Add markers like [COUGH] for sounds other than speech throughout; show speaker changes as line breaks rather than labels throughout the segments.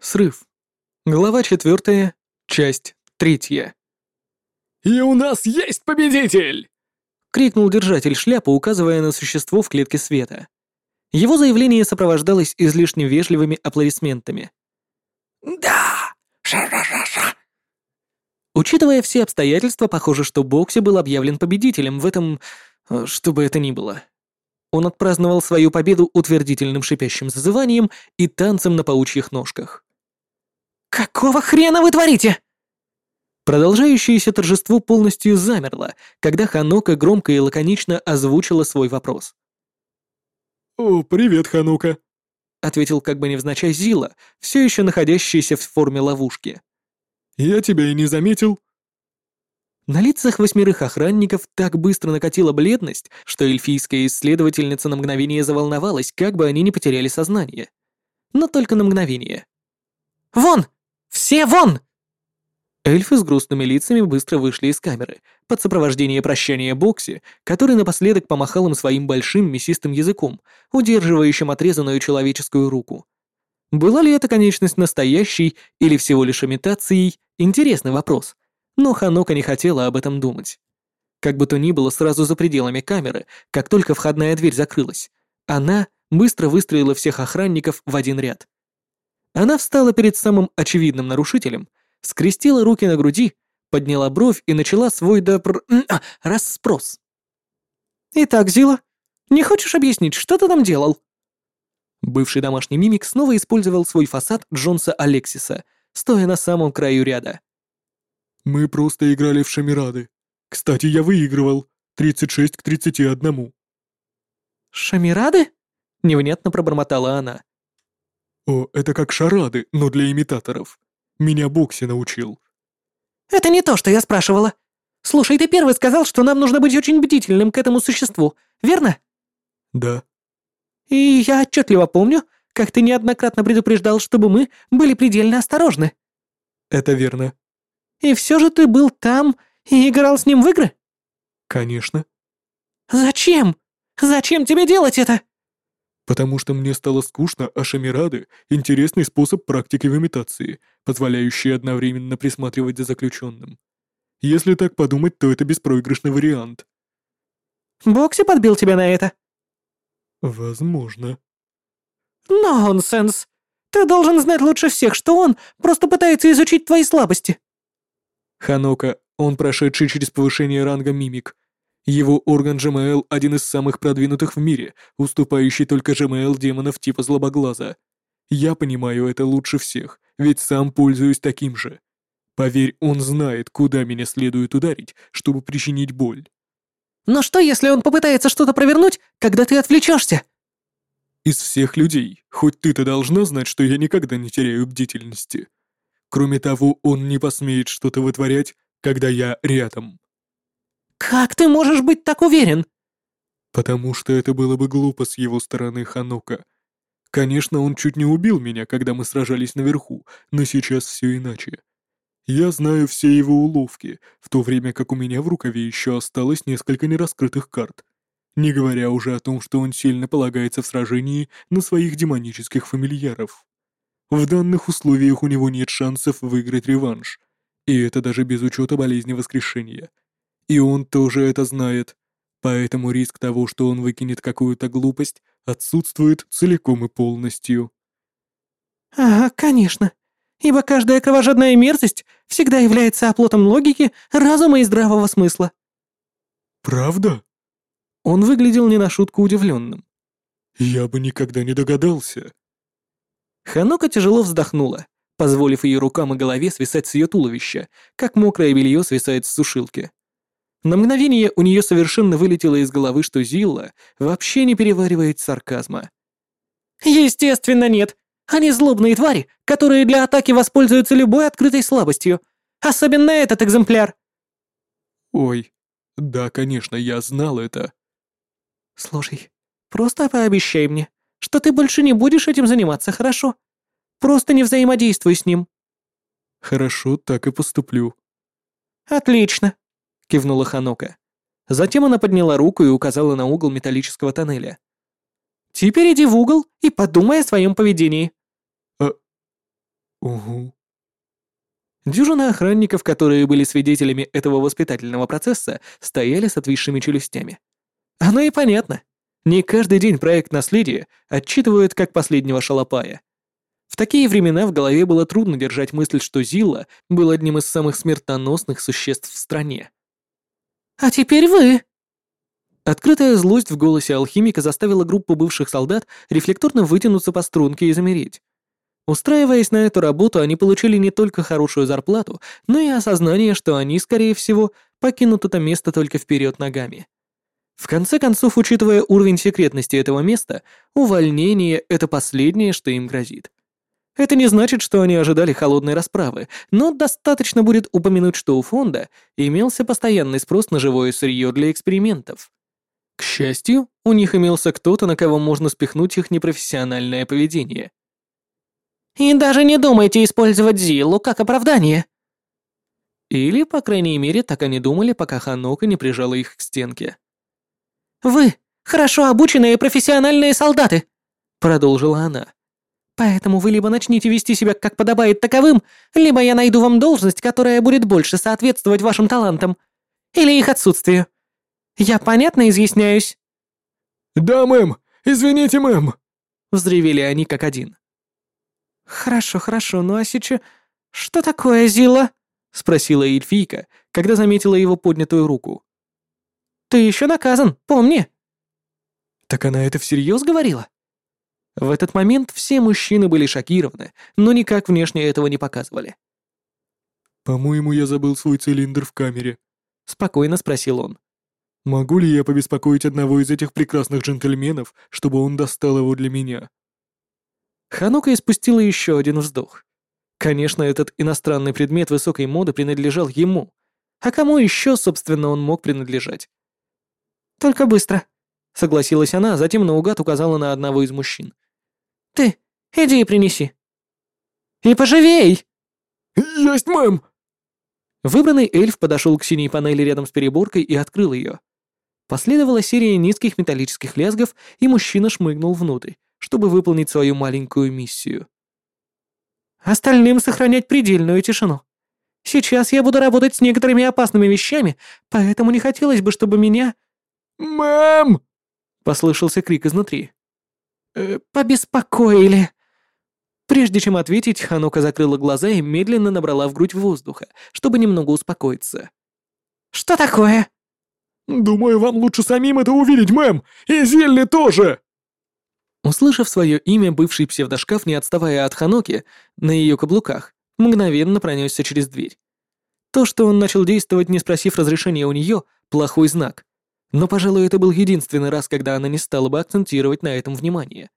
Срыв. Глава четвертая, часть третья.
«И у нас есть победитель!»
— крикнул держатель шляпы, указывая на существо в клетке света. Его заявление сопровождалось излишне вежливыми аплодисментами.
«Да! Ша-ша-ша-ша!»
Учитывая все обстоятельства, похоже, что Бокси был объявлен победителем в этом... э, что бы это ни было. Он отпраздновал свою победу утвердительным шипящим зазыванием и танцем на паучьих ножках.
«Какого хрена вы творите?»
Продолжающееся торжество полностью замерло, когда Ханока громко и лаконично озвучила свой вопрос.
«О, привет, Ханука!»
— ответил как бы невзначай Зила, все еще находящийся в форме ловушки.
«Я тебя и не заметил».
На лицах восьмерых охранников так быстро накатила бледность, что эльфийская исследовательница на мгновение заволновалась, как бы они не потеряли сознание. Но только на мгновение.
«Вон! Все вон!»
Эльфы с грустными лицами быстро вышли из камеры, под сопровождение прощания Бокси, который напоследок помахал им своим большим мясистым языком, удерживающим отрезанную человеческую руку. Была ли эта конечность настоящей или всего лишь имитацией, интересный вопрос, но Ханока не хотела об этом думать. Как бы то ни было, сразу за пределами камеры, как только входная дверь закрылась, она быстро выстроила всех охранников в один ряд. Она встала перед самым очевидным нарушителем — скрестила руки на груди, подняла бровь и начала свой допр... А, расспрос.
«Итак, Зила, не хочешь объяснить, что ты там делал?»
Бывший домашний мимик снова использовал свой фасад Джонса Алексиса, стоя на самом краю ряда.
«Мы просто играли в шамирады. Кстати, я выигрывал. 36 к 31.
«Шамирады?»
— невнятно пробормотала она.
«О, это как шарады, но для имитаторов. Меня Бокси научил».
«Это не то, что я спрашивала. Слушай, ты первый сказал, что нам нужно быть очень бдительным к этому существу, верно?»
«Да».
«И я отчетливо помню, как ты неоднократно предупреждал, чтобы мы были предельно осторожны».
«Это верно».
«И все же ты был там и играл с ним в игры?»
«Конечно».
«Зачем? Зачем тебе делать это?»
Потому что мне стало скучно, а шамирады — интересный способ практики в имитации, позволяющий одновременно присматривать за заключенным. Если так подумать, то это беспроигрышный вариант.
Бокси подбил тебя на это?
Возможно.
Нонсенс. Ты должен знать лучше всех, что он просто пытается изучить твои слабости.
Ханока, он прошедший через повышение ранга мимик, его орган ЖМЛ один из самых продвинутых в мире, уступающий только ЖМЛ демонов типа Злобоглаза. Я понимаю это лучше всех, ведь сам пользуюсь таким же. Поверь, он знает, куда меня следует ударить, чтобы причинить боль.
Но что, если он попытается что-то провернуть, когда ты отвлечешься?
Из всех людей, хоть ты-то должна знать, что я никогда не теряю бдительности. Кроме того, он не посмеет что-то вытворять, когда я рядом.
«Как ты можешь быть так уверен?»
«Потому что это было бы глупо с его стороны, Ханука. Конечно, он чуть не убил меня, когда мы сражались наверху, но сейчас все иначе. Я знаю все его уловки, в то время как у меня в рукаве еще осталось несколько нераскрытых карт. Не говоря уже о том, что он сильно полагается в сражении на своих демонических фамильяров. В данных условиях у него нет шансов выиграть реванш, и это даже без учета болезни воскрешения. И он тоже это знает. Поэтому риск того, что он выкинет какую-то глупость, отсутствует целиком и полностью.
«Ага, конечно. Ибо каждая кровожадная мерзость всегда является оплотом логики, разума и здравого смысла».
«Правда?»
Он выглядел не на шутку удивленным.
«Я бы никогда не догадался».
Ханока тяжело вздохнула, позволив ее рукам и голове свисать с ее туловища, как мокрое белье свисает с сушилки. На мгновение у нее совершенно вылетело из головы, что Зилла вообще не переваривает сарказма.
«Естественно, нет. Они злобные твари, которые для атаки воспользуются любой открытой слабостью. Особенно этот экземпляр».
«Ой, да, конечно, я знал это».
«Слушай, просто пообещай мне, что ты больше не будешь этим заниматься, хорошо? Просто не взаимодействуй с ним».
«Хорошо, так и поступлю».
«Отлично
кивнула Ханока. Затем она подняла руку и указала на угол металлического тоннеля.
«Теперь иди в угол и подумай о своем поведении».
«А... Угу.
Дюжина охранников, которые были свидетелями этого воспитательного процесса, стояли с отвисшими челюстями. Оно и понятно. Не каждый день проект наследия отчитывают как последнего шалопая. В такие времена в голове было трудно держать мысль, что Зилла был одним из самых смертоносных существ в стране.
«А теперь вы!»
Открытая злость в голосе алхимика заставила группу бывших солдат рефлекторно вытянуться по струнке и замереть. Устраиваясь на эту работу, они получили не только хорошую зарплату, но и осознание, что они, скорее всего, покинут это место только вперед ногами. В конце концов, учитывая уровень секретности этого места, увольнение — это последнее, что им грозит. Это не значит, что они ожидали холодной расправы, но достаточно будет упомянуть, что у фонда имелся постоянный спрос на живое сырье для экспериментов. К счастью, у них имелся кто-то, на кого можно спихнуть их непрофессиональное поведение.
«И даже не думайте использовать Зиллу как оправдание!»
Или, по крайней мере, так они думали, пока Ханока не прижала их к стенке.
«Вы — хорошо обученные профессиональные солдаты!» — продолжила она. «Поэтому вы либо начнете вести себя как подобает таковым, либо я найду вам должность, которая будет больше соответствовать вашим талантам. Или их отсутствию. Я понятно изъясняюсь?»
«Да, мэм! Извините, мэм!»
Взревели они как один.
«Хорошо, хорошо, ну а сейчас... Что такое, Зила?» — спросила эльфийка, когда заметила его поднятую руку. «Ты еще наказан, помни!»
«Так она это всерьез говорила?» В этот момент все мужчины были шокированы, но никак внешне этого не показывали.
«По-моему, я забыл свой цилиндр в камере», —
спокойно спросил он.
Могу ли я побеспокоить одного из этих прекрасных джентльменов, чтобы он достал его для меня?»
Ханука испустила еще один вздох. Конечно, этот иностранный предмет высокой моды принадлежал ему. А кому еще, собственно, он мог принадлежать?
«Только быстро», —
согласилась она, а затем наугад указала на одного из мужчин.
«Ты, иди и принеси».
«И поживей!»
«Есть, мэм!»
Выбранный эльф подошел к синей панели рядом с переборкой и открыл ее. Последовала серия низких металлических лязгов, и мужчина шмыгнул внутрь, чтобы выполнить свою маленькую миссию.
«Остальным сохранять предельную тишину. Сейчас я буду работать с некоторыми опасными вещами, поэтому не хотелось бы, чтобы меня...»
«Мэм!»
— послышался крик изнутри.
«Э, «Побеспокоили».
Прежде чем ответить, Ханока закрыла глаза и медленно набрала в грудь воздуха, чтобы немного успокоиться.
«Что такое?»
«Думаю, вам лучше самим это увидеть, мэм! И Зелли тоже!»
Услышав свое имя, бывший псевдошкаф, не отставая от Ханоки, на ее каблуках, мгновенно пронесся через дверь. То, что он начал действовать, не спросив разрешения у нее, плохой знак. Но, пожалуй, это был единственный раз, когда она не стала бы акцентировать на этом внимание.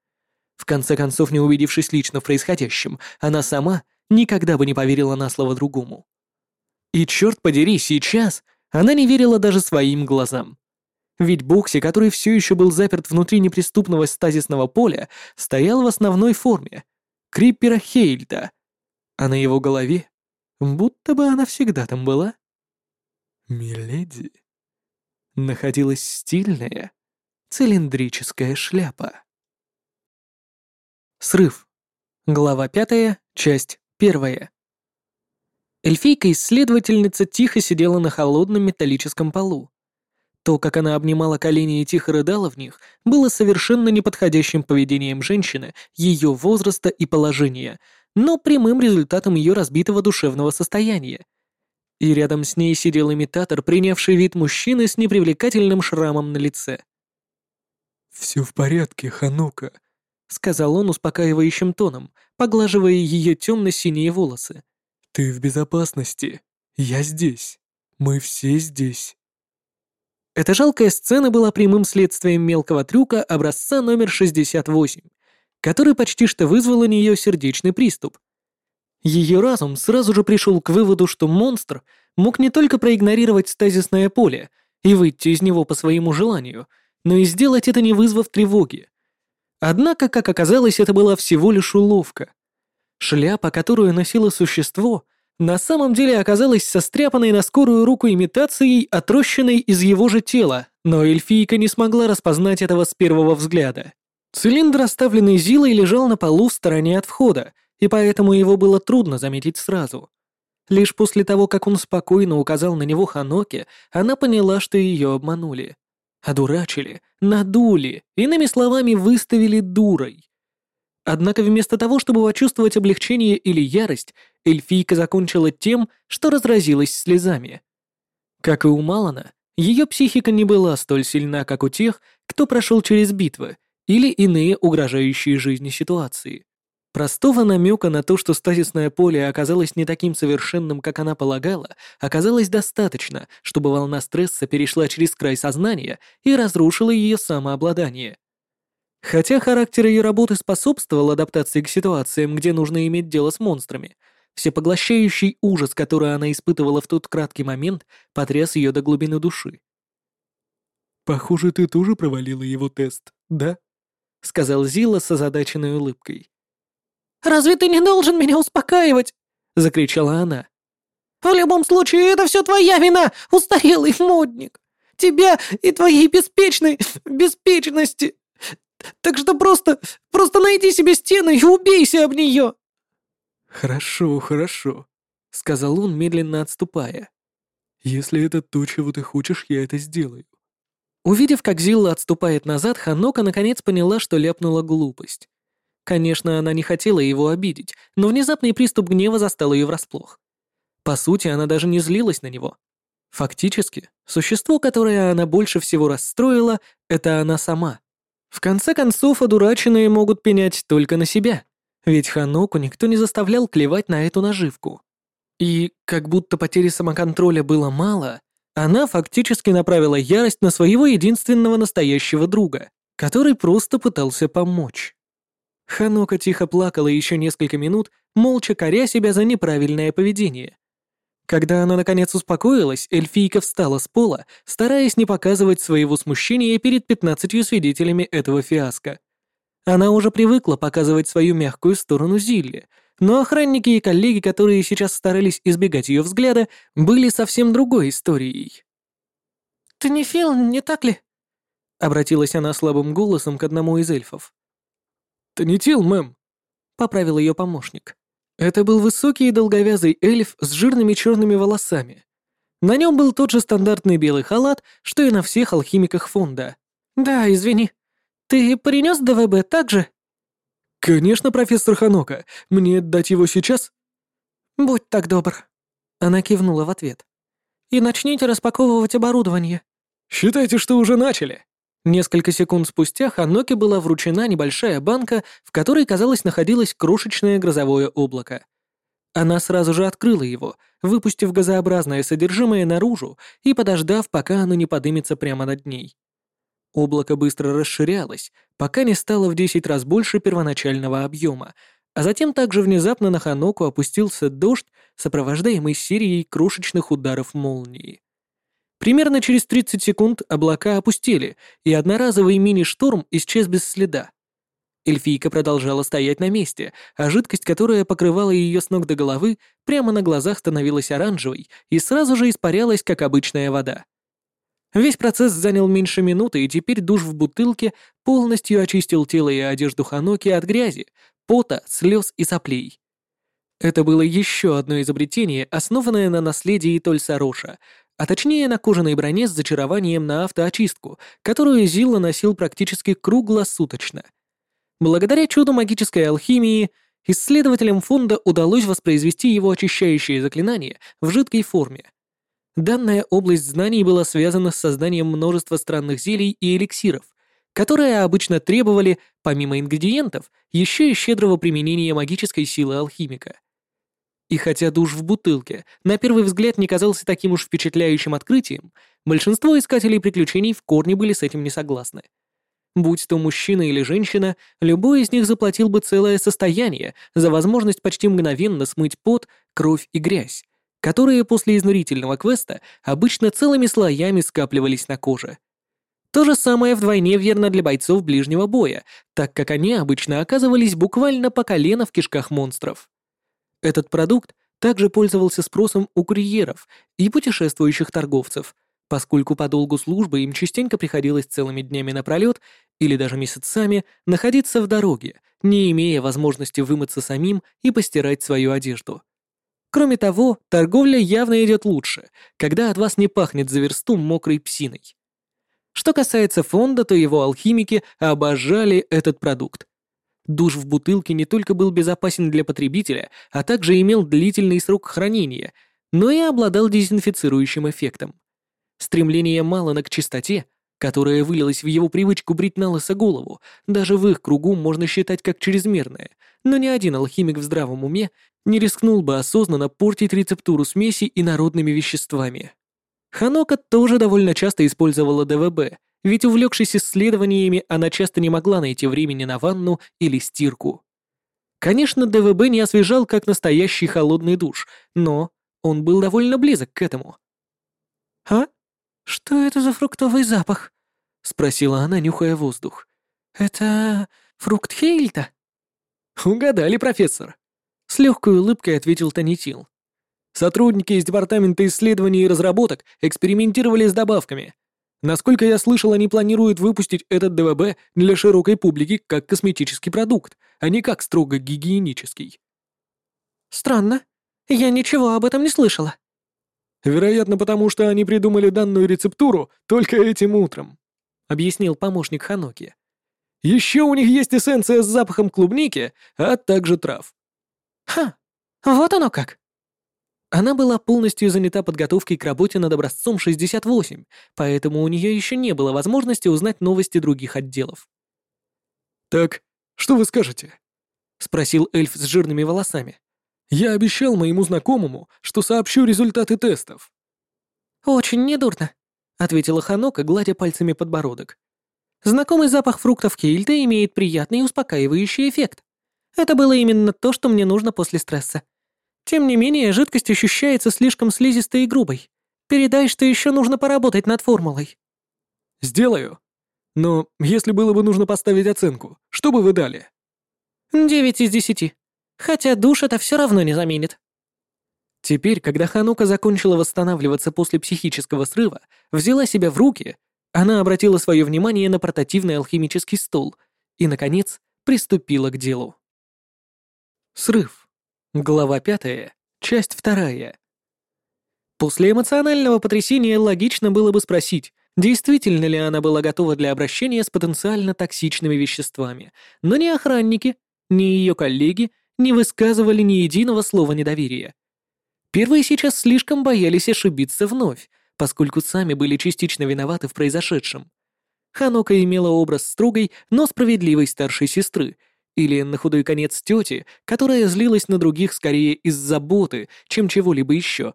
В конце концов, не убедившись лично в происходящем, она сама никогда бы не поверила на слово другому. И черт подери, сейчас она не верила даже своим глазам. Ведь Бокси, который все еще был заперт внутри неприступного стазисного поля, стоял в основной форме — Криппера Хейльда, а на его голове будто бы она всегда там была. Миледи. Находилась стильная цилиндрическая шляпа. Срыв. Глава пятая, часть первая. Эльфийка-исследовательница тихо сидела на холодном металлическом полу. То, как она обнимала колени и тихо рыдала в них, было совершенно неподходящим поведением женщины, ее возраста и положения, но прямым результатом ее разбитого душевного состояния. И рядом с ней сидел имитатор, принявший вид мужчины с непривлекательным шрамом на лице.
«Все в порядке, Ханука», —
сказал он успокаивающим тоном, поглаживая ее темно-синие волосы.
«Ты в безопасности. Я здесь. Мы все здесь».
Эта жалкая сцена была прямым следствием мелкого трюка образца номер 68, который почти что вызвал у нее сердечный приступ. Ее разум сразу же пришел к выводу, что монстр мог не только проигнорировать стазисное поле и выйти из него по своему желанию, но и сделать это не вызвав тревоги. Однако, как оказалось, это была всего лишь уловка. Шляпа, которую носило существо, на самом деле оказалась состряпанной на скорую руку имитацией, отрощенной из его же тела, но эльфийка не смогла распознать этого с первого взгляда. Цилиндр, оставленный Зилой, лежал на полу в стороне от входа, и поэтому его было трудно заметить сразу. Лишь после того, как он спокойно указал на него Ханоке, она поняла, что ее обманули. Одурачили, надули, иными словами, выставили дурой. Однако вместо того, чтобы почувствовать облегчение или ярость, эльфийка закончила тем, что разразилась слезами. Как и у Малана, ее психика не была столь сильна, как у тех, кто прошел через битвы или иные угрожающие жизни ситуации. Простого намека на то, что стазисное поле оказалось не таким совершенным, как она полагала, оказалось достаточно, чтобы волна стресса перешла через край сознания и разрушила ее самообладание. Хотя характер ее работы способствовал адаптации к ситуациям, где нужно иметь дело с монстрами, всепоглощающий ужас, который она испытывала в тот краткий момент, потряс ее до глубины души.
«Похоже, ты тоже провалила его тест, да?»
— сказал Зила с озадаченной улыбкой.
«Разве ты не должен меня успокаивать?» — закричала она. «В любом случае, это все твоя вина, устарелый модник! Тебя и твоей беспечной беспечности! Так что просто, просто найди себе стены и убейся об нее!»
«Хорошо, хорошо», — сказал он, медленно отступая. «Если это то, чего ты хочешь, я это сделаю».
Увидев, как Зилла отступает назад, Ханока наконец поняла, что ляпнула глупость. Конечно, она не хотела его обидеть, но внезапный приступ гнева застал ее врасплох. По сути, она даже не злилась на него. Фактически, существо, которое она больше всего расстроила, это она сама. В конце концов, одураченные могут пенять только на себя, ведь Ханоку никто не заставлял клевать на эту наживку. И, как будто потери самоконтроля было мало, она фактически направила ярость на своего единственного настоящего друга, который просто пытался помочь. Ханока тихо плакала еще несколько минут, молча коря себя за неправильное поведение. Когда она наконец успокоилась, эльфийка встала с пола, стараясь не показывать своего смущения перед пятнадцатью свидетелями этого фиаско. Она уже привыкла показывать свою мягкую сторону Зилли, но охранники и коллеги, которые сейчас старались избегать ее взгляда, были совсем другой историей.
«Ты не Фил, не так ли?»
— обратилась она слабым голосом к одному из эльфов.
«Танитил, мэм», —
поправил ее помощник. Это был высокий и долговязый эльф с жирными черными волосами. На нем был тот же стандартный белый халат, что и на всех алхимиках фонда.
«Да, извини. Ты принес ДВБ так же?»
«Конечно, профессор Ханока. Мне дать его сейчас?»
«Будь так добр».
Она кивнула в ответ.
«И начните распаковывать оборудование».
«Считайте, что уже начали».
Несколько секунд спустя Ханоке была вручена небольшая банка, в которой, казалось, находилось крошечное грозовое облако. Она сразу же открыла его, выпустив газообразное содержимое наружу и подождав, пока оно не подымется прямо над ней. Облако быстро расширялось, пока не стало в 10 раз больше первоначального объема, а затем также внезапно на Ханоку опустился дождь, сопровождаемый серией крошечных ударов молнии. Примерно через 30 секунд облака опустели, и одноразовый мини-шторм исчез без следа. Эльфийка продолжала стоять на месте, а жидкость, которая покрывала ее с ног до головы, прямо на глазах становилась оранжевой и сразу же испарялась, как обычная вода. Весь процесс занял меньше минуты, и теперь душ в бутылке полностью очистил тело и одежду Ханоки от грязи, пота, слез и соплей. Это было еще одно изобретение, основанное на наследии Тольса Роша, а точнее на кожаной броне с зачарованием на автоочистку, которую Зилла носил практически круглосуточно. Благодаря чуду магической алхимии, исследователям фонда удалось воспроизвести его очищающее заклинание в жидкой форме. Данная область знаний была связана с созданием множества странных зелий и эликсиров, которые обычно требовали, помимо ингредиентов, еще и щедрого применения магической силы алхимика. И хотя душ в бутылке на первый взгляд не казался таким уж впечатляющим открытием, большинство искателей приключений в корне были с этим не согласны. Будь то мужчина или женщина, любой из них заплатил бы целое состояние за возможность почти мгновенно смыть пот, кровь и грязь, которые после изнурительного квеста обычно целыми слоями скапливались на коже. То же самое вдвойне верно для бойцов ближнего боя, так как они обычно оказывались буквально по колено в кишках монстров. Этот продукт также пользовался спросом у курьеров и путешествующих торговцев, поскольку по долгу службы им частенько приходилось целыми днями напролет или даже месяцами находиться в дороге, не имея возможности вымыться самим и постирать свою одежду. Кроме того, торговля явно идет лучше, когда от вас не пахнет за версту мокрой псиной. Что касается фонда, то его алхимики обожали этот продукт. Душ в бутылке не только был безопасен для потребителя, а также имел длительный срок хранения, но и обладал дезинфицирующим эффектом. Стремление Малана к чистоте, которое вылилось в его привычку брить на голову, даже в их кругу можно считать как чрезмерное, но ни один алхимик в здравом уме не рискнул бы осознанно портить рецептуру смеси инородными веществами. Ханока тоже довольно часто использовала ДВБ, ведь увлекшись исследованиями, она часто не могла найти времени на ванну или стирку. Конечно, ДВБ не освежал как настоящий холодный душ, но он был довольно близок к этому.
«А? Что это за фруктовый запах?» — спросила она, нюхая воздух. «Это фрукт Хейльта?»
«Угадали, профессор!» С легкой улыбкой ответил Танитил. Сотрудники из Департамента исследований и разработок экспериментировали с добавками. Насколько я слышал, они планируют выпустить этот ДВБ для широкой публики как косметический продукт, а не как строго гигиенический.
Странно. Я ничего об этом не слышала.
Вероятно, потому что они придумали данную рецептуру только этим утром, объяснил помощник Ханоки. Еще у них есть эссенция с запахом клубники, а также трав.
Ха, вот оно как.
Она была полностью занята подготовкой к работе над образцом 68, поэтому у нее еще не было возможности узнать новости других отделов. «Так, что вы скажете?» — спросил эльф с жирными волосами. «Я обещал моему знакомому, что сообщу результаты тестов».
«Очень недурно», — ответила Ханока, гладя пальцами подбородок. «Знакомый запах фруктов Кейльта имеет приятный и успокаивающий эффект. Это было именно то, что мне нужно после стресса. Тем не менее, жидкость ощущается слишком слизистой и грубой. Передай, что еще нужно поработать над формулой».
«Сделаю. Но если было бы нужно поставить оценку, что бы вы дали?»
«Девять из десяти. Хотя душ это все равно не заменит».
Теперь, когда Ханука закончила восстанавливаться после психического срыва, взяла себя в руки, она обратила свое внимание на портативный алхимический стол и, наконец, приступила к делу. Срыв. Глава пятая, часть вторая. После эмоционального потрясения логично было бы спросить, действительно ли она была готова для обращения с потенциально токсичными веществами, но ни охранники, ни ее коллеги не высказывали ни единого слова недоверия. Первые сейчас слишком боялись ошибиться вновь, поскольку сами были частично виноваты в произошедшем. Ханока имела образ строгой, но справедливой старшей сестры — или, на худой конец, тети, которая злилась на других скорее из заботы, чем чего-либо еще.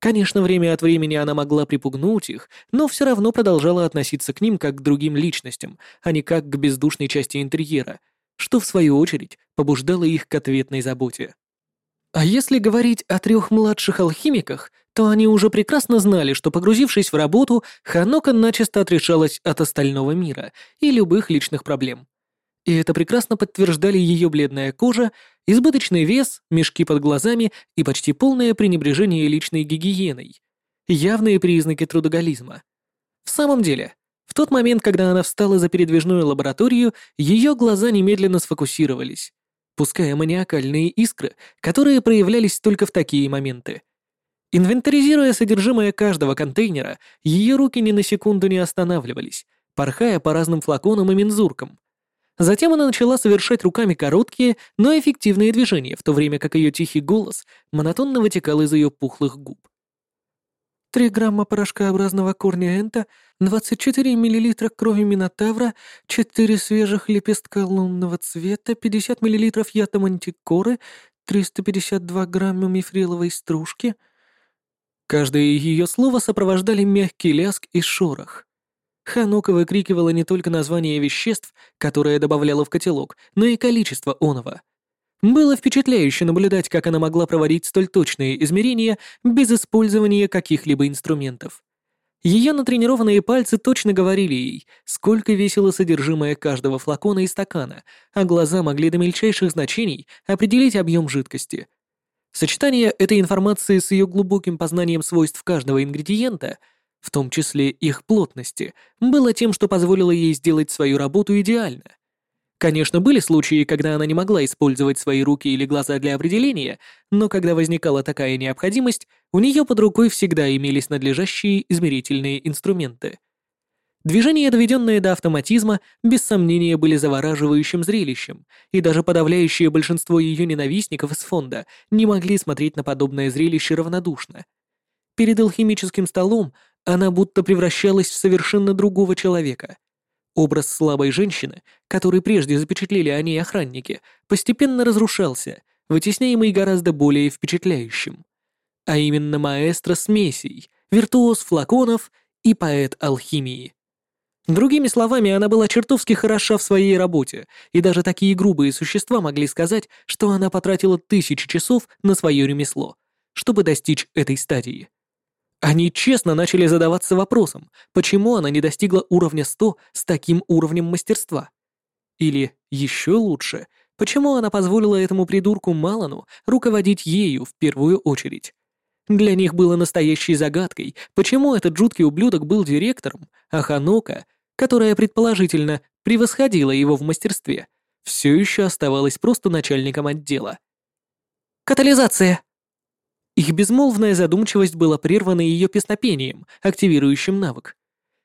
Конечно, время от времени она могла припугнуть их, но все равно продолжала относиться к ним как к другим личностям, а не как к бездушной части интерьера, что, в свою очередь, побуждало их к ответной заботе. А если говорить о трех младших алхимиках, то они уже прекрасно знали, что, погрузившись в работу, Ханока начисто отрешалась от остального мира и любых личных проблем и это прекрасно подтверждали ее бледная кожа, избыточный вес, мешки под глазами и почти полное пренебрежение личной гигиеной. Явные признаки трудоголизма. В самом деле, в тот момент, когда она встала за передвижную лабораторию, ее глаза немедленно сфокусировались, пуская маниакальные искры, которые проявлялись только в такие моменты. Инвентаризируя содержимое каждого контейнера, ее руки ни на секунду не останавливались, порхая по разным флаконам и мензуркам, Затем она начала совершать руками короткие, но эффективные движения, в то время как ее тихий голос монотонно вытекал из ее пухлых губ. Три грамма порошкообразного корня энта, 24 миллилитра крови минотавра, 4 свежих лепестка лунного цвета, 50 миллилитров яда мантикоры, 352 грамма мифриловой стружки. Каждое ее слово сопровождали мягкий ляск и шорох. Ханока выкрикивала не только название веществ, которые добавляла в котелок, но и количество оного. Было впечатляюще наблюдать, как она могла проводить столь точные измерения без использования каких-либо инструментов. Ее натренированные пальцы точно говорили ей, сколько весило содержимое каждого флакона и стакана, а глаза могли до мельчайших значений определить объем жидкости. Сочетание этой информации с ее глубоким познанием свойств каждого ингредиента — в том числе их плотности, было тем, что позволило ей сделать свою работу идеально. Конечно, были случаи, когда она не могла использовать свои руки или глаза для определения, но когда возникала такая необходимость, у нее под рукой всегда имелись надлежащие измерительные инструменты. Движения, доведенные до автоматизма, без сомнения были завораживающим зрелищем, и даже подавляющее большинство ее ненавистников из фонда не могли смотреть на подобное зрелище равнодушно. Перед алхимическим столом она будто превращалась в совершенно другого человека — Образ слабой женщины, который прежде запечатлели о ней охранники, постепенно разрушался, вытесняемый гораздо более впечатляющим. А именно маэстро смесей, виртуоз флаконов и поэт алхимии. Другими словами, она была чертовски хороша в своей работе, и даже такие грубые существа могли сказать, что она потратила тысячи часов на свое ремесло, чтобы достичь этой стадии. Они честно начали задаваться вопросом, почему она не достигла уровня 100 с таким уровнем мастерства. Или, еще лучше, почему она позволила этому придурку Малану руководить ею в первую очередь. Для них было настоящей загадкой, почему этот жуткий ублюдок был директором, а Ханока, которая предположительно превосходила его в мастерстве, все еще оставалась просто начальником отдела. «Катализация!» Их безмолвная задумчивость была прервана ее песнопением, активирующим навык.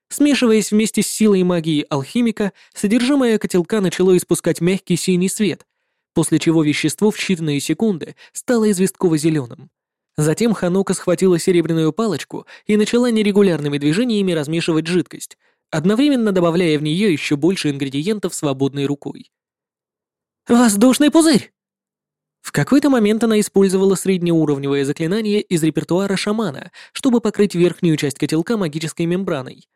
Смешиваясь вместе с силой магии алхимика, содержимое котелка начало испускать мягкий синий свет, после чего вещество в считанные секунды стало известково-зеленым. Затем Ханока схватила серебряную палочку и начала нерегулярными движениями размешивать жидкость, одновременно добавляя в нее еще больше ингредиентов свободной рукой. «Воздушный пузырь!» В какой-то момент она использовала среднеуровневое заклинание из репертуара шамана, чтобы покрыть верхнюю часть котелка магической мембраной.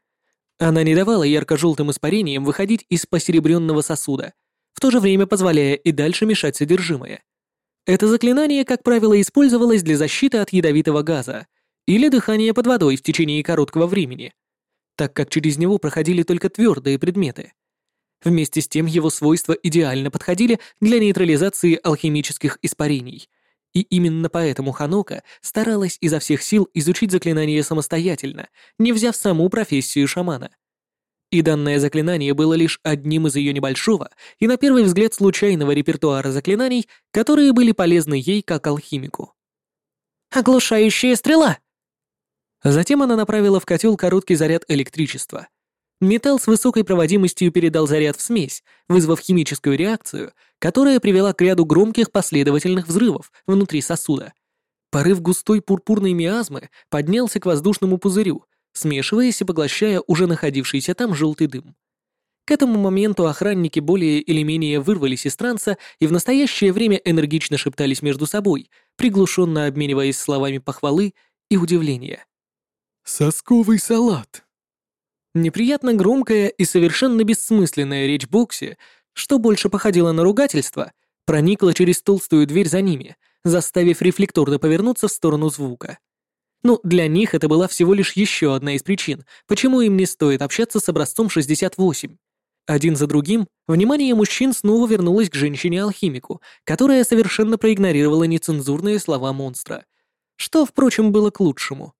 Она не давала ярко-желтым испарениям выходить из посеребренного сосуда, в то же время позволяя и дальше мешать содержимое. Это заклинание, как правило, использовалось для защиты от ядовитого газа или дыхания под водой в течение короткого времени, так как через него проходили только твердые предметы. Вместе с тем его свойства идеально подходили для нейтрализации алхимических испарений. И именно поэтому Ханока старалась изо всех сил изучить заклинание самостоятельно, не взяв саму профессию шамана. И данное заклинание было лишь одним из ее небольшого и на первый взгляд случайного репертуара заклинаний, которые были полезны ей как алхимику. «Оглушающая стрела!» Затем она направила в котел короткий заряд электричества — Металл с высокой проводимостью передал заряд в смесь, вызвав химическую реакцию, которая привела к ряду громких последовательных взрывов внутри сосуда. Порыв густой пурпурной миазмы поднялся к воздушному пузырю, смешиваясь и поглощая уже находившийся там желтый дым. К этому моменту охранники более или менее вырвались из транса и в настоящее время энергично шептались между собой, приглушенно обмениваясь словами похвалы и удивления.
«Сосковый салат»,
Неприятно громкая и совершенно бессмысленная речь Бокси, что больше походило на ругательство, проникла через толстую дверь за ними, заставив рефлекторно повернуться в сторону звука. Ну, для них это была всего лишь еще одна из причин, почему им не стоит общаться с образцом 68. Один за другим внимание мужчин снова вернулось к женщине-алхимику, которая совершенно проигнорировала нецензурные слова монстра. Что, впрочем, было к лучшему.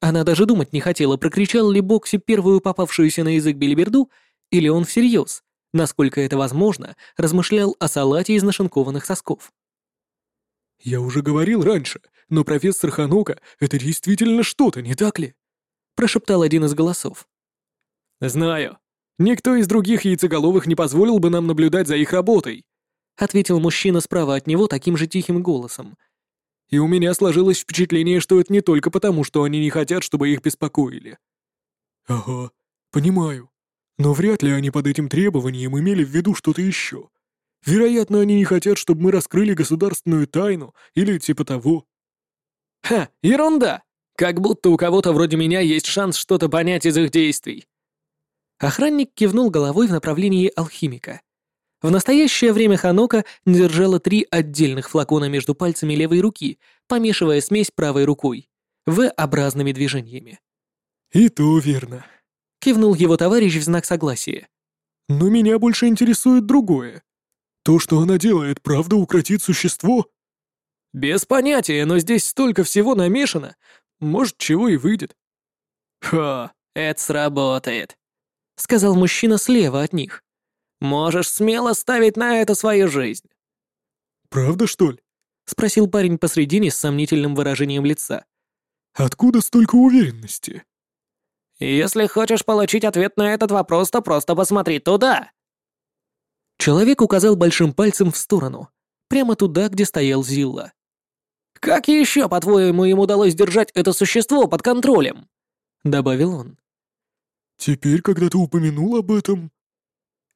Она даже думать не хотела, прокричал ли Бокси первую попавшуюся на язык билиберду, или он всерьез, насколько это возможно, размышлял о салате из нашинкованных сосков.
«Я уже говорил раньше, но профессор Ханука — это действительно что-то, не так ли?» прошептал один из голосов.
«Знаю. Никто из других яйцеголовых не позволил бы нам наблюдать за их работой», ответил мужчина справа от него таким же тихим голосом,
и у меня сложилось впечатление, что это не только потому, что они не хотят, чтобы их беспокоили. Ага, понимаю. Но вряд ли они под этим требованием имели в виду что-то еще. Вероятно, они не хотят, чтобы мы раскрыли государственную тайну или типа того.
Ха, ерунда! Как будто у кого-то вроде меня есть шанс что-то понять из их действий. Охранник кивнул головой в направлении алхимика. В настоящее время Ханока держала три отдельных флакона между пальцами левой руки, помешивая смесь правой рукой, В-образными движениями.
«И то верно», —
кивнул его товарищ в знак согласия.
«Но меня больше интересует другое. То, что она делает, правда укротит существо?»
«Без понятия, но здесь столько всего намешано. Может, чего и выйдет». «Хо, это сработает», — сказал мужчина слева от них. «Можешь смело ставить на это свою жизнь».
«Правда, что ли?»
— спросил парень посредине с сомнительным выражением лица.
«Откуда столько уверенности?»
«Если хочешь получить ответ на этот вопрос, то просто посмотри туда!» Человек указал большим пальцем в сторону, прямо туда, где стоял Зилла. «Как еще, по-твоему, им удалось держать это существо под контролем?» — добавил он.
«Теперь, когда ты упомянул об этом...»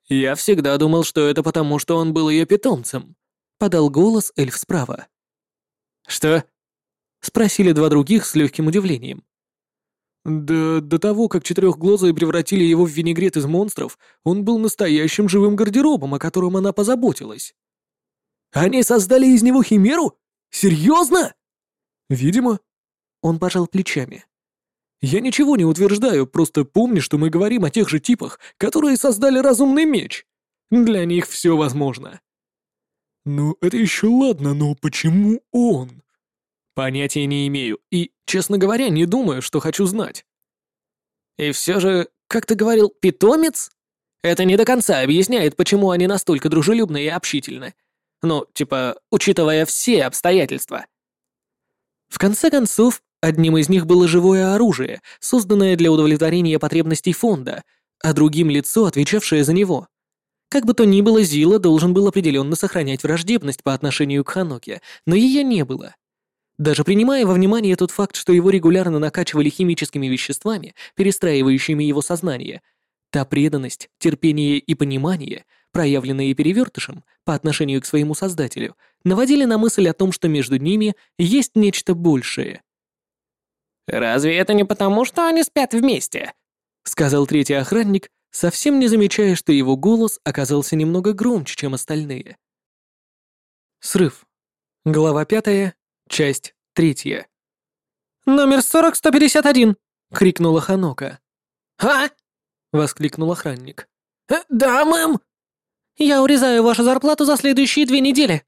«Я всегда думал, что это потому, что он был ее питомцем», — подал голос эльф справа. «Что?» — спросили два других с легким удивлением. Да до того, как четырехглазые превратили его в винегрет из монстров, он был настоящим живым гардеробом, о котором она позаботилась. Они создали из него химеру? Серьезно? Видимо. Он пожал плечами. Я ничего не утверждаю, просто помни, что мы говорим о тех же типах, которые создали разумный меч. Для них все возможно.
Ну, это еще ладно, но почему он?
Понятия не имею и, честно говоря, не думаю, что хочу знать. И все же, как ты говорил, питомец? Это не до конца объясняет, почему они настолько дружелюбны и общительны. Ну, типа, учитывая все обстоятельства. В конце концов, одним из них было живое оружие, созданное для удовлетворения потребностей фонда, а другим лицо, отвечавшее за него. Как бы то ни было, Зила должен был определенно сохранять враждебность по отношению к Ханоке, но ее не было. Даже принимая во внимание тот факт, что его регулярно накачивали химическими веществами, перестраивающими его сознание, та преданность, терпение и понимание, проявленные перевертышем по отношению к своему создателю, наводили на мысль о том, что между ними есть нечто большее. «Разве это не потому, что они спят вместе?» — сказал третий охранник, совсем не замечая, что его голос оказался немного громче, чем остальные. Срыв. Глава пятая, Часть третья. «Номер 40-151!» — крикнула Ханока.
«А?»
— воскликнул охранник.
«Э, «Да, мэм!»
«Я урезаю вашу зарплату за следующие две недели».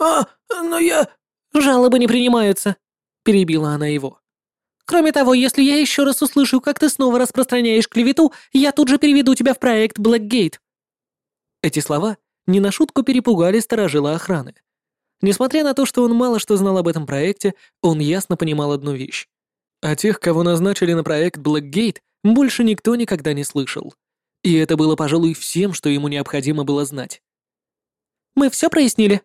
«А, но я...»
«Жалобы не принимаются», — перебила она его. «Кроме того, если я еще раз услышу, как ты снова распространяешь клевету, я тут же переведу тебя в проект Блэкгейт». Эти слова не на шутку перепугали сторожила охраны. Несмотря на то, что он мало что знал об этом проекте, он ясно понимал одну вещь. О тех, кого назначили на проект Blackgate, больше никто никогда не слышал. И это было, пожалуй, всем, что ему необходимо было знать. «Мы все прояснили?»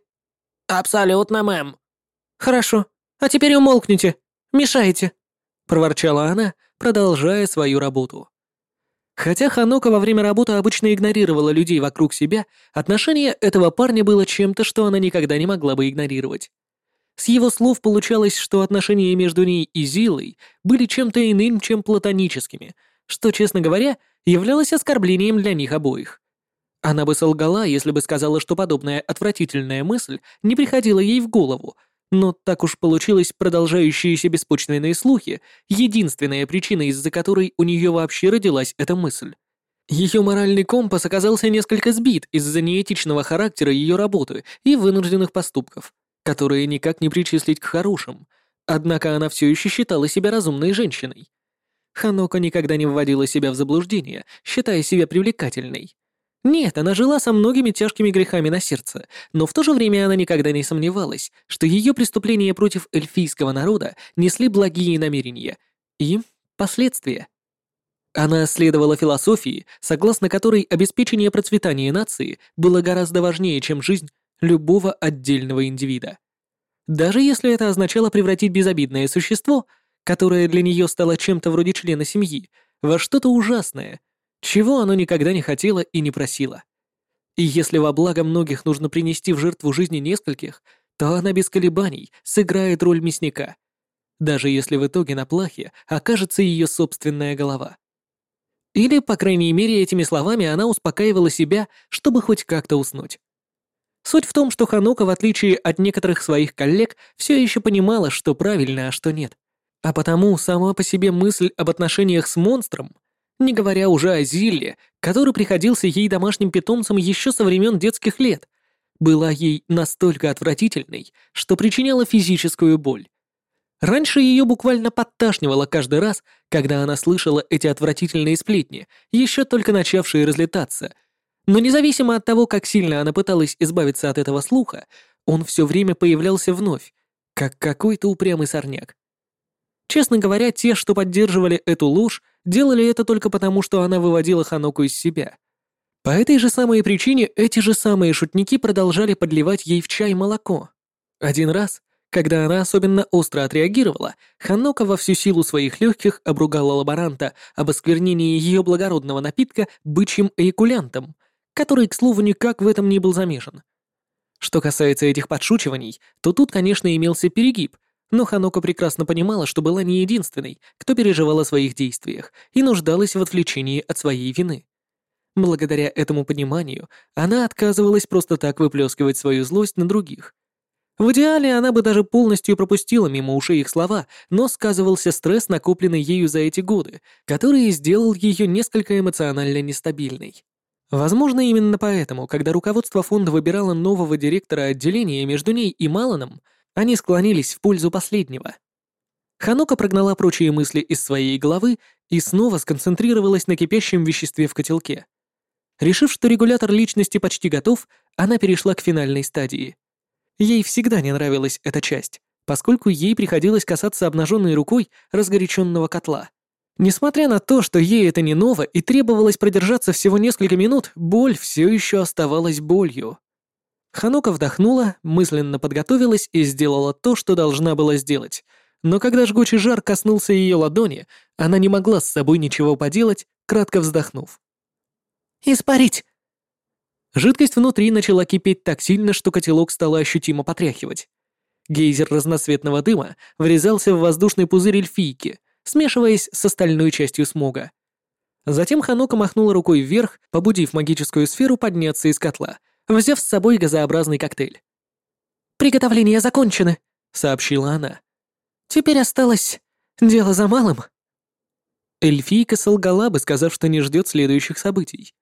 «Абсолютно, мэм».
«Хорошо. А теперь умолкните. Мешаете», — проворчала она, продолжая свою работу. Хотя Ханока во время работы обычно игнорировала людей вокруг себя, отношение этого парня было чем-то, что она никогда не могла бы игнорировать. С его слов получалось, что отношения между ней и Зилой были чем-то иным, чем платоническими, что, честно говоря, являлось оскорблением для них обоих. Она бы солгала, если бы сказала, что подобная отвратительная мысль не приходила ей в голову, но так уж получилось продолжающиеся беспочвенные слухи, единственная причина, из-за которой у нее вообще родилась эта мысль. Ее моральный компас оказался несколько сбит из-за неэтичного характера ее работы и вынужденных поступков, которые никак не причислить к хорошим, однако она все еще считала себя разумной женщиной. Ханока никогда не вводила себя в заблуждение, считая себя привлекательной. Нет, она жила со многими тяжкими грехами на сердце, но в то же время она никогда не сомневалась, что ее преступления против эльфийского народа несли благие намерения и последствия. Она следовала философии, согласно которой обеспечение процветания нации было гораздо важнее, чем жизнь любого отдельного индивида. Даже если это означало превратить безобидное существо, которое для нее стало чем-то вроде члена семьи, во что-то ужасное — чего оно никогда не хотело и не просило. И если во благо многих нужно принести в жертву жизни нескольких, то она без колебаний сыграет роль мясника, даже если в итоге на плахе окажется ее собственная голова. Или, по крайней мере, этими словами она успокаивала себя, чтобы хоть как-то уснуть. Суть в том, что Ханока, в отличие от некоторых своих коллег, все еще понимала, что правильно, а что нет. А потому сама по себе мысль об отношениях с монстром не говоря уже о Зилле, который приходился ей домашним питомцем еще со времен детских лет, была ей настолько отвратительной, что причиняла физическую боль. Раньше ее буквально подташнивало каждый раз, когда она слышала эти отвратительные сплетни, еще только начавшие разлетаться. Но независимо от того, как сильно она пыталась избавиться от этого слуха, он все время появлялся вновь, как какой-то упрямый сорняк. Честно говоря, те, что поддерживали эту ложь, делали это только потому, что она выводила Ханоку из себя. По этой же самой причине эти же самые шутники продолжали подливать ей в чай молоко. Один раз, когда она особенно остро отреагировала, Ханока во всю силу своих легких обругала лаборанта об осквернении ее благородного напитка бычьим эякулянтом, который, к слову, никак в этом не был замешан. Что касается этих подшучиваний, то тут, конечно, имелся перегиб, но Ханока прекрасно понимала, что была не единственной, кто переживал о своих действиях и нуждалась в отвлечении от своей вины. Благодаря этому пониманию она отказывалась просто так выплескивать свою злость на других. В идеале она бы даже полностью пропустила мимо ушей их слова, но сказывался стресс, накопленный ею за эти годы, который сделал ее несколько эмоционально нестабильной. Возможно, именно поэтому, когда руководство фонда выбирало нового директора отделения между ней и Маланом, они склонились в пользу последнего. Ханока прогнала прочие мысли из своей головы и снова сконцентрировалась на кипящем веществе в котелке. Решив, что регулятор личности почти готов, она перешла к финальной стадии. Ей всегда не нравилась эта часть, поскольку ей приходилось касаться обнаженной рукой разгоряченного котла. Несмотря на то, что ей это не ново и требовалось продержаться всего несколько минут, боль все еще оставалась болью. Ханока вдохнула, мысленно подготовилась и сделала то, что должна была сделать. Но когда жгучий жар коснулся ее ладони, она не могла с собой ничего поделать, кратко вздохнув.
«Испарить!»
Жидкость внутри начала кипеть так сильно, что котелок стало ощутимо потряхивать. Гейзер разноцветного дыма врезался в воздушный пузырь эльфийки, смешиваясь с остальной частью смога. Затем Ханока махнула рукой вверх, побудив магическую сферу подняться из котла, взяв с собой газообразный коктейль.
«Приготовления закончены», — сообщила она. «Теперь осталось дело за малым».
Эльфийка солгала бы, сказав, что не ждет следующих событий.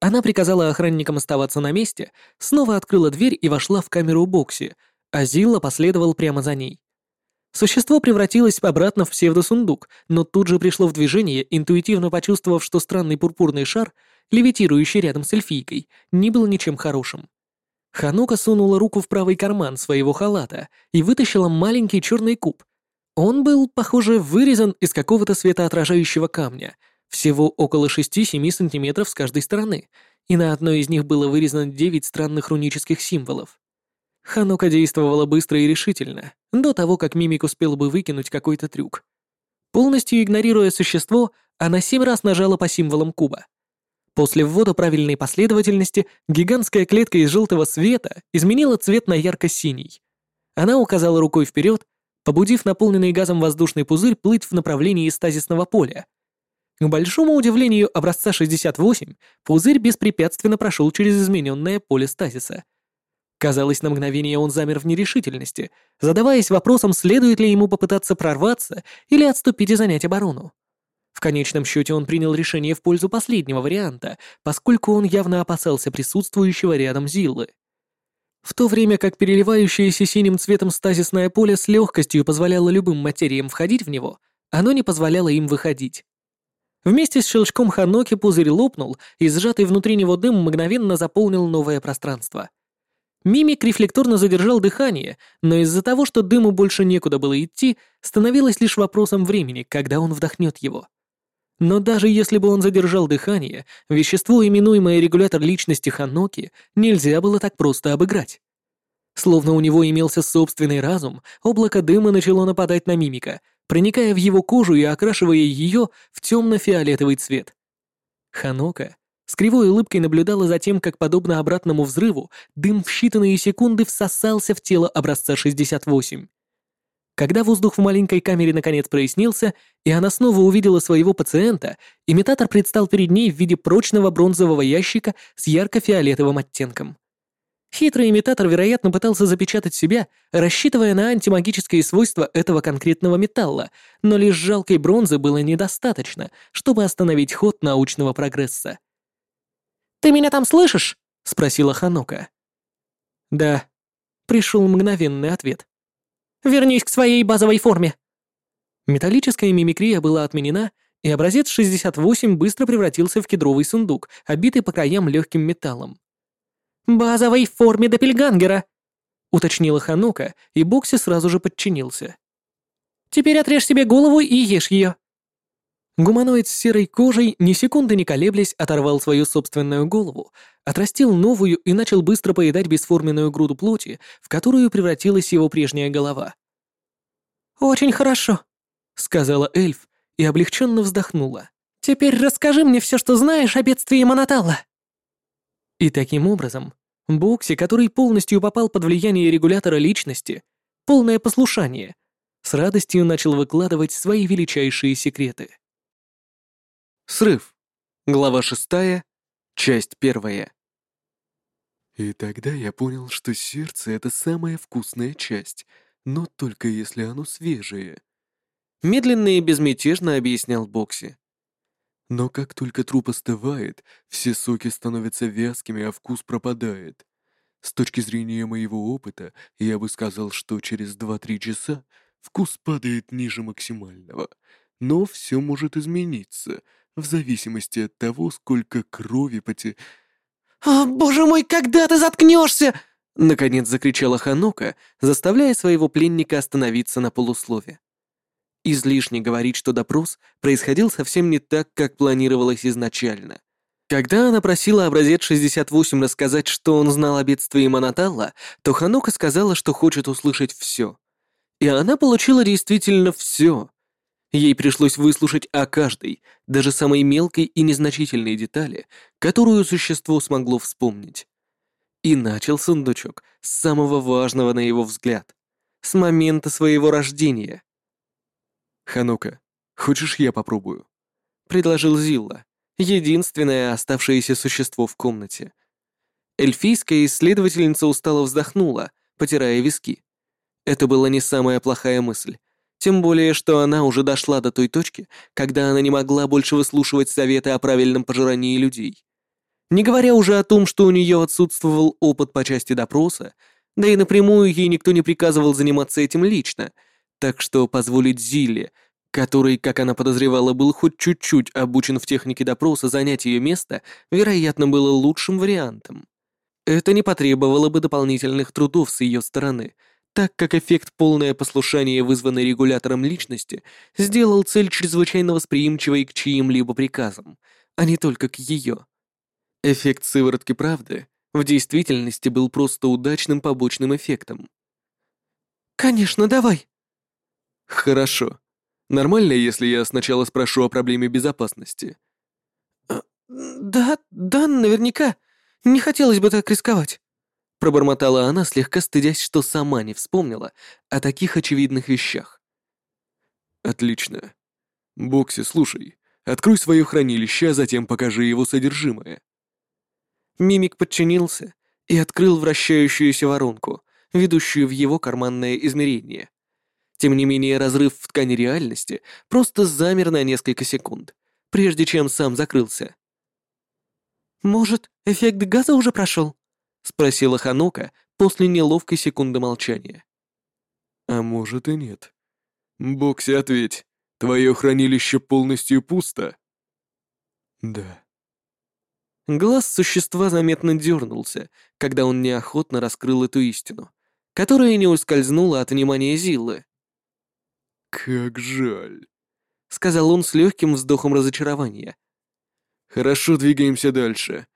Она приказала охранникам оставаться на месте, снова открыла дверь и вошла в камеру Бокси, а Зилла последовал прямо за ней. Существо превратилось обратно в псевдосундук, но тут же пришло в движение, интуитивно почувствовав, что странный пурпурный шар, левитирующий рядом с эльфийкой, не был ничем хорошим. Ханука сунула руку в правый карман своего халата и вытащила маленький черный куб. Он был, похоже, вырезан из какого-то светоотражающего камня — всего около 6-7 сантиметров с каждой стороны, и на одной из них было вырезано 9 странных рунических символов. Ханока действовала быстро и решительно, до того, как Мимик успел бы выкинуть какой-то трюк. Полностью игнорируя существо, она семь раз нажала по символам куба. После ввода правильной последовательности гигантская клетка из желтого света изменила цвет на ярко-синий. Она указала рукой вперед, побудив наполненный газом воздушный пузырь плыть в направлении стазисного поля, к большому удивлению образца 68, пузырь беспрепятственно прошел через измененное поле стазиса. Казалось, на мгновение он замер в нерешительности, задаваясь вопросом, следует ли ему попытаться прорваться или отступить и занять оборону. В конечном счете он принял решение в пользу последнего варианта, поскольку он явно опасался присутствующего рядом Зиллы. В то время как переливающееся синим цветом стазисное поле с легкостью позволяло любым материям входить в него, оно не позволяло им выходить. Вместе с щелчком Ханоки пузырь лопнул, и сжатый внутри него дым мгновенно заполнил новое пространство. Мимик рефлекторно задержал дыхание, но из-за того, что дыму больше некуда было идти, становилось лишь вопросом времени, когда он вдохнет его. Но даже если бы он задержал дыхание, вещество, именуемое регулятор личности Ханоки, нельзя было так просто обыграть. Словно у него имелся собственный разум, облако дыма начало нападать на мимика, проникая в его кожу и окрашивая ее в темно-фиолетовый цвет. Ханока с кривой улыбкой наблюдала за тем, как, подобно обратному взрыву, дым в считанные секунды всосался в тело образца 68. Когда воздух в маленькой камере наконец прояснился, и она снова увидела своего пациента, имитатор предстал перед ней в виде прочного бронзового ящика с ярко-фиолетовым оттенком. Хитрый имитатор, вероятно, пытался запечатать себя, рассчитывая на антимагические свойства этого конкретного металла, но лишь жалкой бронзы было недостаточно, чтобы остановить ход научного прогресса.
«Ты меня там слышишь?»
— спросила Ханока. «Да», — пришел мгновенный ответ.
Вернись к своей базовой форме!» Металлическая мимикрия была отменена, и образец 68 быстро превратился в кедровый сундук, обитый по краям легким металлом. «Базовой форме Доппельгангера!» — уточнила Ханука, и Бокси сразу же подчинился. «Теперь отрежь себе голову и ешь ее!» Гуманоид с серой кожей, ни секунды не колеблясь, оторвал свою собственную голову, отрастил новую и начал быстро поедать бесформенную груду плоти, в которую превратилась его прежняя голова. «Очень хорошо», — сказала эльф и облегченно вздохнула. «Теперь расскажи мне все, что знаешь о бедствии Монотала». И таким образом, Бокси, который полностью попал под влияние регулятора личности, полное послушание, с радостью начал выкладывать свои величайшие секреты.
Срыв. Глава шестая, часть первая.
И тогда я понял, что сердце — это самая вкусная часть, но только если оно свежее.
Медленно и безмятежно объяснял Бокси.
Но как только труп остывает, все соки становятся вязкими, а вкус пропадает. С точки зрения моего опыта, я бы сказал, что через 2-3 часа вкус падает ниже максимального. Но все может измениться — в зависимости от того, сколько крови поте...
«О, боже мой, когда ты заткнешься?»
Наконец закричала Ханока, заставляя своего пленника остановиться на полуслове. Излишне говорить, что допрос происходил совсем не так, как планировалось изначально. Когда она просила образец 68 рассказать, что он знал о бедствии Моноталла, то Ханока сказала, что хочет услышать все. И она получила действительно все. Ей пришлось выслушать о каждой, даже самой мелкой и незначительной детали, которую существо смогло вспомнить. И начал сундучок с самого важного на его взгляд, с момента своего рождения.
«Ханука, хочешь я попробую?»
— предложил Зилла, единственное оставшееся существо в комнате. Эльфийская исследовательница устало вздохнула, потирая виски. Это была не самая плохая мысль, тем более, что она уже дошла до той точки, когда она не могла больше выслушивать советы о правильном пожирании людей. Не говоря уже о том, что у нее отсутствовал опыт по части допроса, да и напрямую ей никто не приказывал заниматься этим лично, так что позволить Зиле, который, как она подозревала, был хоть чуть-чуть обучен в технике допроса, занять ее место, вероятно, было лучшим вариантом. Это не потребовало бы дополнительных трудов с ее стороны — так как эффект полное послушание, вызванный регулятором личности, сделал цель чрезвычайно восприимчивой к чьим-либо приказам, а не только к ее. Эффект сыворотки правды в действительности был просто удачным побочным эффектом.
«Конечно, давай!»
«Хорошо. Нормально, если я сначала спрошу о проблеме безопасности?»
«Э, «Да, да, наверняка. Не хотелось бы так рисковать».
Пробормотала она, слегка стыдясь, что сама не вспомнила о таких очевидных вещах.
«Отлично. Бокси, слушай, открой свое хранилище, а затем покажи его содержимое».
Мимик подчинился и открыл вращающуюся воронку, ведущую в его карманное измерение. Тем не менее, разрыв в ткани реальности просто замер на несколько секунд, прежде чем сам закрылся.
«Может, эффект газа уже прошел?»
— спросила Ханука после неловкой секунды молчания.
«А может и нет. Бокси, ответь, твое хранилище полностью пусто?» «Да».
Глаз существа заметно дернулся, когда он неохотно раскрыл эту истину, которая не ускользнула от внимания Зиллы.
«Как жаль», —
сказал он с легким вздохом разочарования.
«Хорошо, двигаемся дальше.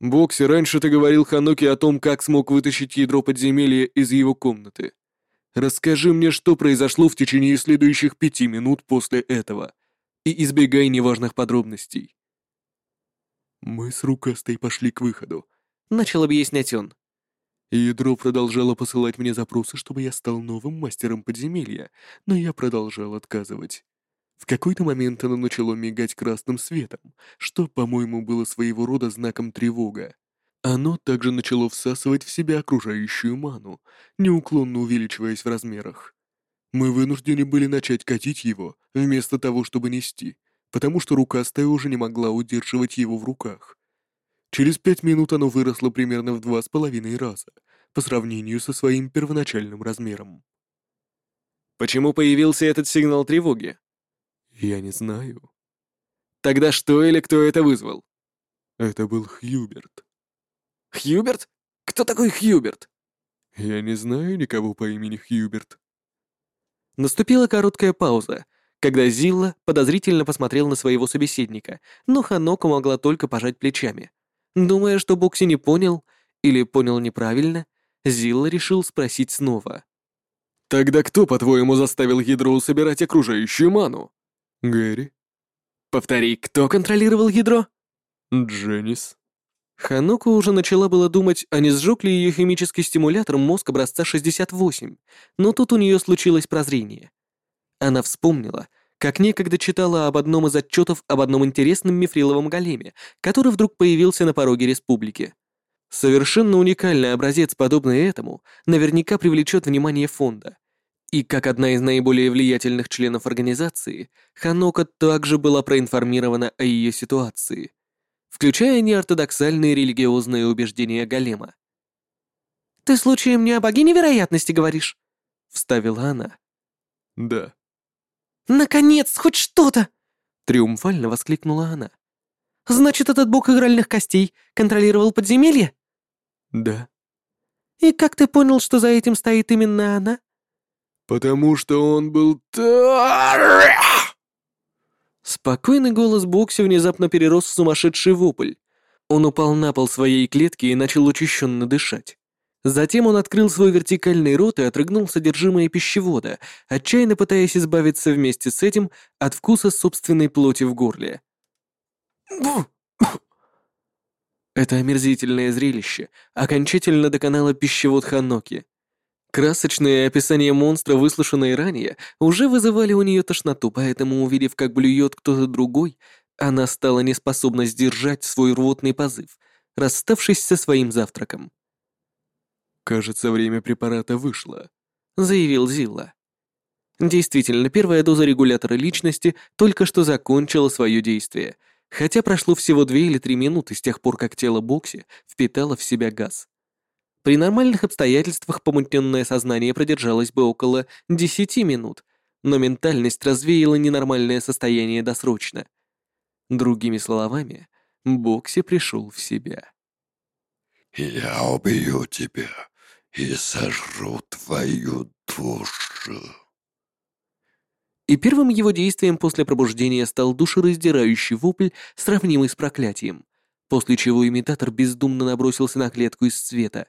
«Бокси, раньше ты говорил Ханоки о том, как смог вытащить ядро подземелья из его комнаты. Расскажи мне, что произошло в течение следующих пяти минут после этого, и избегай неважных подробностей». Мы с Рукастой пошли к выходу.
Начал объяснять он.
Ядро продолжало посылать мне запросы, чтобы я стал новым мастером подземелья, но я продолжал отказывать. В какой-то момент оно начало мигать красным светом, что, по-моему, было своего рода знаком тревога. Оно также начало всасывать в себя окружающую ману, неуклонно увеличиваясь в размерах. Мы вынуждены были начать катить его, вместо того, чтобы нести, потому что рукастая уже не могла удерживать его в руках. Через пять минут оно выросло примерно в два с половиной раза, по сравнению со своим первоначальным размером.
Почему появился этот сигнал тревоги?
Я не знаю.
Тогда что или кто это вызвал?
Это был Хьюберт.
Хьюберт? Кто такой Хьюберт?
Я не знаю никого по имени Хьюберт.
Наступила короткая пауза, когда Зилла подозрительно посмотрел на своего собеседника, но Ханоко могла только пожать плечами. Думая, что Бокси не понял или понял неправильно, Зилла решил спросить снова. «Тогда кто, по-твоему, заставил ядро собирать окружающую ману?»
Гэри?
«Повтори, кто контролировал ядро?»
Дженнис.
Ханоко уже начала было думать, а не сжег ли ее химический стимулятор мозг образца 68, но тут у нее случилось прозрение. Она вспомнила, как некогда читала об одном из отчетов об одном интересном мифриловом големе, который вдруг появился на пороге республики. Совершенно уникальный образец, подобный этому, наверняка привлечет внимание фонда. И как одна из наиболее влиятельных членов организации, Ханока также была проинформирована о ее ситуации, включая неортодоксальные религиозные убеждения Голема. «Ты случаем не о богине вероятности говоришь?» — вставила она.
Да.
Наконец, хоть что-то!
Триумфально воскликнула она.
Значит, этот бог игральных костей контролировал подземелье?
Да.
И как ты понял, что за этим стоит именно она?
Потому что он был...
Спокойный голос Бокси внезапно перерос в сумасшедший вопль. Он упал на пол своей клетки и начал учащенно дышать. Затем он открыл свой вертикальный рот и отрыгнул содержимое пищевода, отчаянно пытаясь избавиться вместе с этим от вкуса собственной плоти в горле. Это омерзительное зрелище окончательно доконало пищевод Ханоки. Красочные описания монстра, выслушанные ранее, уже вызывали у нее тошноту, поэтому, увидев, как блюет кто-то другой, она стала неспособна сдержать свой рвотный позыв, расставшись со своим завтраком.
«Кажется, время препарата вышло», —
заявил Зилла. Действительно, первая доза регулятора личности только что закончила свое действие, хотя прошло всего две или три минуты с тех пор, как тело Бокси впитало в себя газ. При нормальных обстоятельствах помутненное сознание продержалось бы около 10 минут, но ментальность развеяла ненормальное состояние досрочно. Другими словами, Бокси пришел в себя.
«Я убью тебя и сожру твою душу».
И первым его действием после пробуждения стал душераздирающий вопль, сравнимый с проклятием, после чего имитатор бездумно набросился на клетку из цвета.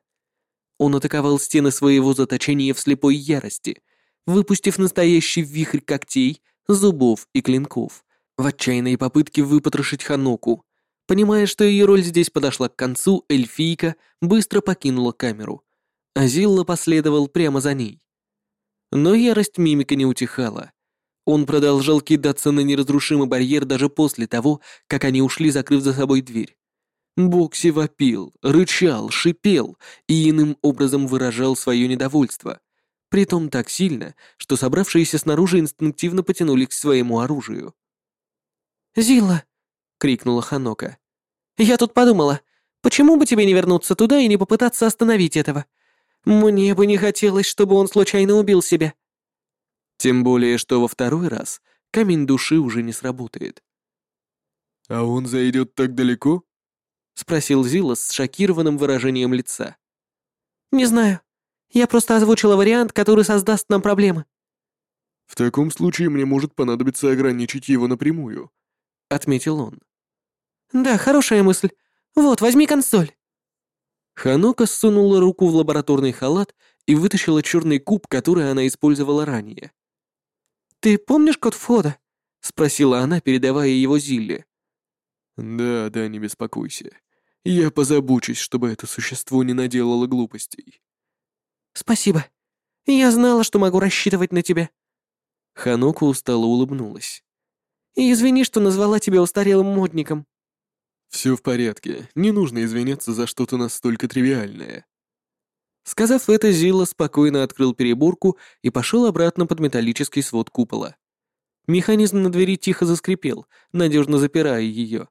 Он атаковал стены своего заточения в слепой ярости, выпустив настоящий вихрь когтей, зубов и клинков, в отчаянной попытке выпотрошить Ханоку. Понимая, что ее роль здесь подошла к концу, эльфийка быстро покинула камеру, а Зилла последовал прямо за ней. Но ярость мимика не утихала. Он продолжал кидаться на неразрушимый барьер даже после того, как они ушли, закрыв за собой дверь. Бокси вопил, рычал, шипел и иным образом выражал свое недовольство. Притом так сильно, что собравшиеся снаружи инстинктивно потянулись к своему оружию.
«Зилла!» — крикнула Ханока. «Я тут подумала, почему бы тебе не вернуться туда и не попытаться остановить этого? Мне бы не хотелось, чтобы он случайно убил себя».
Тем более, что во второй раз камень души уже не сработает.
«А он зайдет так далеко?»
— спросил Зила с шокированным выражением лица.
«Не знаю. Я просто озвучила вариант, который создаст нам проблемы».
«В таком случае мне может понадобиться ограничить его напрямую», —
отметил он.
«Да, хорошая мысль. Вот, возьми консоль».
Ханока сунула руку в лабораторный халат и вытащила черный куб, который она использовала ранее.
«Ты помнишь код входа?»
— спросила она, передавая его Зилле.
«Да, да, не беспокойся. Я позабочусь, чтобы это существо не наделало глупостей».
«Спасибо. Я знала, что могу рассчитывать на тебя».
Ханоку устало улыбнулась.
«И извини, что назвала тебя устарелым модником».
«Все в порядке. Не нужно извиняться за что-то настолько тривиальное».
Сказав это, Зилла спокойно открыл переборку и пошел обратно под металлический свод купола. Механизм на двери тихо заскрипел, надежно запирая ее.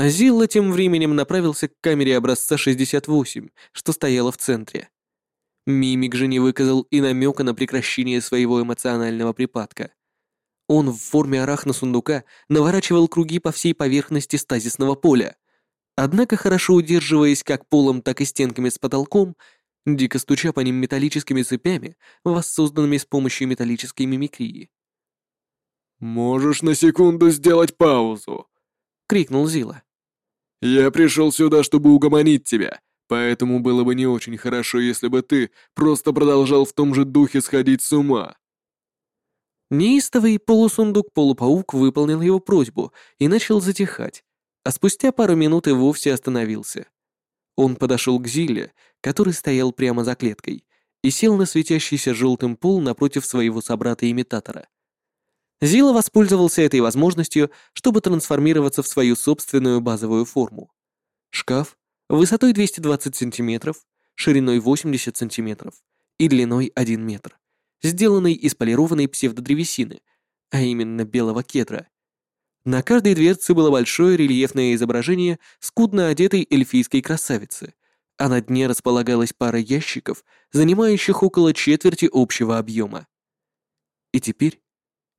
А тем временем направился к камере образца 68, что стояла в центре. Мимик же не выказал и намека на прекращение своего эмоционального припадка. Он в форме арахна-сундука наворачивал круги по всей поверхности стазисного поля. Однако, хорошо удерживаясь как полом, так и стенками с потолком, дико стуча по ним металлическими цепями, воссозданными с помощью металлической мимикрии.
«Можешь на секунду сделать паузу?»
— крикнул Зила.
«Я пришел сюда, чтобы угомонить тебя, поэтому было бы не очень хорошо, если бы ты просто продолжал в том же духе сходить с ума».
Неистовый полусундук-полупаук выполнил его просьбу и начал затихать, а спустя пару минут и вовсе остановился. Он подошел к Зилле, который стоял прямо за клеткой, и сел на светящийся желтым пол напротив своего собрата-имитатора. Зила воспользовался этой возможностью, чтобы трансформироваться в свою собственную базовую форму. Шкаф высотой 220 см, шириной 80 см и длиной 1 метр сделанный из полированной псевдодревесины, а именно белого кедра. На каждой дверце было большое рельефное изображение скудно одетой эльфийской красавицы, а на дне располагалась пара ящиков, занимающих около четверти общего объема. И теперь,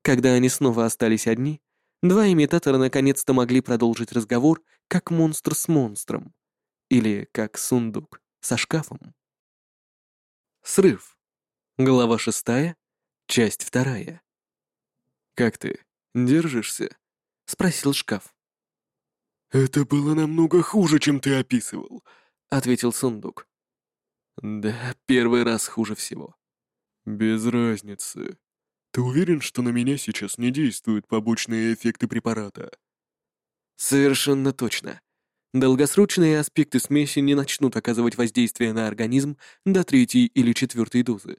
когда они снова остались одни, два имитатора наконец-то могли продолжить разговор как монстр с монстром. Или как сундук со шкафом. Срыв. Глава шестая, часть вторая.
«Как ты? Держишься?»
— спросил шкаф.
«Это было намного хуже, чем ты описывал», —
ответил сундук.
«Да, первый раз хуже всего». «Без разницы. Ты уверен, что на меня сейчас не действуют побочные эффекты препарата?»
«Совершенно точно. Долгосрочные аспекты смеси не начнут оказывать воздействие на организм до третьей или четвертой дозы.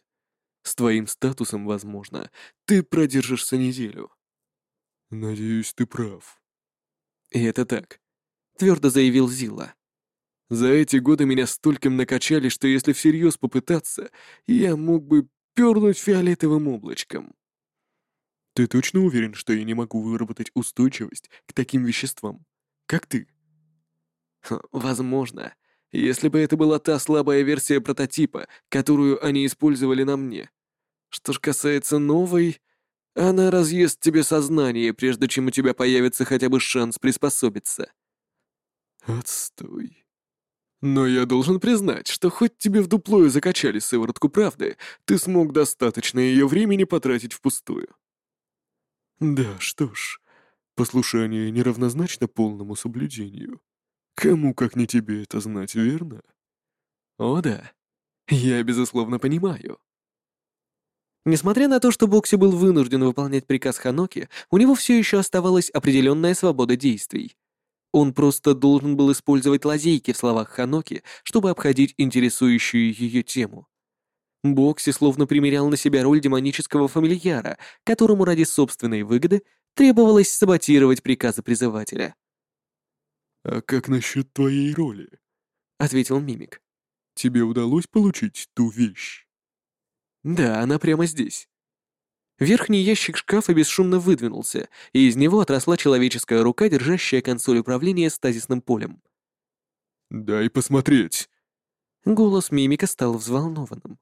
С твоим статусом, возможно, ты продержишься неделю.
Надеюсь, ты прав.
И это так, твердо заявил Зила. За эти годы меня стольким накачали, что если всерьез попытаться, я мог бы пернуть фиолетовым облачком.
Ты точно уверен, что я не могу выработать устойчивость к таким веществам, как ты?
Возможно, если бы это была та слабая версия прототипа, которую они использовали на мне. Что ж касается новой, она разъест тебе сознание, прежде чем у тебя появится хотя бы шанс приспособиться.
Отстой. Но я должен признать, что хоть тебе в дупло и закачали сыворотку правды, ты смог достаточно ее времени потратить впустую. Да, что ж, послушание неравнозначно полному соблюдению. Кому, как не тебе, это знать, верно?
О да, я безусловно понимаю. Несмотря на то, что Бокси был вынужден выполнять приказ Ханоки, у него все еще оставалась определенная свобода действий. Он просто должен был использовать лазейки в словах Ханоки, чтобы обходить интересующую ее тему. Бокси словно примерял на себя роль демонического фамильяра, которому ради собственной выгоды требовалось саботировать приказы призывателя.
«А как насчет твоей роли?»
— ответил Мимик.
«Тебе удалось получить ту вещь?»
«Да, она прямо здесь». Верхний ящик шкафа бесшумно выдвинулся, и из него отросла человеческая рука, держащая консоль управления стазисным полем.
«Дай посмотреть».
Голос Мимика стал взволнованным.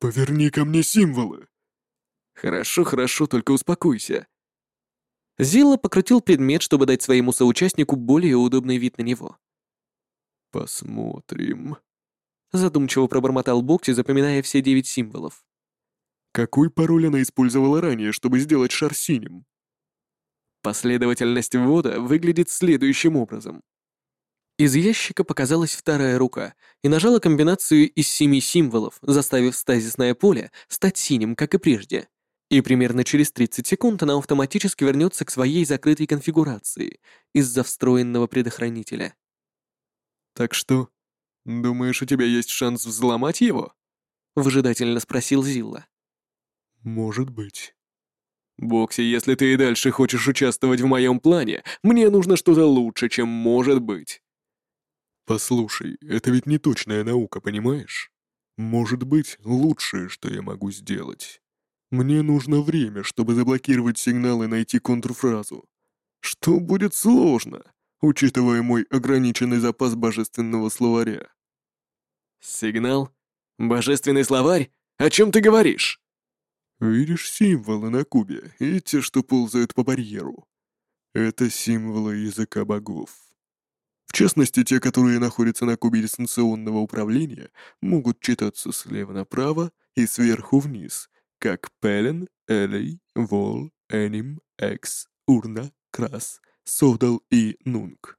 «Поверни ко мне символы».
«Хорошо, хорошо, только успокойся», Зилла покрутил предмет, чтобы дать своему соучастнику более удобный вид на него.
«Посмотрим», —
задумчиво пробормотал Бокси, запоминая все девять символов.
«Какой пароль она использовала ранее, чтобы сделать шар синим?»
Последовательность ввода выглядит следующим образом. Из ящика показалась вторая рука и нажала комбинацию из семи символов, заставив стазисное поле стать синим, как и прежде и примерно через 30 секунд она автоматически вернется к своей закрытой конфигурации из-за встроенного предохранителя.
«Так что, думаешь, у тебя есть шанс взломать его?»
— выжидательно спросил Зилла.
«Может быть».
«Бокси, если ты и дальше хочешь участвовать в моем плане, мне нужно что-то лучше, чем может быть».
«Послушай, это ведь не точная наука, понимаешь? Может быть, лучшее, что я могу сделать». Мне нужно время, чтобы заблокировать сигнал и найти контрфразу. Что будет сложно, учитывая мой ограниченный запас божественного словаря.
Сигнал? Божественный словарь? О чем ты говоришь?
Видишь символы на кубе и те, что ползают по барьеру? Это символы языка богов. В частности, те, которые находятся на кубе дистанционного управления, могут читаться слева направо и сверху вниз, как Пелен, Элей, Вол, Эним, Экс, Урна, Крас, Содал и Нунг.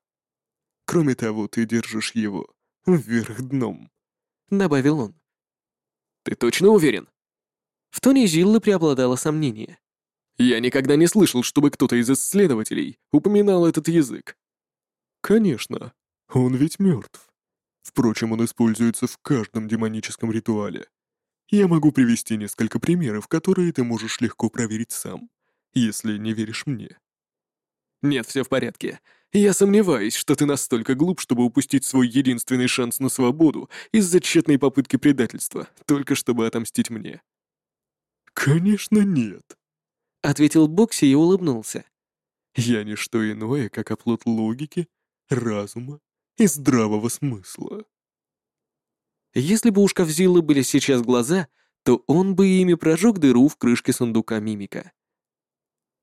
Кроме того, ты держишь его вверх дном», — добавил он.
«Ты точно уверен?» В тоне Зиллы преобладало сомнение. «Я никогда не слышал, чтобы кто-то из исследователей упоминал этот язык».
«Конечно, он ведь мертв. Впрочем, он используется в каждом демоническом ритуале. Я могу привести несколько примеров, которые ты можешь легко проверить сам, если не веришь мне».
«Нет, все в порядке. Я сомневаюсь, что ты настолько глуп, чтобы упустить свой единственный шанс на свободу из-за тщетной попытки предательства, только чтобы отомстить мне».
«Конечно нет», —
ответил Бокси и улыбнулся.
«Я не что иное, как оплот логики, разума и здравого смысла».
Если бы у Шкафзилы были сейчас глаза, то он бы ими прожег дыру в крышке сундука мимика.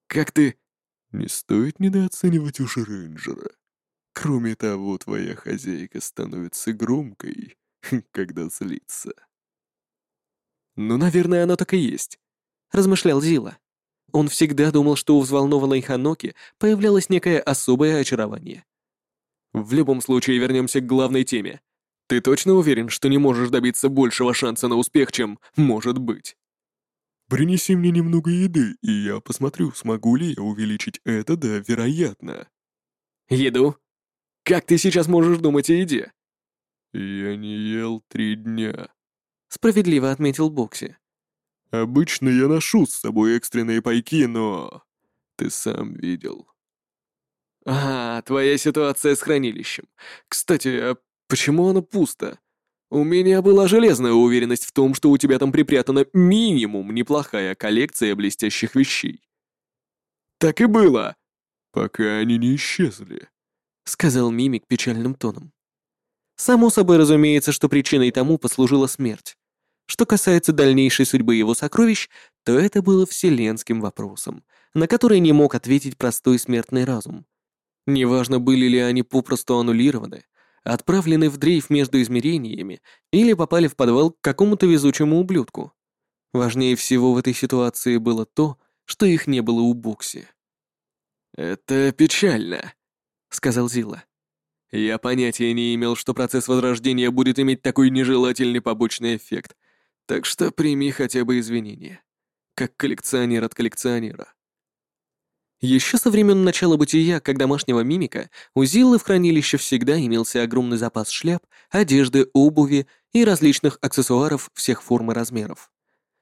«Как ты...»
«Не стоит недооценивать уж рейнджера. Кроме того, твоя хозяйка становится громкой, [LAUGHS] когда злится».
«Ну, наверное, оно так и есть», — размышлял Зила. Он всегда думал, что у взволнованной Ханоки появлялось некое особое очарование. В любом случае, вернемся к главной теме. Ты точно уверен, что не можешь добиться большего шанса на успех, чем может быть?
Принеси мне немного еды, и я посмотрю, смогу ли я увеличить это до вероятно.
Еду? Как ты сейчас можешь думать о еде?
Я не ел три дня.
Справедливо отметил Бокси.
Обычно я ношу с собой экстренные пайки, но... Ты сам видел.
А, твоя ситуация с хранилищем. Кстати, а почему оно пусто? У меня была железная уверенность в том, что у тебя там припрятана минимум неплохая коллекция блестящих вещей. Так и было.
Пока они не исчезли,
сказал Мимик печальным тоном. Само собой разумеется, что причиной тому послужила смерть. Что касается дальнейшей судьбы его сокровищ, то это было вселенским вопросом, на который не мог ответить простой смертный разум. Неважно, были ли они попросту аннулированы, отправлены в дрейф между измерениями или попали в подвал к какому-то везучему ублюдку. Важнее всего в этой ситуации было то, что их не было у Бокси. «Это печально», — сказал Зила. «Я понятия не имел, что процесс возрождения будет иметь такой нежелательный побочный эффект, так что прими хотя бы извинения, как коллекционер от коллекционера». Еще со времен начала бытия, как домашнего мимика, у Зиллы в хранилище всегда имелся огромный запас шляп, одежды, обуви и различных аксессуаров всех форм и размеров.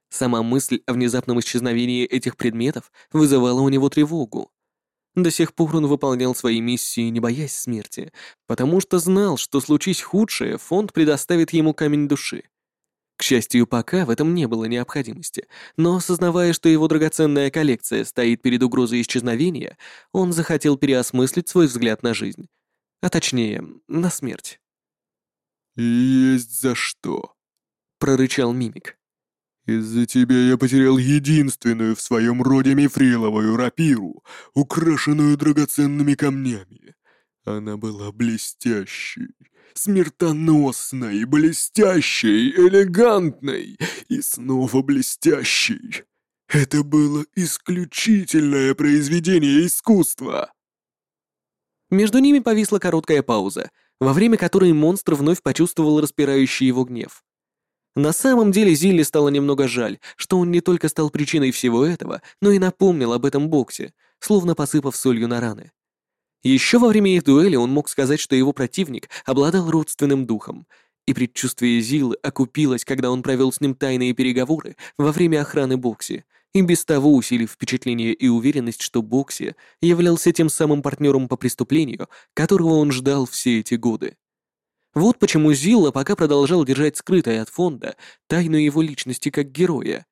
Сама мысль о внезапном исчезновении этих предметов вызывала у него тревогу. До сих пор он выполнял свои миссии, не боясь смерти, потому что знал, что случись худшее, фонд предоставит ему камень души. К счастью, пока в этом не было необходимости, но осознавая, что его драгоценная коллекция стоит перед угрозой исчезновения, он захотел переосмыслить свой взгляд на жизнь. А точнее, на смерть.
«Есть за что», — прорычал Мимик. «Из-за тебя я потерял единственную в своем роде мифриловую рапиру, украшенную драгоценными камнями. Она была блестящей, смертоносной, блестящей, элегантной и снова блестящей. Это было исключительное произведение искусства.
Между ними повисла короткая пауза, во время которой монстр вновь почувствовал распирающий его гнев. На самом деле Зилли стало немного жаль, что он не только стал причиной всего этого, но и напомнил об этом боксе, словно посыпав солью на раны. Еще во время их дуэли он мог сказать, что его противник обладал родственным духом, и предчувствие Зилы окупилось, когда он провел с ним тайные переговоры во время охраны Бокси, и без того усилив впечатление и уверенность, что Бокси являлся тем самым партнером по преступлению, которого он ждал все эти годы. Вот почему Зилла пока продолжал держать скрытой от фонда тайну его личности как героя.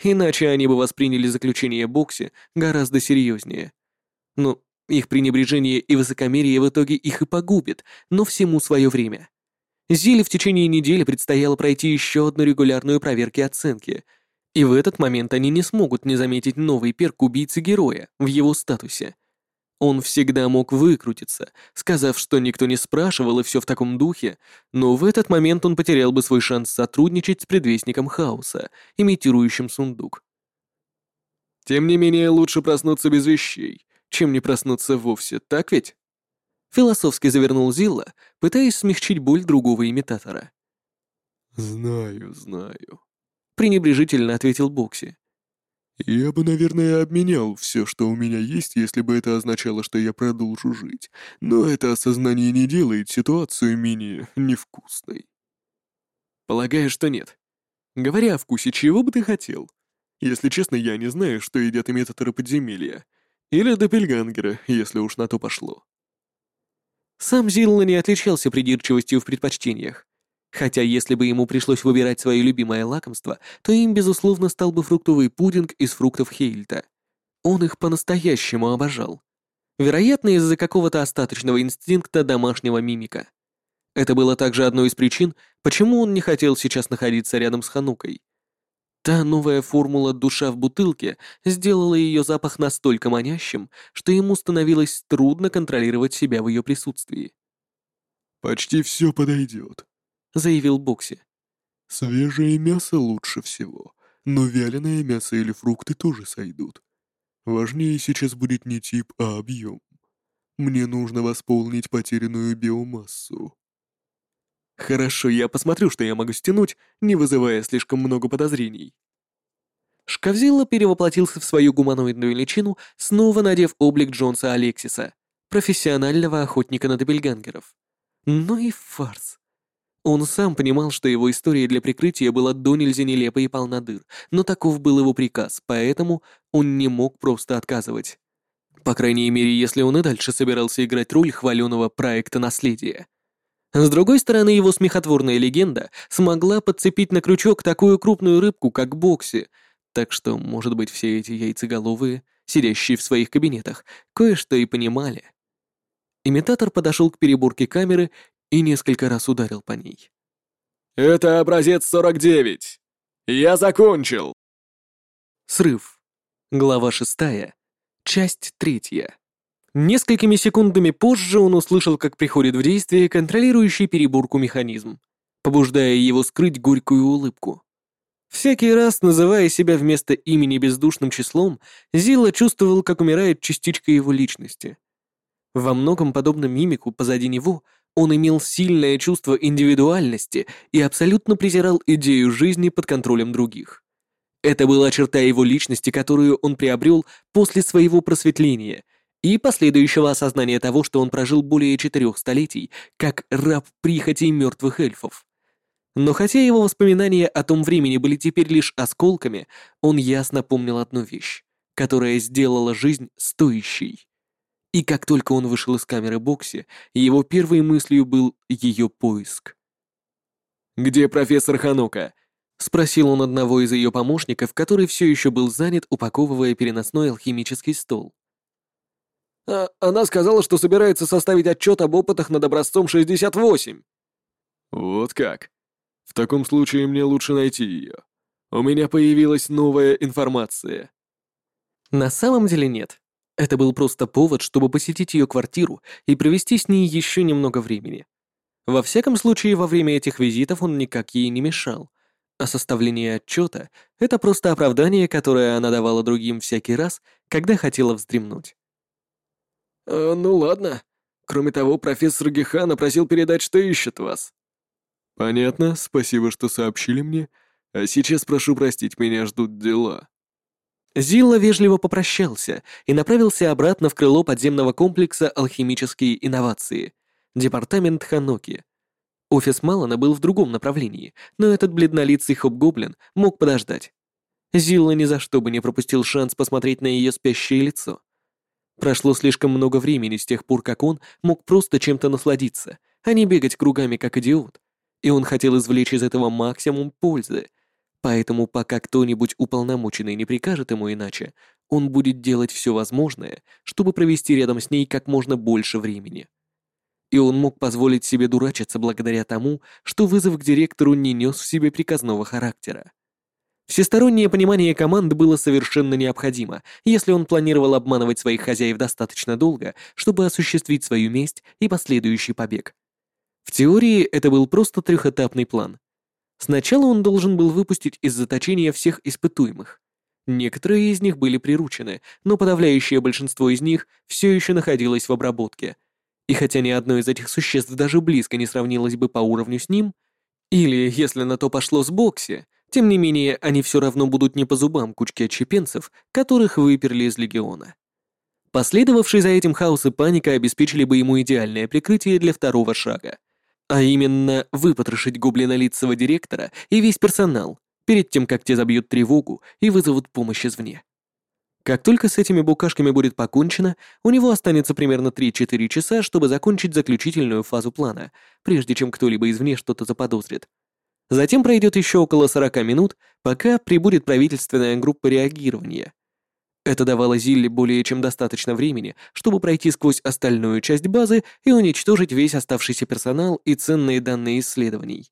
Иначе они бы восприняли заключение Бокси гораздо серьезнее. Ну, их пренебрежение и высокомерие в итоге их и погубит, но всему свое время. Зиле в течение недели предстояло пройти еще одну регулярную проверку оценки, и в этот момент они не смогут не заметить новый перк убийцы-героя в его статусе. Он всегда мог выкрутиться, сказав, что никто не спрашивал и все в таком духе, но в этот момент он потерял бы свой шанс сотрудничать с предвестником хаоса, имитирующим сундук. Тем не менее, лучше проснуться без вещей, чем не проснуться вовсе, так ведь? Философски завернул Зилла, пытаясь смягчить боль другого имитатора.
«Знаю, знаю», —
пренебрежительно ответил Бокси.
«Я бы, наверное, обменял все, что у меня есть, если бы это означало, что я продолжу жить, но это осознание не делает ситуацию менее невкусной».
«Полагаю, что нет. Говоря о вкусе, чего бы ты хотел? Если честно, я не знаю, что едят имитаторы подземелья. Или допельгангеры, если уж на то пошло». Сам Зилла не отличался придирчивостью в предпочтениях. Хотя если бы ему пришлось выбирать свое любимое лакомство, то им, безусловно, стал бы фруктовый пудинг из фруктов Хейльта. Он их по-настоящему обожал. Вероятно, из-за какого-то остаточного инстинкта домашнего мимика. Это было также одной из причин, почему он не хотел сейчас находиться рядом с Ханукой. Та новая формула «душа в бутылке» сделала ее запах настолько манящим, что ему становилось трудно контролировать себя в ее присутствии.
«Почти все подойдет», —
заявил Бокси.
«Свежее мясо лучше всего, но вяленое мясо или фрукты тоже сойдут. Важнее сейчас будет не тип, а объем. Мне нужно восполнить потерянную биомассу».
Хорошо, я посмотрю, что я могу стянуть, не вызывая слишком много подозрений. Шкавзилла перевоплотился в свою гуманоидную личину, снова надев облик Джонса Алексиса, профессионального охотника на добельгангеров. Ну и фарс. Он сам понимал, что его история для прикрытия была до нельзя нелепой и полна дыр, но таков был его приказ, поэтому он не мог просто отказывать. По крайней мере, если он и дальше собирался играть роль хваленого проекта наследия. С другой стороны, его смехотворная легенда смогла подцепить на крючок такую крупную рыбку, как Бокси, так что, может быть, все эти яйцеголовые, сидящие в своих кабинетах, кое-что и понимали. Имитатор подошел к переборке камеры и несколько раз ударил по ней. «Это образец 49! Я закончил!» Срыв. Глава шестая. Часть третья. Несколькими секундами позже он услышал, как приходит в действие контролирующий переборку механизм, побуждая его скрыть горькую улыбку. Всякий раз, называя себя вместо имени бездушным числом, Зила чувствовал, как умирает частичка его личности. Во многом подобно мимику позади него, он имел сильное чувство индивидуальности и абсолютно презирал идею жизни под контролем других. Это была черта его личности, которую он приобрел после своего просветления и последующего осознания того, что он прожил более четырех столетий, как раб прихотей мертвых эльфов. Но хотя его воспоминания о том времени были теперь лишь осколками, он ясно помнил одну вещь, которая сделала жизнь стоящей. И как только он вышел из камеры Бокси, его первой мыслью был ее поиск. «Где профессор Ханука?» — спросил он одного из ее помощников, который все еще был занят, упаковывая переносной алхимический стол. А она сказала, что собирается составить отчет об опытах над образцом 68.
Вот как. В таком случае мне лучше найти ее. У меня появилась новая информация.
На самом деле нет. Это был просто повод, чтобы посетить ее квартиру и провести с ней еще немного времени. Во всяком случае, во время этих визитов он никак ей не мешал, а составление отчета — это просто оправдание, которое она давала другим всякий раз, когда хотела вздремнуть.
«Э, «Ну ладно. Кроме того, профессор Гехана просил передать, что ищет вас». «Понятно, спасибо, что сообщили мне. А сейчас прошу простить, меня ждут дела».
Зилла вежливо попрощался и направился обратно в крыло подземного комплекса «Алхимические инновации», департамент Ханоки. Офис Малана был в другом направлении, но этот бледнолицый хоп-гоблин мог подождать. Зилла ни за что бы не пропустил шанс посмотреть на ее спящее лицо. Прошло слишком много времени с тех пор, как он мог просто чем-то насладиться, а не бегать кругами как идиот. И он хотел извлечь из этого максимум пользы. Поэтому пока кто-нибудь уполномоченный не прикажет ему иначе, он будет делать все возможное, чтобы провести рядом с ней как можно больше времени. и он мог позволить себе дурачиться благодаря тому, что вызов к директору не нес в себе приказного характера. Всестороннее понимание команд было совершенно необходимо, если он планировал обманывать своих хозяев достаточно долго, чтобы осуществить свою месть и последующий побег. В теории это был просто трехэтапный план. Сначала он должен был выпустить из заточения всех испытуемых. Некоторые из них были приручены, но подавляющее большинство из них все еще находилось в обработке. И хотя ни одно из этих существ даже близко не сравнилось бы по уровню с ним, или, если на то пошло с Бокси, тем не менее, они все равно будут не по зубам кучки отчепенцев, которых выперли из Легиона. Последовавший за этим хаос и паника обеспечили бы ему идеальное прикрытие для второго шага. А именно, выпотрошить гоблинолицего директора и весь персонал, перед тем, как те забьют тревогу и вызовут помощь извне. Как только с этими букашками будет покончено, у него останется примерно 3-4 часа, чтобы закончить заключительную фазу плана, прежде чем кто-либо извне что-то заподозрит. Затем пройдет еще около 40 минут, пока прибудет правительственная группа реагирования. Это давало Зилле более чем достаточно времени, чтобы пройти сквозь остальную часть базы и уничтожить весь оставшийся персонал и ценные данные исследований.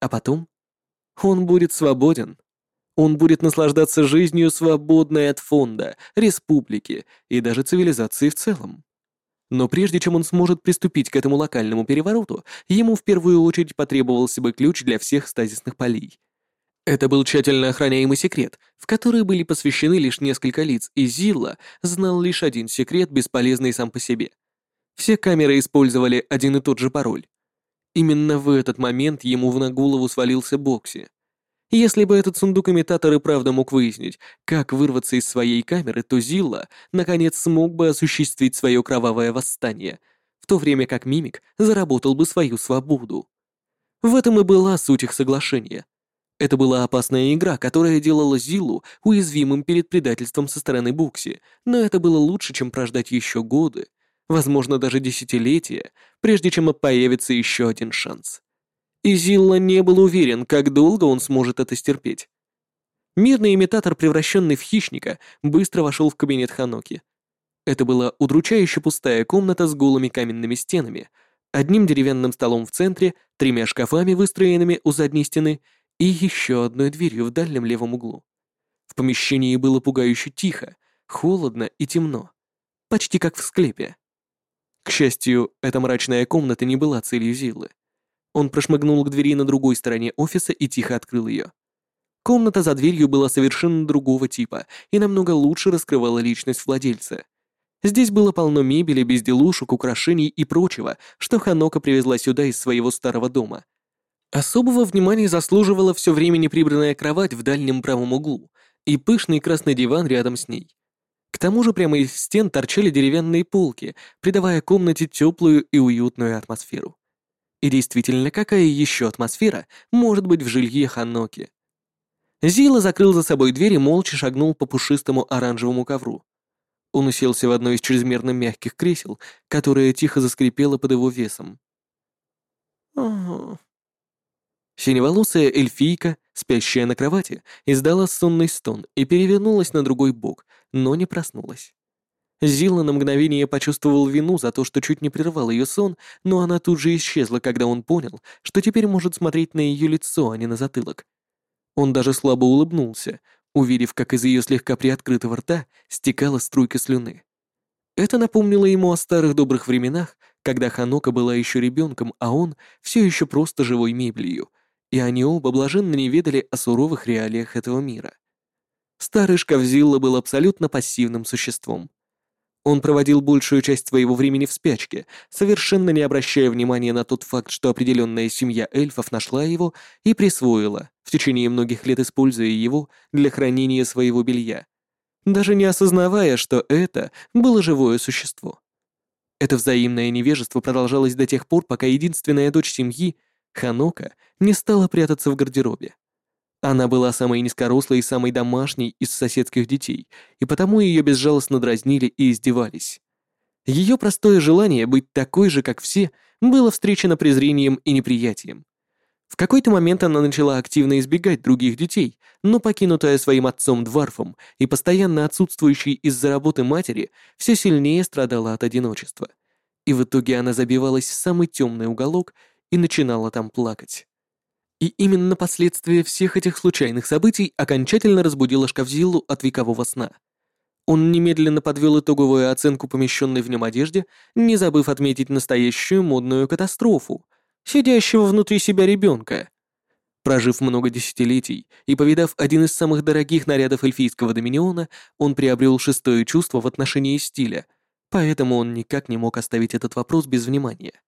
А потом он будет свободен. Он будет наслаждаться жизнью, свободной от фонда, республики и даже цивилизации в целом. Но прежде чем он сможет приступить к этому локальному перевороту, ему в первую очередь потребовался бы ключ для всех стазисных полей. Это был тщательно охраняемый секрет, в который были посвящены лишь несколько лиц, и Зилла знал лишь один секрет, бесполезный сам по себе. Все камеры использовали один и тот же пароль. Именно в этот момент ему в на голову свалился Бокси. Если бы этот сундук-имитатор и правда мог выяснить, как вырваться из своей камеры, то Зилла, наконец, смог бы осуществить свое кровавое восстание, в то время как Мимик заработал бы свою свободу. В этом и была суть их соглашения. Это была опасная игра, которая делала Зиллу уязвимым перед предательством со стороны Букси, но это было лучше, чем прождать еще годы, возможно, даже десятилетия, прежде чем появится еще один шанс и Зилла не был уверен, как долго он сможет это стерпеть. Мирный имитатор, превращенный в хищника, быстро вошел в кабинет Ханоки. Это была удручающе пустая комната с голыми каменными стенами, одним деревянным столом в центре, тремя шкафами, выстроенными у задней стены, и еще одной дверью в дальнем левом углу. В помещении было пугающе тихо, холодно и темно, почти как в склепе. К счастью, эта мрачная комната не была целью Зиллы. Он прошмыгнул к двери на другой стороне офиса и тихо открыл ее. Комната за дверью была совершенно другого типа и намного лучше раскрывала личность владельца. Здесь было полно мебели, безделушек, украшений и прочего, что Ханока привезла сюда из своего старого дома. Особого внимания заслуживала все время неприбранная кровать в дальнем правом углу и пышный красный диван рядом с ней. К тому же прямо из стен торчали деревянные полки, придавая комнате теплую и уютную атмосферу. И действительно, какая еще атмосфера может быть в жилье Ханоки? Зила закрыл за собой дверь и молча шагнул по пушистому оранжевому ковру. Он уселся в одно из чрезмерно мягких кресел, которое тихо заскрипело под его весом. Ага. Синеволосая эльфийка, спящая на кровати, издала сонный стон и перевернулась на другой бок, но не проснулась. Зила на мгновение почувствовал вину за то, что чуть не прервал ее сон, но она тут же исчезла, когда он понял, что теперь может смотреть на ее лицо, а не на затылок. Он даже слабо улыбнулся, увидев, как из ее слегка приоткрытого рта стекала струйка слюны. Это напомнило ему о старых добрых временах, когда Ханока была еще ребенком, а он все еще просто живой мебелью, и они оба блаженно не ведали о суровых реалиях этого мира. Старый Шкафзилла был абсолютно пассивным существом. Он проводил большую часть своего времени в спячке, совершенно не обращая внимания на тот факт, что определенная семья эльфов нашла его и присвоила, в течение многих лет используя его для хранения своего белья, даже не осознавая, что это было живое существо. Это взаимное невежество продолжалось до тех пор, пока единственная дочь семьи, Ханока, не стала прятаться в гардеробе. Она была самой низкорослой и самой домашней из соседских детей, и потому ее безжалостно дразнили и издевались. Ее простое желание быть такой же, как все, было встречено презрением и неприятием. В какой-то момент она начала активно избегать других детей, но покинутая своим отцом Дварфом и постоянно отсутствующей из-за работы матери, все сильнее страдала от одиночества. и в итоге она забивалась в самый темный уголок и начинала там плакать. И именно последствия всех этих случайных событий окончательно разбудило Шкафзиллу от векового сна. Он немедленно подвел итоговую оценку помещенной в нем одежде, не забыв отметить настоящую модную катастрофу, сидящего внутри себя ребенка. Прожив много десятилетий и повидав один из самых дорогих нарядов эльфийского доминиона, он приобрел шестое чувство в отношении стиля, поэтому он никак не мог оставить этот вопрос без внимания.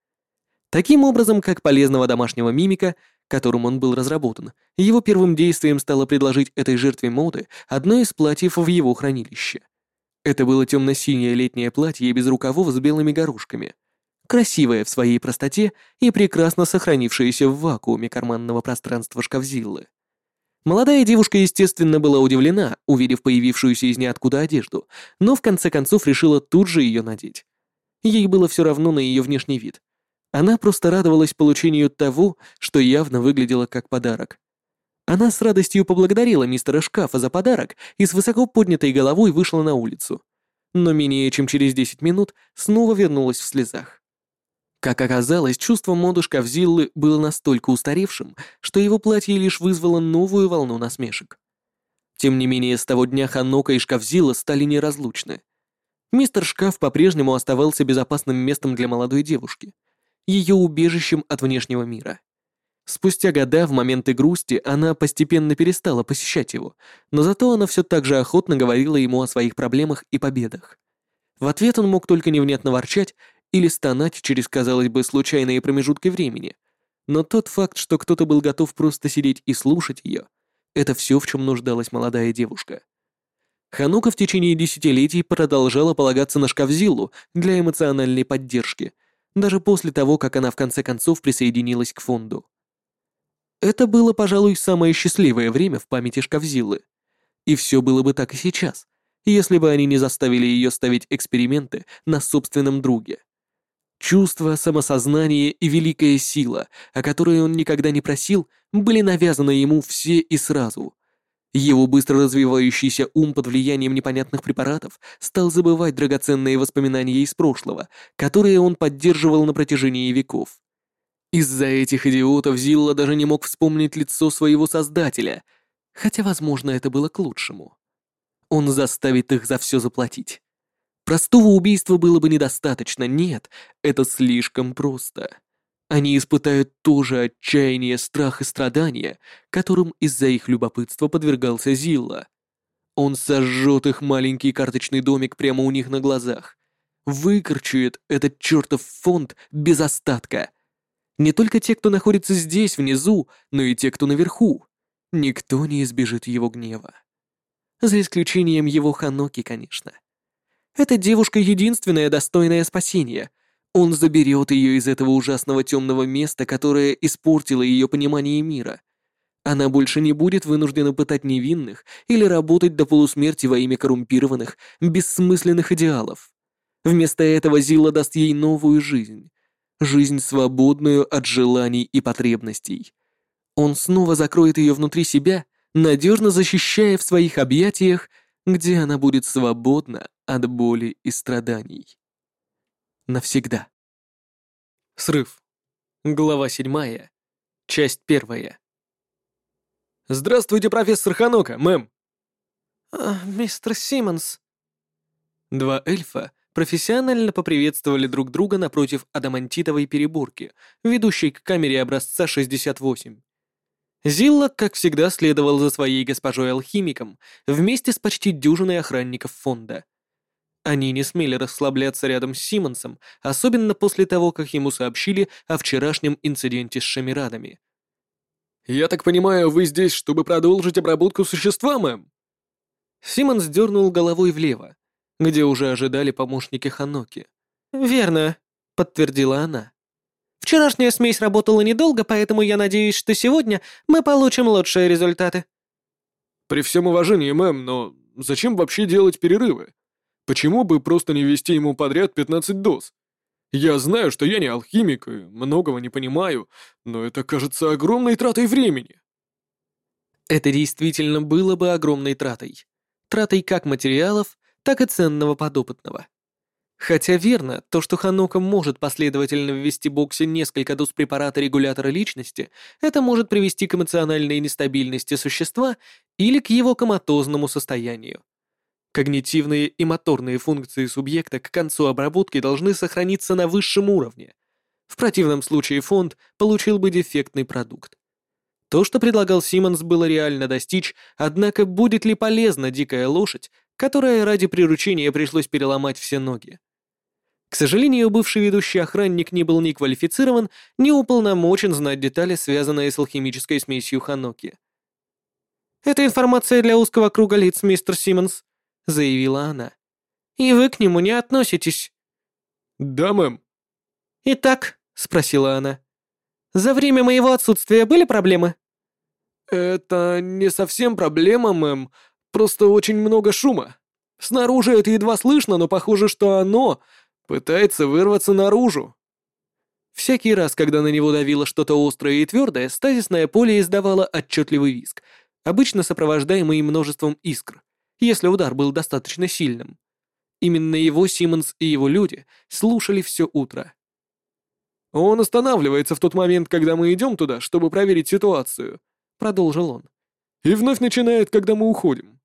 Таким образом, как полезного домашнего мимика, которым он был разработан, его первым действием стало предложить этой жертве моды одно из платьев в его хранилище. Это было темно-синее летнее платье без рукавов с белыми горошками. Красивое в своей простоте и прекрасно сохранившееся в вакууме карманного пространства шкафзиллы. Молодая девушка, естественно, была удивлена, увидев появившуюся из ниоткуда одежду, но в конце концов решила тут же ее надеть. Ей было все равно на ее внешний вид. Она просто радовалась получению того, что явно выглядело как подарок. Она с радостью поблагодарила мистера Шкафа за подарок и с высоко поднятой головой вышла на улицу. Но менее чем через 10 минут снова вернулась в слезах. Как оказалось, чувство моды Шкафзиллы было настолько устаревшим, что его платье лишь вызвало новую волну насмешек. Тем не менее, с того дня Ханока и Шкафзилла стали неразлучны. Мистер Шкаф по-прежнему оставался безопасным местом для молодой девушки — ее убежищем от внешнего мира. Спустя года, в моменты грусти, она постепенно перестала посещать его, но зато она все так же охотно говорила ему о своих проблемах и победах. В ответ он мог только невнятно ворчать или стонать через, казалось бы, случайные промежутки времени. Но тот факт, что кто-то был готов просто сидеть и слушать ее, это все, в чем нуждалась молодая девушка. Ханука в течение десятилетий продолжала полагаться на Шкафзиллу для эмоциональной поддержки — даже после того, как она в конце концов присоединилась к фонду. Это было, пожалуй, самое счастливое время в памяти Шкафзиллы. И все было бы так и сейчас, если бы они не заставили ее ставить эксперименты на собственном друге. Чувство, самосознание и великая сила, о которой он никогда не просил, были навязаны ему все и сразу. Его быстро развивающийся ум под влиянием непонятных препаратов стал забывать драгоценные воспоминания из прошлого, которые он поддерживал на протяжении веков. Из-за этих идиотов Зилла даже не мог вспомнить лицо своего создателя, хотя, возможно, это было к лучшему. Он заставит их за все заплатить. Простого убийства было бы недостаточно, нет, это слишком просто. Они испытают то же отчаяние, страх и страдания, которым из-за их любопытства подвергался Зилла. Он сожжет их маленький карточный домик прямо у них на глазах. Выкорчует этот чертов фонд без остатка. Не только те, кто находится здесь, внизу, но и те, кто наверху. Никто не избежит его гнева. За исключением его Ханоки, конечно. Эта девушка — единственное достойное спасение, он заберет ее из этого ужасного темного места, которое испортило ее понимание мира. Она больше не будет вынуждена пытать невинных или работать до полусмерти во имя коррумпированных, бессмысленных идеалов. Вместо этого Зила даст ей новую жизнь. Жизнь, свободную от желаний и потребностей. Он снова закроет ее внутри себя, надежно защищая в своих объятиях, где она будет свободна от боли и страданий навсегда. Срыв. Глава седьмая. Часть первая. «Здравствуйте, профессор Ханока, мэм!»
а, «Мистер Симмонс».
Два эльфа профессионально поприветствовали друг друга напротив адамантитовой переборки, ведущей к камере образца 68. Зилла, как всегда, следовал за своей госпожой-алхимиком вместе с почти дюжиной охранников фонда — они не смели расслабляться рядом с Симмонсом, особенно после того, как ему сообщили о вчерашнем инциденте с шамирадами. «Я так понимаю, вы здесь, чтобы продолжить обработку существа, мэм?» Симмонс дернул головой влево, где уже ожидали помощники Ханоки.
«Верно», — подтвердила она. «Вчерашняя смесь работала недолго, поэтому я надеюсь, что сегодня мы получим лучшие результаты».
«При всем уважении, мэм, но зачем вообще делать перерывы? Почему бы просто не ввести ему подряд 15 доз? Я знаю, что я не алхимик и многого не понимаю, но это кажется огромной тратой времени.
Это действительно было бы огромной тратой. Тратой как материалов, так и ценного подопытного. Хотя верно, то, что Ханока может последовательно ввести Боксе несколько доз препарата регулятора личности, это может привести к эмоциональной нестабильности существа или к его коматозному состоянию. Когнитивные и моторные функции субъекта к концу обработки должны сохраниться на высшем уровне. В противном случае фонд получил бы дефектный продукт. То, что предлагал Симмонс, было реально достичь, однако будет ли полезна дикая лошадь, которая ради приручения пришлось переломать все ноги? К сожалению, бывший ведущий охранник не был ни квалифицирован, ни уполномочен знать детали, связанные с алхимической смесью Ханоки. «Это информация для узкого круга лиц, мистер Симмонс», — заявила она. «И вы к нему не относитесь».
«Да, мэм».
«Итак», — спросила она, — «за время моего отсутствия были проблемы?»
«Это не совсем проблема, мэм, просто очень много шума. Снаружи это едва слышно, но похоже, что оно Пытается вырваться наружу.
Всякий раз, когда на него давило что-то острое и твердое, стазисное поле издавало отчетливый визг, обычно сопровождаемый множеством искр, если удар был достаточно сильным. Именно его Симмонс и его люди слушали все утро.
«Он останавливается в тот момент, когда мы идем туда, чтобы проверить ситуацию», — продолжил он. «И вновь начинает, когда мы уходим.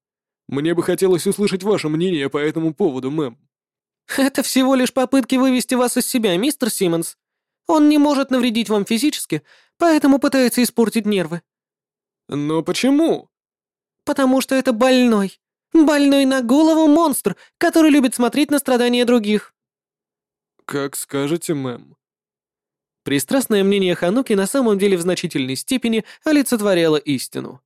Мне бы хотелось услышать ваше мнение по этому поводу, мэм».
«Это всего лишь попытки вывести вас из себя, мистер Симмонс. Он не может навредить вам физически, поэтому пытается испортить нервы».
«Но почему?»
«Потому что это больной. Больной на голову монстр, который любит смотреть на страдания других».
«Как скажете, мэм».
Пристрастное мнение Хануки на самом деле в значительной степени олицетворяло истину.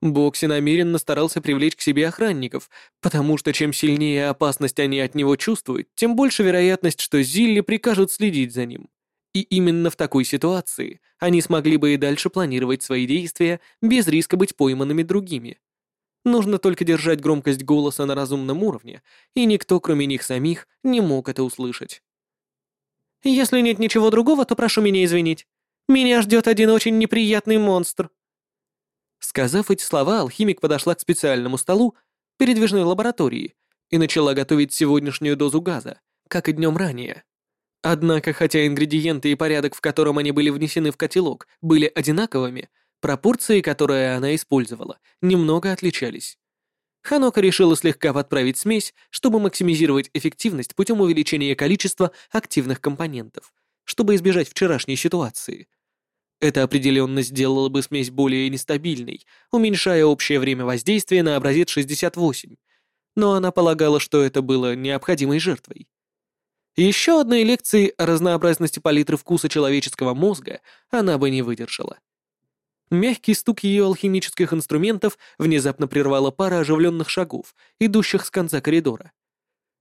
Бокси намеренно старался привлечь к себе охранников, потому что чем сильнее опасность они от него чувствуют, тем больше вероятность, что Зилли прикажут следить за ним. И именно в такой ситуации они смогли бы и дальше планировать свои действия без риска быть пойманными другими. Нужно только держать громкость голоса на разумном уровне, и никто, кроме них самих, не мог это услышать. «Если нет ничего другого, то прошу меня извинить. Меня ждет один очень неприятный монстр», Сказав эти слова, алхимик подошла к специальному столу передвижной лаборатории и начала готовить сегодняшнюю дозу газа, как и днем ранее. Однако, хотя ингредиенты и порядок, в котором они были внесены в котелок, были одинаковыми, пропорции, которые она использовала, немного отличались. Ханока решила слегка подправить смесь, чтобы максимизировать эффективность путем увеличения количества активных компонентов, чтобы избежать вчерашней ситуации – это определенно сделало бы смесь более нестабильной, уменьшая общее время воздействия на образец 68, но она полагала, что это было необходимой жертвой. Еще одной лекции о разнообразности палитры вкуса человеческого мозга она бы не выдержала. Мягкий стук ее алхимических инструментов внезапно прервала пара оживленных шагов, идущих с конца коридора.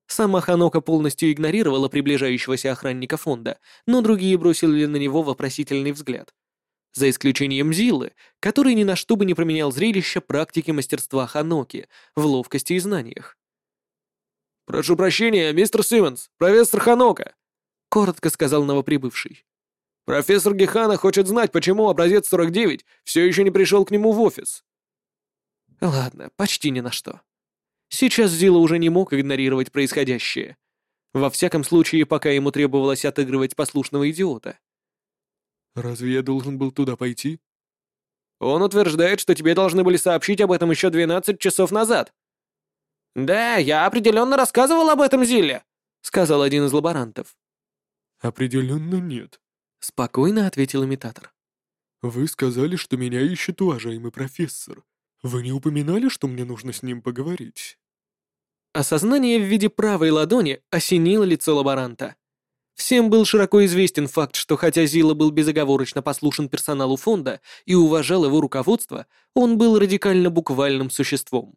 Сама Ханока полностью игнорировала приближающегося охранника фонда, но другие бросили на него вопросительный взгляд за исключением Зиллы, который ни на что бы не променял зрелище практики мастерства Ханоки в ловкости и знаниях.
«Прошу прощения, мистер Симмонс, профессор Ханока», — коротко сказал новоприбывший. «Профессор Гехана хочет знать, почему образец 49 все еще не пришел к нему в офис».
Ладно, почти ни на что. Сейчас Зила уже не мог игнорировать происходящее. Во всяком случае, пока ему требовалось отыгрывать послушного идиота.
«Разве я должен был туда пойти?»
«Он утверждает, что тебе должны были сообщить об этом еще 12 часов назад». «Да, я определенно рассказывал об этом Зилле», — сказал один из лаборантов.
«Определенно нет», —
спокойно ответил имитатор.
«Вы сказали, что меня ищет уважаемый профессор. Вы не упоминали, что мне нужно с ним поговорить?»
Осознание в виде правой ладони осенило лицо лаборанта. Всем был широко известен факт, что хотя Зила был безоговорочно послушен персоналу фонда и уважал его руководство, он был радикально буквальным существом.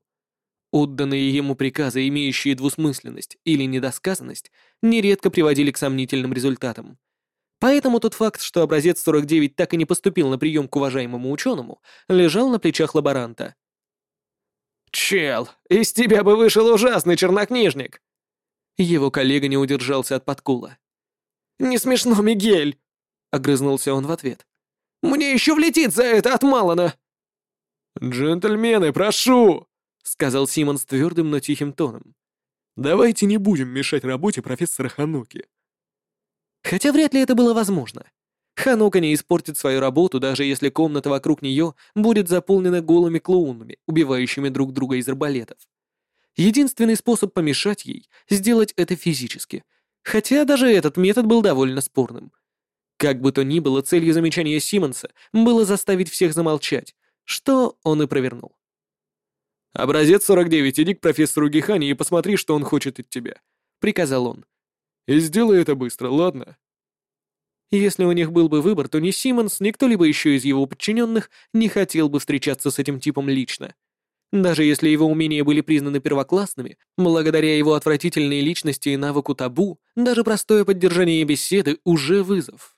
Отданные ему приказы, имеющие двусмысленность или недосказанность, нередко приводили к сомнительным результатам. Поэтому тот факт, что образец 49 так и не поступил на прием к уважаемому ученому, лежал на плечах лаборанта. «Чел, из тебя бы вышел ужасный чернокнижник!» Его коллега не удержался от подкула. «Не смешно, Мигель!» — огрызнулся он в ответ. «Мне еще влетит за это от Малана!»
«Джентльмены, прошу!»
— сказал Симон с твердым, но тихим тоном.
Давайте не будем мешать работе профессора Ханоки.
Хотя вряд ли это было возможно. Ханока не испортит свою работу, даже если комната вокруг нее будет заполнена голыми клоунами, убивающими друг друга из арбалетов. Единственный способ помешать ей — сделать это физически. Хотя даже этот метод был довольно спорным. Как бы то ни было, целью замечания Симмонса было заставить всех замолчать, что он и провернул.
«Образец 49, иди к профессору Гехани и посмотри, что он хочет от тебя», — приказал он. «И сделай это быстро, ладно?»
Если у них был бы выбор, то ни Симмонс, ни кто-либо еще из его подчиненных не хотел бы встречаться с этим типом лично. Даже если его умения были признаны первоклассными, благодаря его отвратительной личности и навыку табу, даже простое поддержание беседы уже вызов.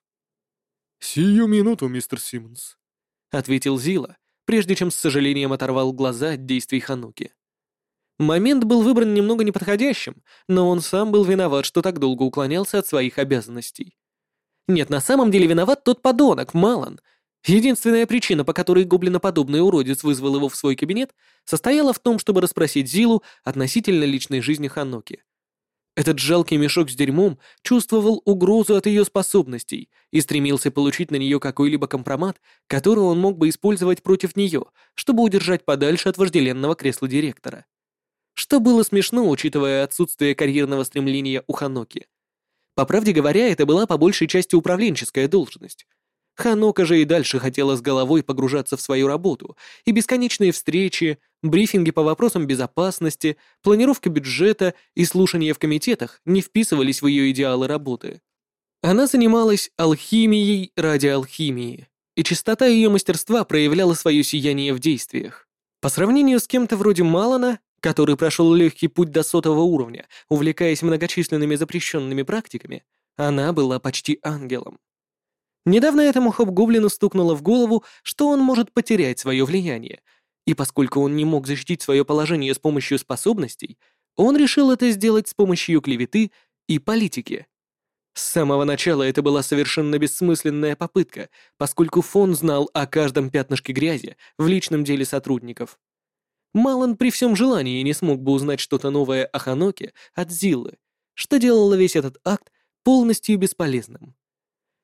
«Сию минуту, мистер Симмонс», —
ответил Зила, прежде чем с сожалением оторвал глаза от действий Хануки. Момент был выбран немного неподходящим, но он сам был виноват, что так долго уклонялся от своих обязанностей. Нет, на самом деле виноват тот подонок, Малан. Единственная причина, по которой гоблиноподобный уродец вызвал его в свой кабинет, состояла в том, чтобы расспросить Зилу относительно личной жизни Ханоки. Этот жалкий мешок с дерьмом чувствовал угрозу от ее способностей и стремился получить на нее какой-либо компромат, который он мог бы использовать против нее, чтобы удержать подальше от вожделенного кресла директора. Что было смешно, учитывая отсутствие карьерного стремления у Ханоки. По правде говоря, это была по большей части управленческая должность. Ханока же и дальше хотела с головой погружаться в свою работу, и бесконечные встречи, брифинги по вопросам безопасности, планировка бюджета и слушания в комитетах не вписывались в ее идеалы работы. Она занималась алхимией ради алхимии, и чистота ее мастерства проявляла свое сияние в действиях. По сравнению с кем-то вроде Малана, который прошел легкий путь до сотого уровня, увлекаясь многочисленными запрещенными практиками, она была почти ангелом. Недавно этому хоп-гоблину стукнуло в голову, что он может потерять свое влияние, и поскольку он не мог защитить свое положение с помощью способностей, он решил это сделать с помощью клеветы и политики. С самого начала это была совершенно бессмысленная попытка, поскольку фон знал о каждом пятнышке грязи в личном деле сотрудников. Малон при всем желании не смог бы узнать что-то новое о Ханоке от Зиллы, что делало весь этот акт полностью бесполезным.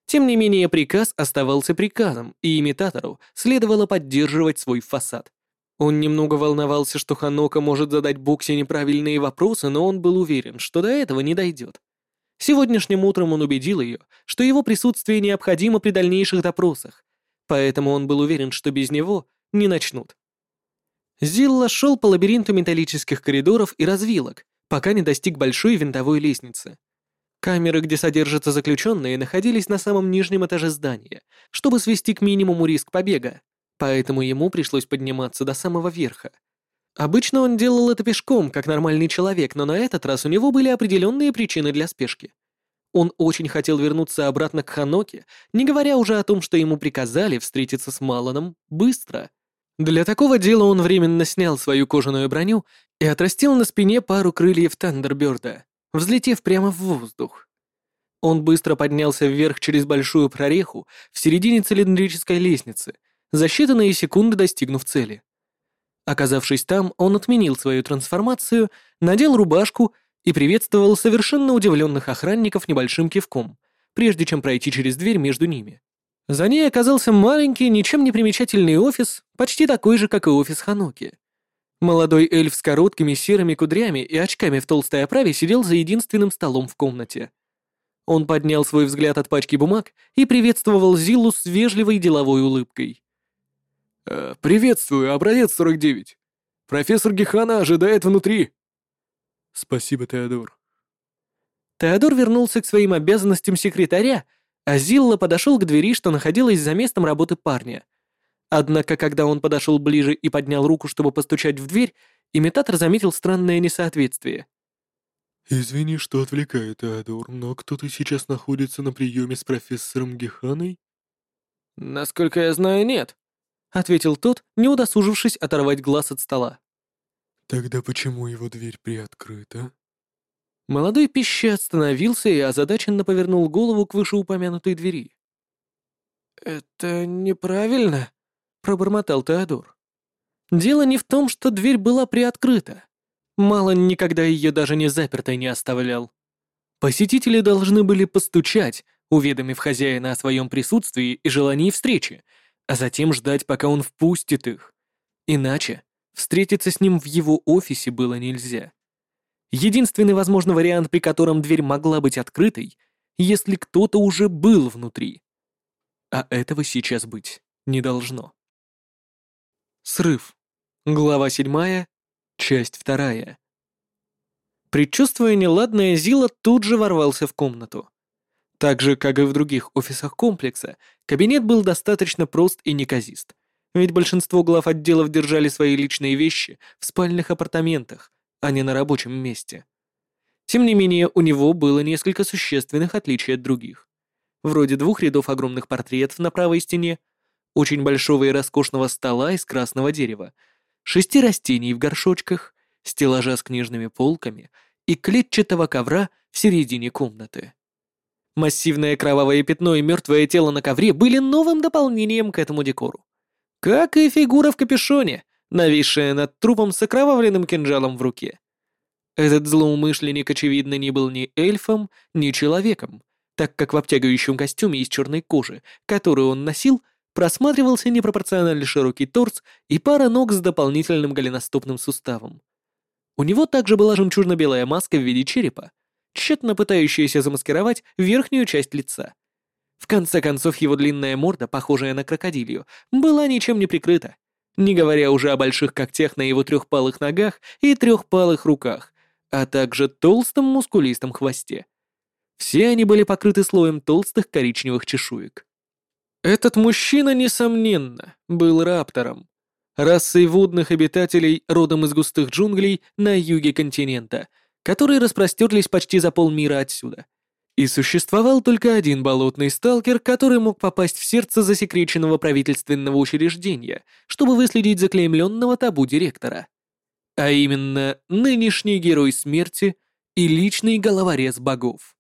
Тем не менее, приказ оставался приказом, и имитатору следовало поддерживать свой фасад. Он немного волновался, что Ханока может задать Боксе неправильные вопросы, но он был уверен, что до этого не дойдет. Сегодняшним утром он убедил ее, что его присутствие необходимо при дальнейших допросах, поэтому он был уверен, что без него не начнут. Зилла шел по лабиринту металлических коридоров и развилок, пока не достиг большой винтовой лестницы. Камеры, где содержатся заключенные, находились на самом нижнем этаже здания, чтобы свести к минимуму риск побега, поэтому ему пришлось подниматься до самого верха. Обычно он делал это пешком, как нормальный человек, но на этот раз у него были определенные причины для спешки. Он очень хотел вернуться обратно к Ханоке, не говоря уже о том, что ему приказали встретиться с Маланом быстро. Для такого дела он временно снял свою кожаную броню и отрастил на спине пару крыльев Тандерберда, взлетев прямо в воздух. Он быстро поднялся вверх через большую прореху в середине цилиндрической лестницы, за считанные секунды достигнув цели. Оказавшись там, он отменил свою трансформацию, надел рубашку и приветствовал совершенно удивленных охранников небольшим кивком, прежде чем пройти через дверь между ними. За ней оказался маленький, ничем не примечательный офис, почти такой же, как и офис Ханоки. Молодой эльф с короткими серыми кудрями и очками в толстой оправе сидел за единственным столом в комнате. Он поднял свой взгляд от пачки бумаг и приветствовал Зилу с вежливой деловой улыбкой.
«Э, «Приветствую, образец 49. Профессор Гехана ожидает внутри». «Спасибо, Теодор».
Теодор вернулся к своим обязанностям секретаря, а Зилла подошел к двери, что находилась за местом работы парня. Однако, когда он подошел ближе и поднял руку, чтобы постучать в дверь, имитатор заметил странное несоответствие.
«Извини, что отвлекаю, Теодор, но кто-то сейчас находится на приеме с профессором Геханой?»
«Насколько я знаю, нет», — ответил тот, не удосужившись оторвать глаз от стола.
«Тогда почему его дверь приоткрыта?»
Молодой пища остановился и озадаченно повернул голову к вышеупомянутой двери. «Это неправильно», — пробормотал Теодор. Дело не в том, что дверь была приоткрыта. Малон никогда ее даже не запертой не оставлял. Посетители должны были постучать, уведомив хозяина о своем присутствии и желании встречи, а затем ждать, пока он впустит их. Иначе встретиться с ним в его офисе было нельзя. Единственный возможный вариант, при котором дверь могла быть открытой, если кто-то уже был внутри. А этого сейчас быть не должно. Срыв. Глава 7, часть 2. Предчувствуя неладное, Зила тут же ворвался в комнату. Так же, как и в других офисах комплекса, кабинет был достаточно прост и неказист. Ведь большинство глав отделов держали свои личные вещи в спальных апартаментах, а не на рабочем месте. Тем не менее, у него было несколько существенных отличий от других. Вроде двух рядов огромных портретов на правой стене, очень большого и роскошного стола из красного дерева, шести растений в горшочках, стеллажа с книжными полками и клетчатого ковра в середине комнаты. Массивное кровавое пятно и мертвое тело на ковре были новым дополнением к этому декору. Как и фигура в капюшоне, нависшая над трупом с окровавленным кинжалом в руке. Этот злоумышленник, очевидно, не был ни эльфом, ни человеком, так как в обтягивающем костюме из черной кожи, который он носил, просматривался непропорционально широкий торс и пара ног с дополнительным голеностопным суставом. У него также была жемчужно-белая маска в виде черепа, тщетно пытающаяся замаскировать верхнюю часть лица. В конце концов, его длинная морда, похожая на крокодилью, была ничем не прикрыта, не говоря уже о больших когтях на его трехпалых ногах и трехпалых руках, а также толстом мускулистом хвосте. Все они были покрыты слоем толстых коричневых чешуек. Этот мужчина, несомненно, был раптором, расой водных обитателей родом из густых джунглей на юге континента, которые распростерлись почти за полмира отсюда. И существовал только один болотный сталкер, который мог попасть в сердце засекреченного правительственного учреждения, чтобы выследить заклеймленного табу директора. А именно, нынешний герой смерти и личный головорез богов.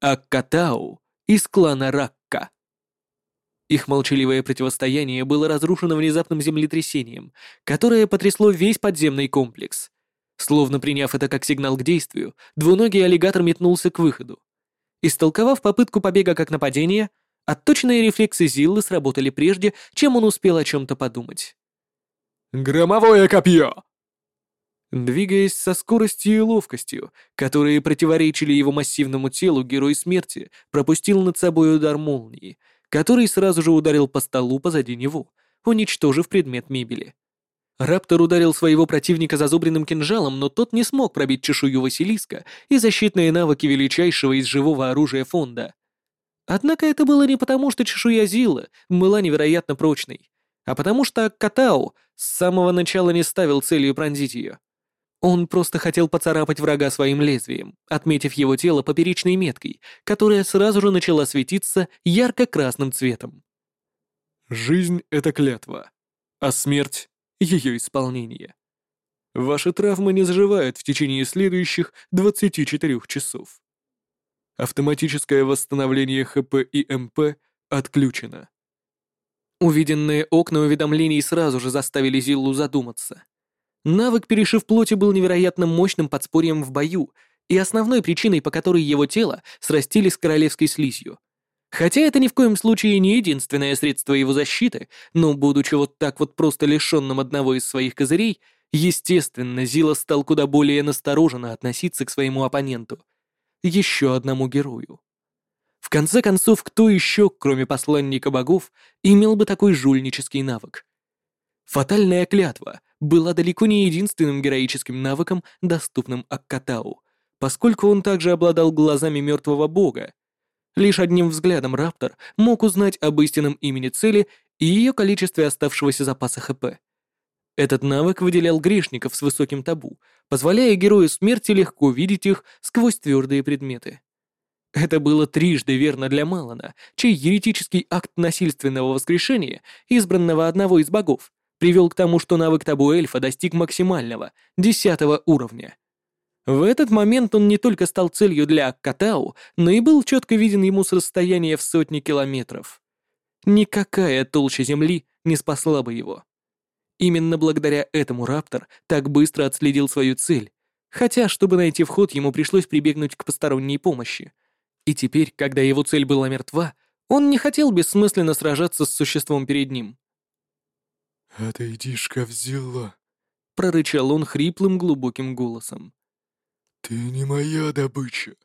Аккатау из клана Ракка. Их молчаливое противостояние было разрушено внезапным землетрясением, которое потрясло весь подземный комплекс. Словно приняв это как сигнал к действию, двуногий аллигатор метнулся к выходу. Истолковав попытку побега как нападение, отточенные рефлексы Зиллы сработали прежде, чем он успел о чем-то подумать.
«Громовое копье!»
Двигаясь со скоростью и ловкостью, которые противоречили его массивному телу, герой смерти пропустил над собой удар молнии, который сразу же ударил по столу позади него, уничтожив предмет мебели. Раптор ударил своего противника зазубренным кинжалом, но тот не смог пробить чешую Василиска и защитные навыки величайшего из живого оружия фонда. Однако это было не потому, что чешуя Зилы была невероятно прочной, а потому что Катау с самого начала не ставил целью пронзить ее. Он просто хотел поцарапать врага своим лезвием, отметив его тело поперечной меткой, которая сразу же начала светиться ярко-красным цветом.
Жизнь — это клятва, а смерть — ее исполнение. Ваши травмы не заживают в течение следующих 24 часов. Автоматическое восстановление ХП и МП отключено.
Увиденные окна уведомлений сразу же заставили Зиллу задуматься. Навык перешив плоти был невероятно мощным подспорьем в бою и основной причиной, по которой его тело срастили с королевской слизью. Хотя это ни в коем случае не единственное средство его защиты, но, будучи вот так вот просто лишенным одного из своих козырей, естественно, Зила стал куда более настороженно относиться к своему оппоненту. Еще одному герою. В конце концов, кто еще, кроме посланника богов, имел бы такой жульнический навык? Фатальная клятва была далеко не единственным героическим навыком, доступным Аккатау, поскольку он также обладал глазами мертвого бога. Лишь одним взглядом Раптор мог узнать об истинном имени цели и ее количестве оставшегося запаса ХП. Этот навык выделял грешников с высоким табу, позволяя герою смерти легко видеть их сквозь твердые предметы. Это было трижды верно для Малана, чей еретический акт насильственного воскрешения, избранного одного из богов, привел к тому, что навык табу эльфа достиг максимального, десятого уровня. В этот момент он не только стал целью для Аккатау, но и был четко виден ему с расстояния в сотни километров. Никакая толща земли не спасла бы его. Именно благодаря этому Раптор так быстро отследил свою цель, Хотя, чтобы найти вход, ему пришлось прибегнуть к посторонней помощи. И теперь, когда его цель была мертва, он не хотел бессмысленно сражаться с существом перед ним.
«Отойди, шкаф взяла», —
прорычал он хриплым глубоким голосом.
«Ты не моя добыча,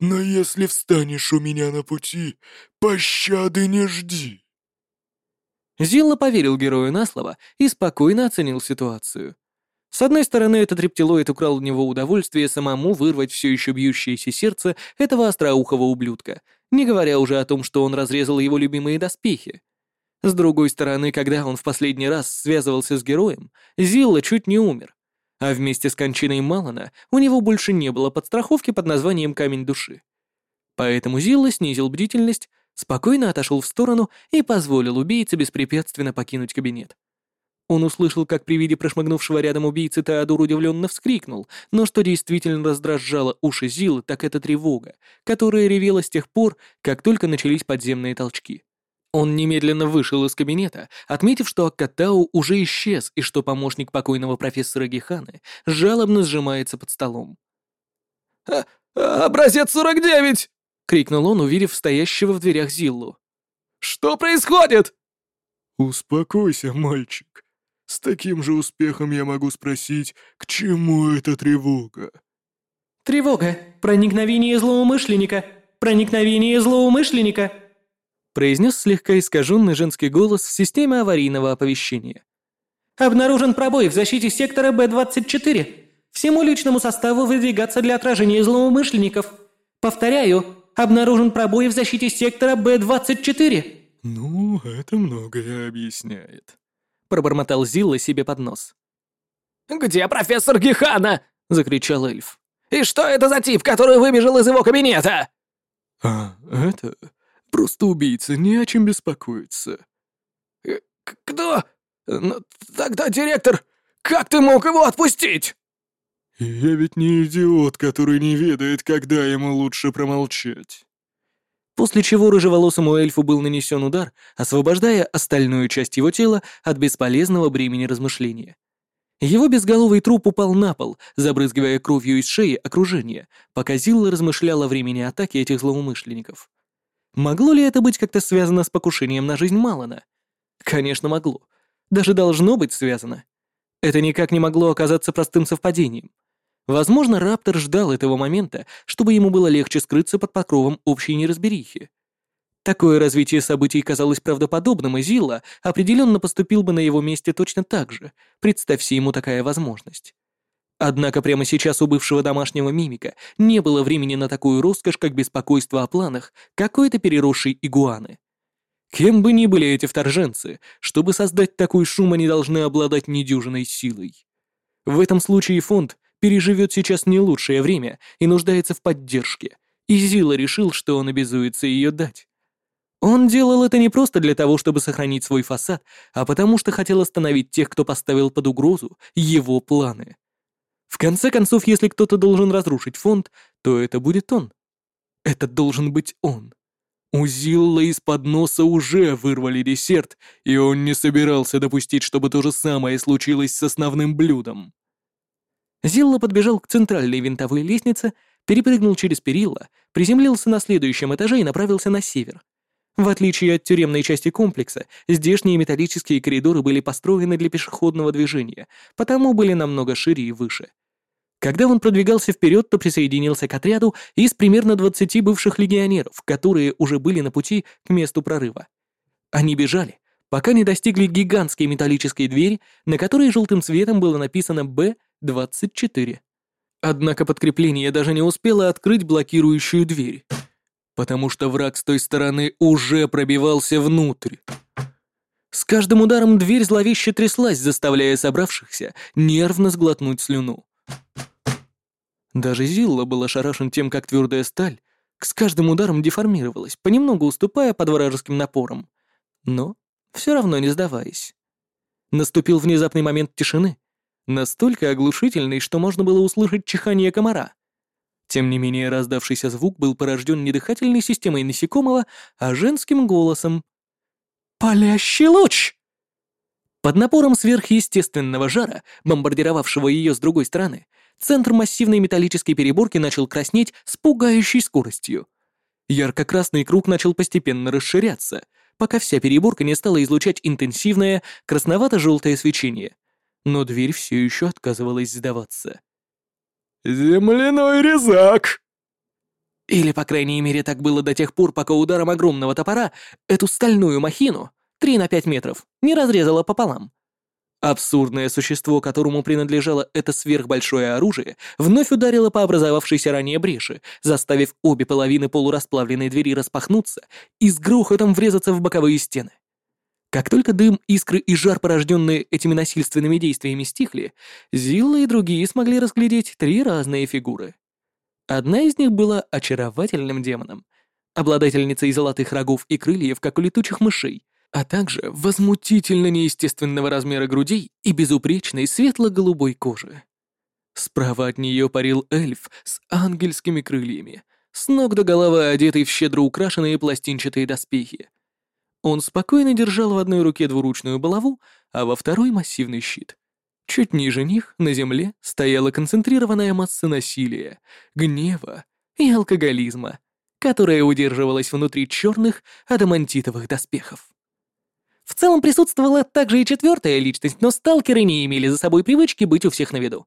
но если встанешь у меня на пути, пощады не жди».
Зилла поверил герою на слово и спокойно оценил ситуацию. С одной стороны, этот рептилоид украл у него удовольствие самому вырвать все еще бьющееся сердце этого остроухого ублюдка, не говоря уже о том, что он разрезал его любимые доспехи. С другой стороны, когда он в последний раз связывался с героем, Зилла чуть не умер, а вместе с кончиной Малана у него больше не было подстраховки под названием «Камень души». Поэтому Зилла снизил бдительность, спокойно отошел в сторону и позволил убийце беспрепятственно покинуть кабинет. Он услышал, как при виде прошмыгнувшего рядом убийцы Теодор удивленно вскрикнул, но что действительно раздражало уши Зилы, так это тревога, которая ревела с тех пор, как только начались подземные толчки. Он немедленно вышел из кабинета, отметив, что Аккатау уже исчез и что помощник покойного профессора Геханы жалобно сжимается под столом.
«А, «Образец 49!» — крикнул он, увидев стоящего в дверях Зиллу. «Что происходит?»
«Успокойся, мальчик. С таким же успехом я могу спросить, к чему эта тревога?
«Тревога! Проникновение злоумышленника! Проникновение злоумышленника!»
Произнес слегка искаженный женский голос в системе аварийного оповещения.
«Обнаружен пробой в защите сектора Б-24. Всему личному составу выдвигаться для отражения злоумышленников. Повторяю, обнаружен пробой в защите сектора Б-24».
«Ну, это многое объясняет»,
пробормотал Зилла себе под нос.
«Где профессор Гехана?» — закричал эльф. «И что это за тип, который выбежал из его кабинета?»
«А, это... Просто убийца, не о чем беспокоиться».
Э, «Кто? Ну, тогда директор, как ты мог его отпустить?»
«Я ведь не идиот, который не ведает, когда ему лучше промолчать».
После чего рыжеволосому эльфу был нанесен удар, освобождая остальную часть его тела от бесполезного бремени размышления. Его безголовый труп упал на пол, забрызгивая кровью из шеи окружение, пока Зилла размышляла о времени атаки этих злоумышленников. Могло ли это быть как-то связано с покушением на жизнь Малана? Конечно, могло. Даже должно быть связано. Это никак не могло оказаться простым совпадением. Возможно, Раптор ждал этого момента, чтобы ему было легче скрыться под покровом общей неразберихи. Такое развитие событий казалось правдоподобным, и Зилла определенно поступил бы на его месте точно так же, представься ему такая возможность. Однако прямо сейчас у бывшего домашнего мимика не было времени на такую роскошь, как беспокойство о планах какой-то переросшей игуаны. Кем бы ни были эти вторженцы, чтобы создать такой шум, они должны обладать недюжиной силой. В этом случае фонд переживет сейчас не лучшее время и нуждается в поддержке, и Зила решил, что он обязуется ее дать. Он делал это не просто для того, чтобы сохранить свой фасад, а потому что хотел остановить тех, кто поставил под угрозу его планы. В конце концов, если кто-то должен разрушить фонд, то это будет он. Это должен быть он. У Зилла из-под носа уже вырвали десерт, и он не собирался допустить, чтобы то же самое случилось с основным блюдом. Зилла подбежал к центральной винтовой лестнице, перепрыгнул через перила, приземлился на следующем этаже и направился на север. В отличие от тюремной части комплекса, здешние металлические коридоры были построены для пешеходного движения, потому были намного шире и выше. Когда он продвигался вперед, то присоединился к отряду из примерно 20 бывших легионеров, которые уже были на пути к месту прорыва. Они бежали, пока не достигли гигантской металлической двери, на которой желтым цветом было написано «Б 24. Однако подкрепление даже не успело открыть блокирующую дверь, потому что враг с той стороны уже пробивался внутрь. С каждым ударом дверь зловеще тряслась, заставляя собравшихся нервно сглотнуть слюну. Даже Зилла был ошарашен тем, как твердая сталь с каждым ударом деформировалась, понемногу уступая под вражеским напором, но все равно не сдаваясь. Наступил внезапный момент тишины, настолько оглушительный, что можно было услышать чихание комара. Тем не менее, раздавшийся звук был порожден не дыхательной системой насекомого, а женским голосом. «Палящий луч!» Под напором сверхъестественного жара, бомбардировавшего ее с другой стороны, центр массивной металлической переборки начал краснеть с пугающей скоростью. Ярко-красный круг начал постепенно расширяться, пока вся переборка не стала излучать интенсивное красновато-желтое свечение. Но дверь все еще отказывалась сдаваться.
«Земляной резак!»
Или, по крайней мере, так было до тех пор, пока ударом огромного топора эту стальную махину, 3 на 5 метров, не разрезало пополам. Абсурдное существо, которому принадлежало это сверхбольшое оружие, вновь ударило по образовавшейся ранее бреши, заставив обе половины полурасплавленной двери распахнуться и с грохотом врезаться в боковые стены. Как только дым, искры и жар, порожденные этими насильственными действиями, стихли, Зилла и другие смогли разглядеть три разные фигуры. Одна из них была очаровательным демоном, обладательницей золотых рогов и крыльев, как у летучих мышей, а также возмутительно неестественного размера грудей и безупречной светло-голубой кожи. Справа от нее парил эльф с ангельскими крыльями, с ног до головы одетый в щедро украшенные пластинчатые доспехи. Он спокойно держал в одной руке двуручную булаву, а во второй — массивный щит. Чуть ниже них, на земле, стояла концентрированная масса насилия, гнева и алкоголизма, которая удерживалась внутри черных адамантитовых доспехов. В целом присутствовала также и четвертая личность, но сталкеры не имели за собой привычки быть у всех на виду.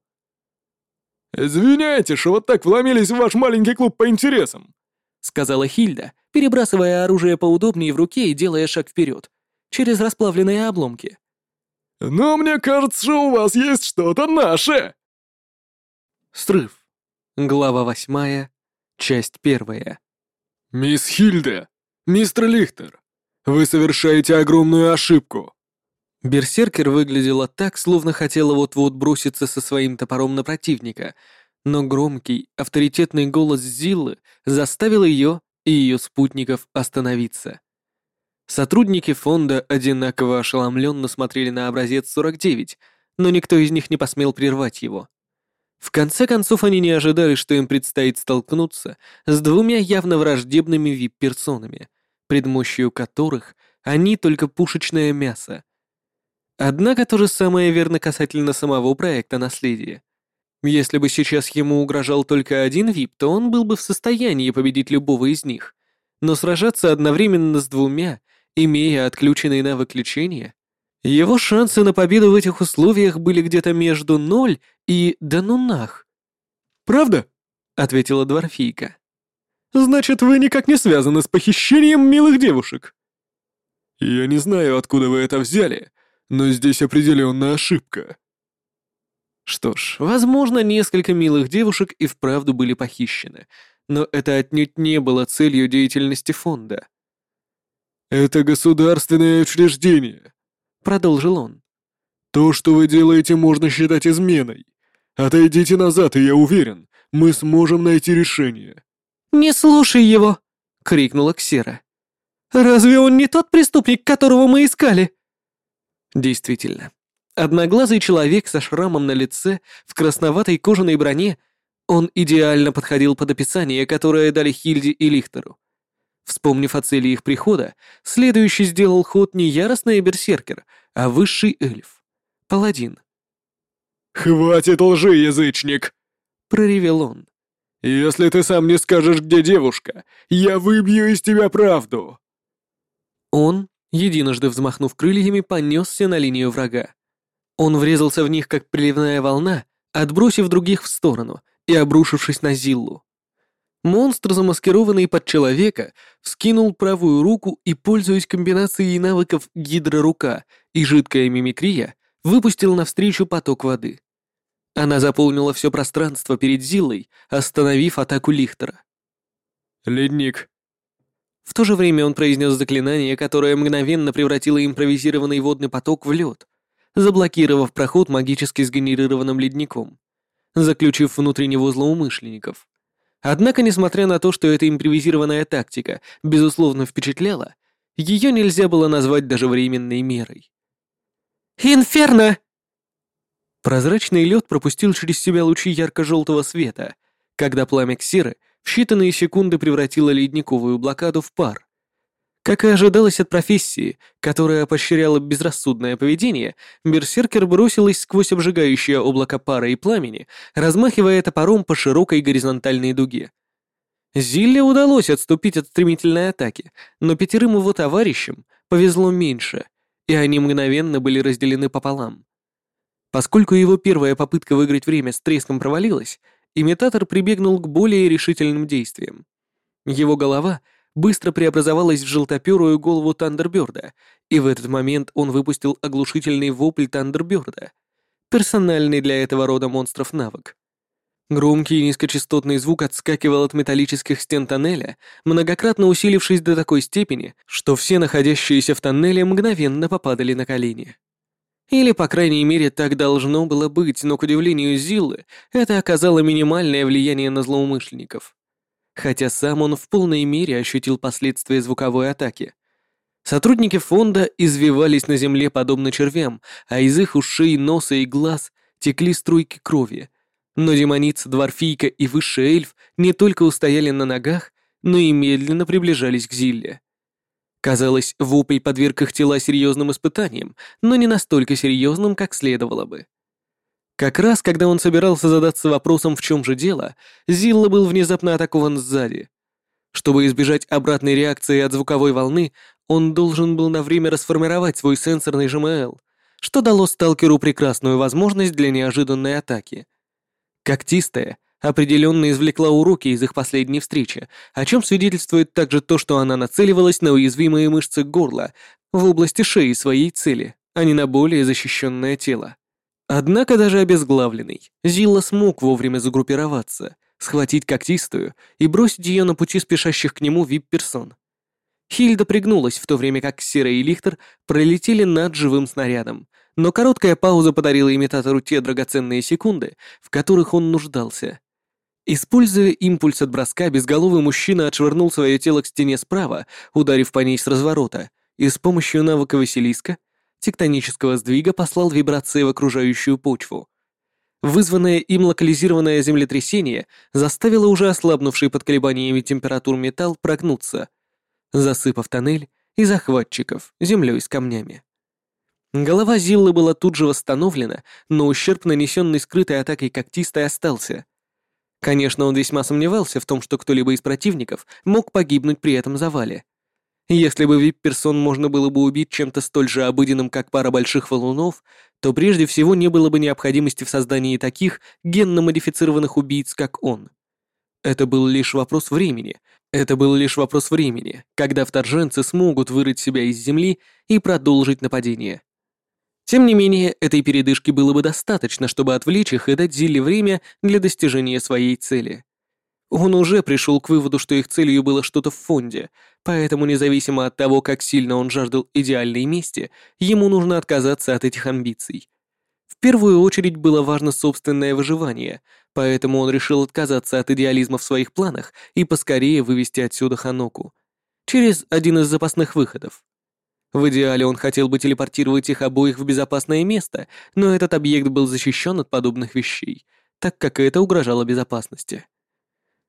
«Извиняйте, что вот так вломились в ваш маленький клуб по интересам»,
сказала Хильда, перебрасывая оружие поудобнее в руке и делая шаг вперед, через расплавленные обломки.
«Но мне кажется, что у вас есть что-то наше!»
Срыв. Глава восьмая, часть первая.
«Мисс Хильда, мистер Лихтер, вы совершаете огромную ошибку!»
Берсеркер выглядела так, словно хотела вот-вот броситься со своим топором на противника, но громкий, авторитетный голос Зиллы заставил ее и ее спутников остановиться. Сотрудники фонда одинаково ошеломленно смотрели на образец 49, но никто из них не посмел прервать его. В конце концов, они не ожидали, что им предстоит столкнуться с двумя явно враждебными вип-персонами — пред мощью которых они только пушечное мясо. Однако то же самое верно касательно самого проекта наследия. Если бы сейчас ему угрожал только один ВИП, то он был бы в состоянии победить любого из них. Но сражаться одновременно с двумя, имея отключенный навык лечения, его шансы на победу в этих условиях были где-то между ноль и да ну нах.
«Правда?»
— ответила Дворфийка.
Значит, вы никак не связаны с похищением милых девушек. Я не знаю, откуда вы это взяли, но здесь определенно ошибка.
Что ж, возможно, несколько милых девушек и вправду были похищены, но это отнюдь не было целью деятельности фонда.
«Это государственное учреждение», — продолжил он. «То, что вы делаете, можно считать изменой. Отойдите назад, и я уверен, мы сможем найти решение.
«Не слушай его!» — крикнула Ксера. «Разве он не тот преступник, которого мы искали?»
Действительно. Одноглазый человек со шрамом на лице, в красноватой кожаной броне, он идеально подходил под описание, которое дали Хильде и Лихтеру. Вспомнив о цели их прихода, следующий сделал ход не яростный берсеркер, а высший эльф. Паладин.
«Хватит лжи, язычник!» — проревел он. «Если ты сам не скажешь, где девушка, я выбью из тебя правду!»
Он, единожды взмахнув крыльями, понесся на линию врага. Он врезался в них, как приливная волна, отбросив других в сторону и обрушившись на Зиллу. Монстр, замаскированный под человека, вскинул правую руку и, пользуясь комбинацией навыков гидрорука и жидкая мимикрия, выпустил навстречу поток воды. Она заполнила все пространство перед Зиллой, остановив атаку Лихтера.
«Ледник».
В то же время он произнес заклинание, которое мгновенно превратило импровизированный водный поток в лед, заблокировав проход магически сгенерированным ледником, заключив внутри него злоумышленников. Однако, несмотря на то, что эта импровизированная тактика, безусловно, впечатляла, ее нельзя было назвать даже временной мерой.
«Инферно!»
Прозрачный лед пропустил через себя лучи ярко-желтого света, когда пламя ксиры в считанные секунды превратило ледниковую блокаду в пар. Как и ожидалось от профессии, которая поощряла безрассудное поведение, берсеркер бросилась сквозь обжигающее облако пара и пламени, размахивая топором по широкой горизонтальной дуге. Зилле удалось отступить от стремительной атаки, но пятерым его товарищам повезло меньше, и они мгновенно были разделены пополам. Поскольку его первая попытка выиграть время с треском провалилась, имитатор прибегнул к более решительным действиям. Его голова быстро преобразовалась в желтоперую голову Тандерберда, и в этот момент он выпустил оглушительный вопль Тандерберда, персональный для этого рода монстров навык. Громкий низкочастотный звук отскакивал от металлических стен тоннеля, многократно усилившись до такой степени, что все находящиеся в тоннеле мгновенно попадали на колени. Или, по крайней мере, так должно было быть, но, к удивлению Зиллы, это оказало минимальное влияние на злоумышленников. Хотя сам он в полной мере ощутил последствия звуковой атаки. Сотрудники фонда извивались на земле подобно червям, а из их ушей, носа и глаз текли струйки крови, но демоница, дворфийка и высший эльф не только устояли на ногах, но и медленно приближались к Зилле. Казалось, вопль подверг их тела серьезным испытаниям, но не настолько серьезным, как следовало бы. Как раз, когда он собирался задаться вопросом, в чем же дело, Зилла был внезапно атакован сзади. Чтобы избежать обратной реакции от звуковой волны, он должен был на время расформировать свой сенсорный ЖМЛ, что дало сталкеру прекрасную возможность для неожиданной атаки — Когтистая определенно извлекла уроки из их последней встречи, о чем свидетельствует также то, что она нацеливалась на уязвимые мышцы горла в области шеи своей цели, а не на более защищенное тело. Однако даже обезглавленный, Зилла смог вовремя загруппироваться, схватить когтистую и бросить ее на пути спешащих к нему вип-персон. Хильда пригнулась, в то время как Сера и Лихтер пролетели над живым снарядом, но короткая пауза подарила имитатору те драгоценные секунды, в которых он нуждался. Используя импульс от броска, безголовый мужчина отшвырнул свое тело к стене справа, ударив по ней с разворота, и с помощью навыка Василиска, тектонического сдвига, послал вибрации в окружающую почву. Вызванное им локализированное землетрясение заставило уже ослабнувший под колебаниями температур металл прогнуться, засыпав тоннель и захватчиков землей с камнями. Голова Зиллы была тут же восстановлена, но ущерб, нанесенный скрытой атакой когтистой, остался. Конечно, он весьма сомневался в том, что кто-либо из противников мог погибнуть при этом завале. Если бы вип-персон можно было бы убить чем-то столь же обыденным, как пара больших валунов, то прежде всего не было бы необходимости в создании таких генно-модифицированных убийц, как он. Это был лишь вопрос времени. Это был лишь вопрос времени, когда вторженцы смогут вырыть себя из земли и продолжить нападение. Тем не менее, этой передышки было бы достаточно, чтобы отвлечь их и дать Зилле время для достижения своей цели. Он уже пришел к выводу, что их целью было что-то в фонде, поэтому независимо от того, как сильно он жаждал идеальной мести, ему нужно отказаться от этих амбиций. В первую очередь было важно собственное выживание, поэтому он решил отказаться от идеализма в своих планах и поскорее вывести отсюда Ханоку. Через один из запасных выходов. В идеале он хотел бы телепортировать их обоих в безопасное место, но этот объект был защищен от подобных вещей, так как это угрожало безопасности.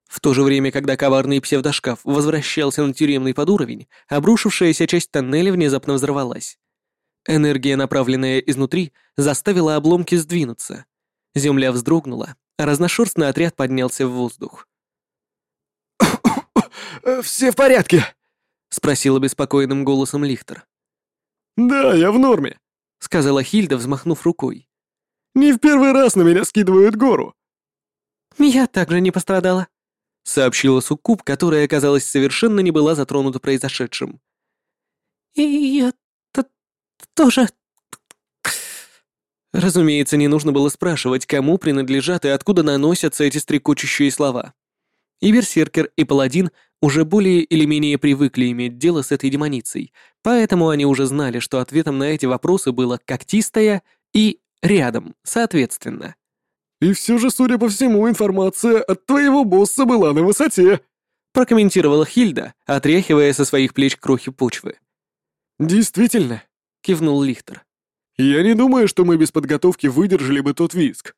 В то же время, когда коварный псевдошкаф возвращался на тюремный подуровень, обрушившаяся часть тоннеля внезапно взорвалась. Энергия, направленная изнутри, заставила обломки сдвинуться. Земля вздрогнула, а разношерстный отряд поднялся в воздух. [COUGHS]
«Все в порядке?» — спросил обеспокоенным голосом Лихтер. «Да, я в норме», — сказала Хильда, взмахнув рукой. «Не в первый раз на меня скидывают гору».
«Я также не пострадала», —
сообщила Суккуб, которая, казалось, совершенно не была затронута произошедшим.
«И я тоже...»
Разумеется, не нужно было спрашивать, кому принадлежат и откуда наносятся эти стрекочущие слова. И Берсеркер, и Паладин уже более или менее привыкли иметь дело с этой демоницей, поэтому они уже знали, что ответом на эти вопросы было «когтистая» и «рядом», соответственно.
«И все же, судя по всему, информация от твоего босса была на высоте»,
прокомментировала Хильда, отряхивая со своих плеч крохи почвы.
«Действительно», — кивнул Лихтер. «Я не думаю, что мы без подготовки выдержали бы тот виск».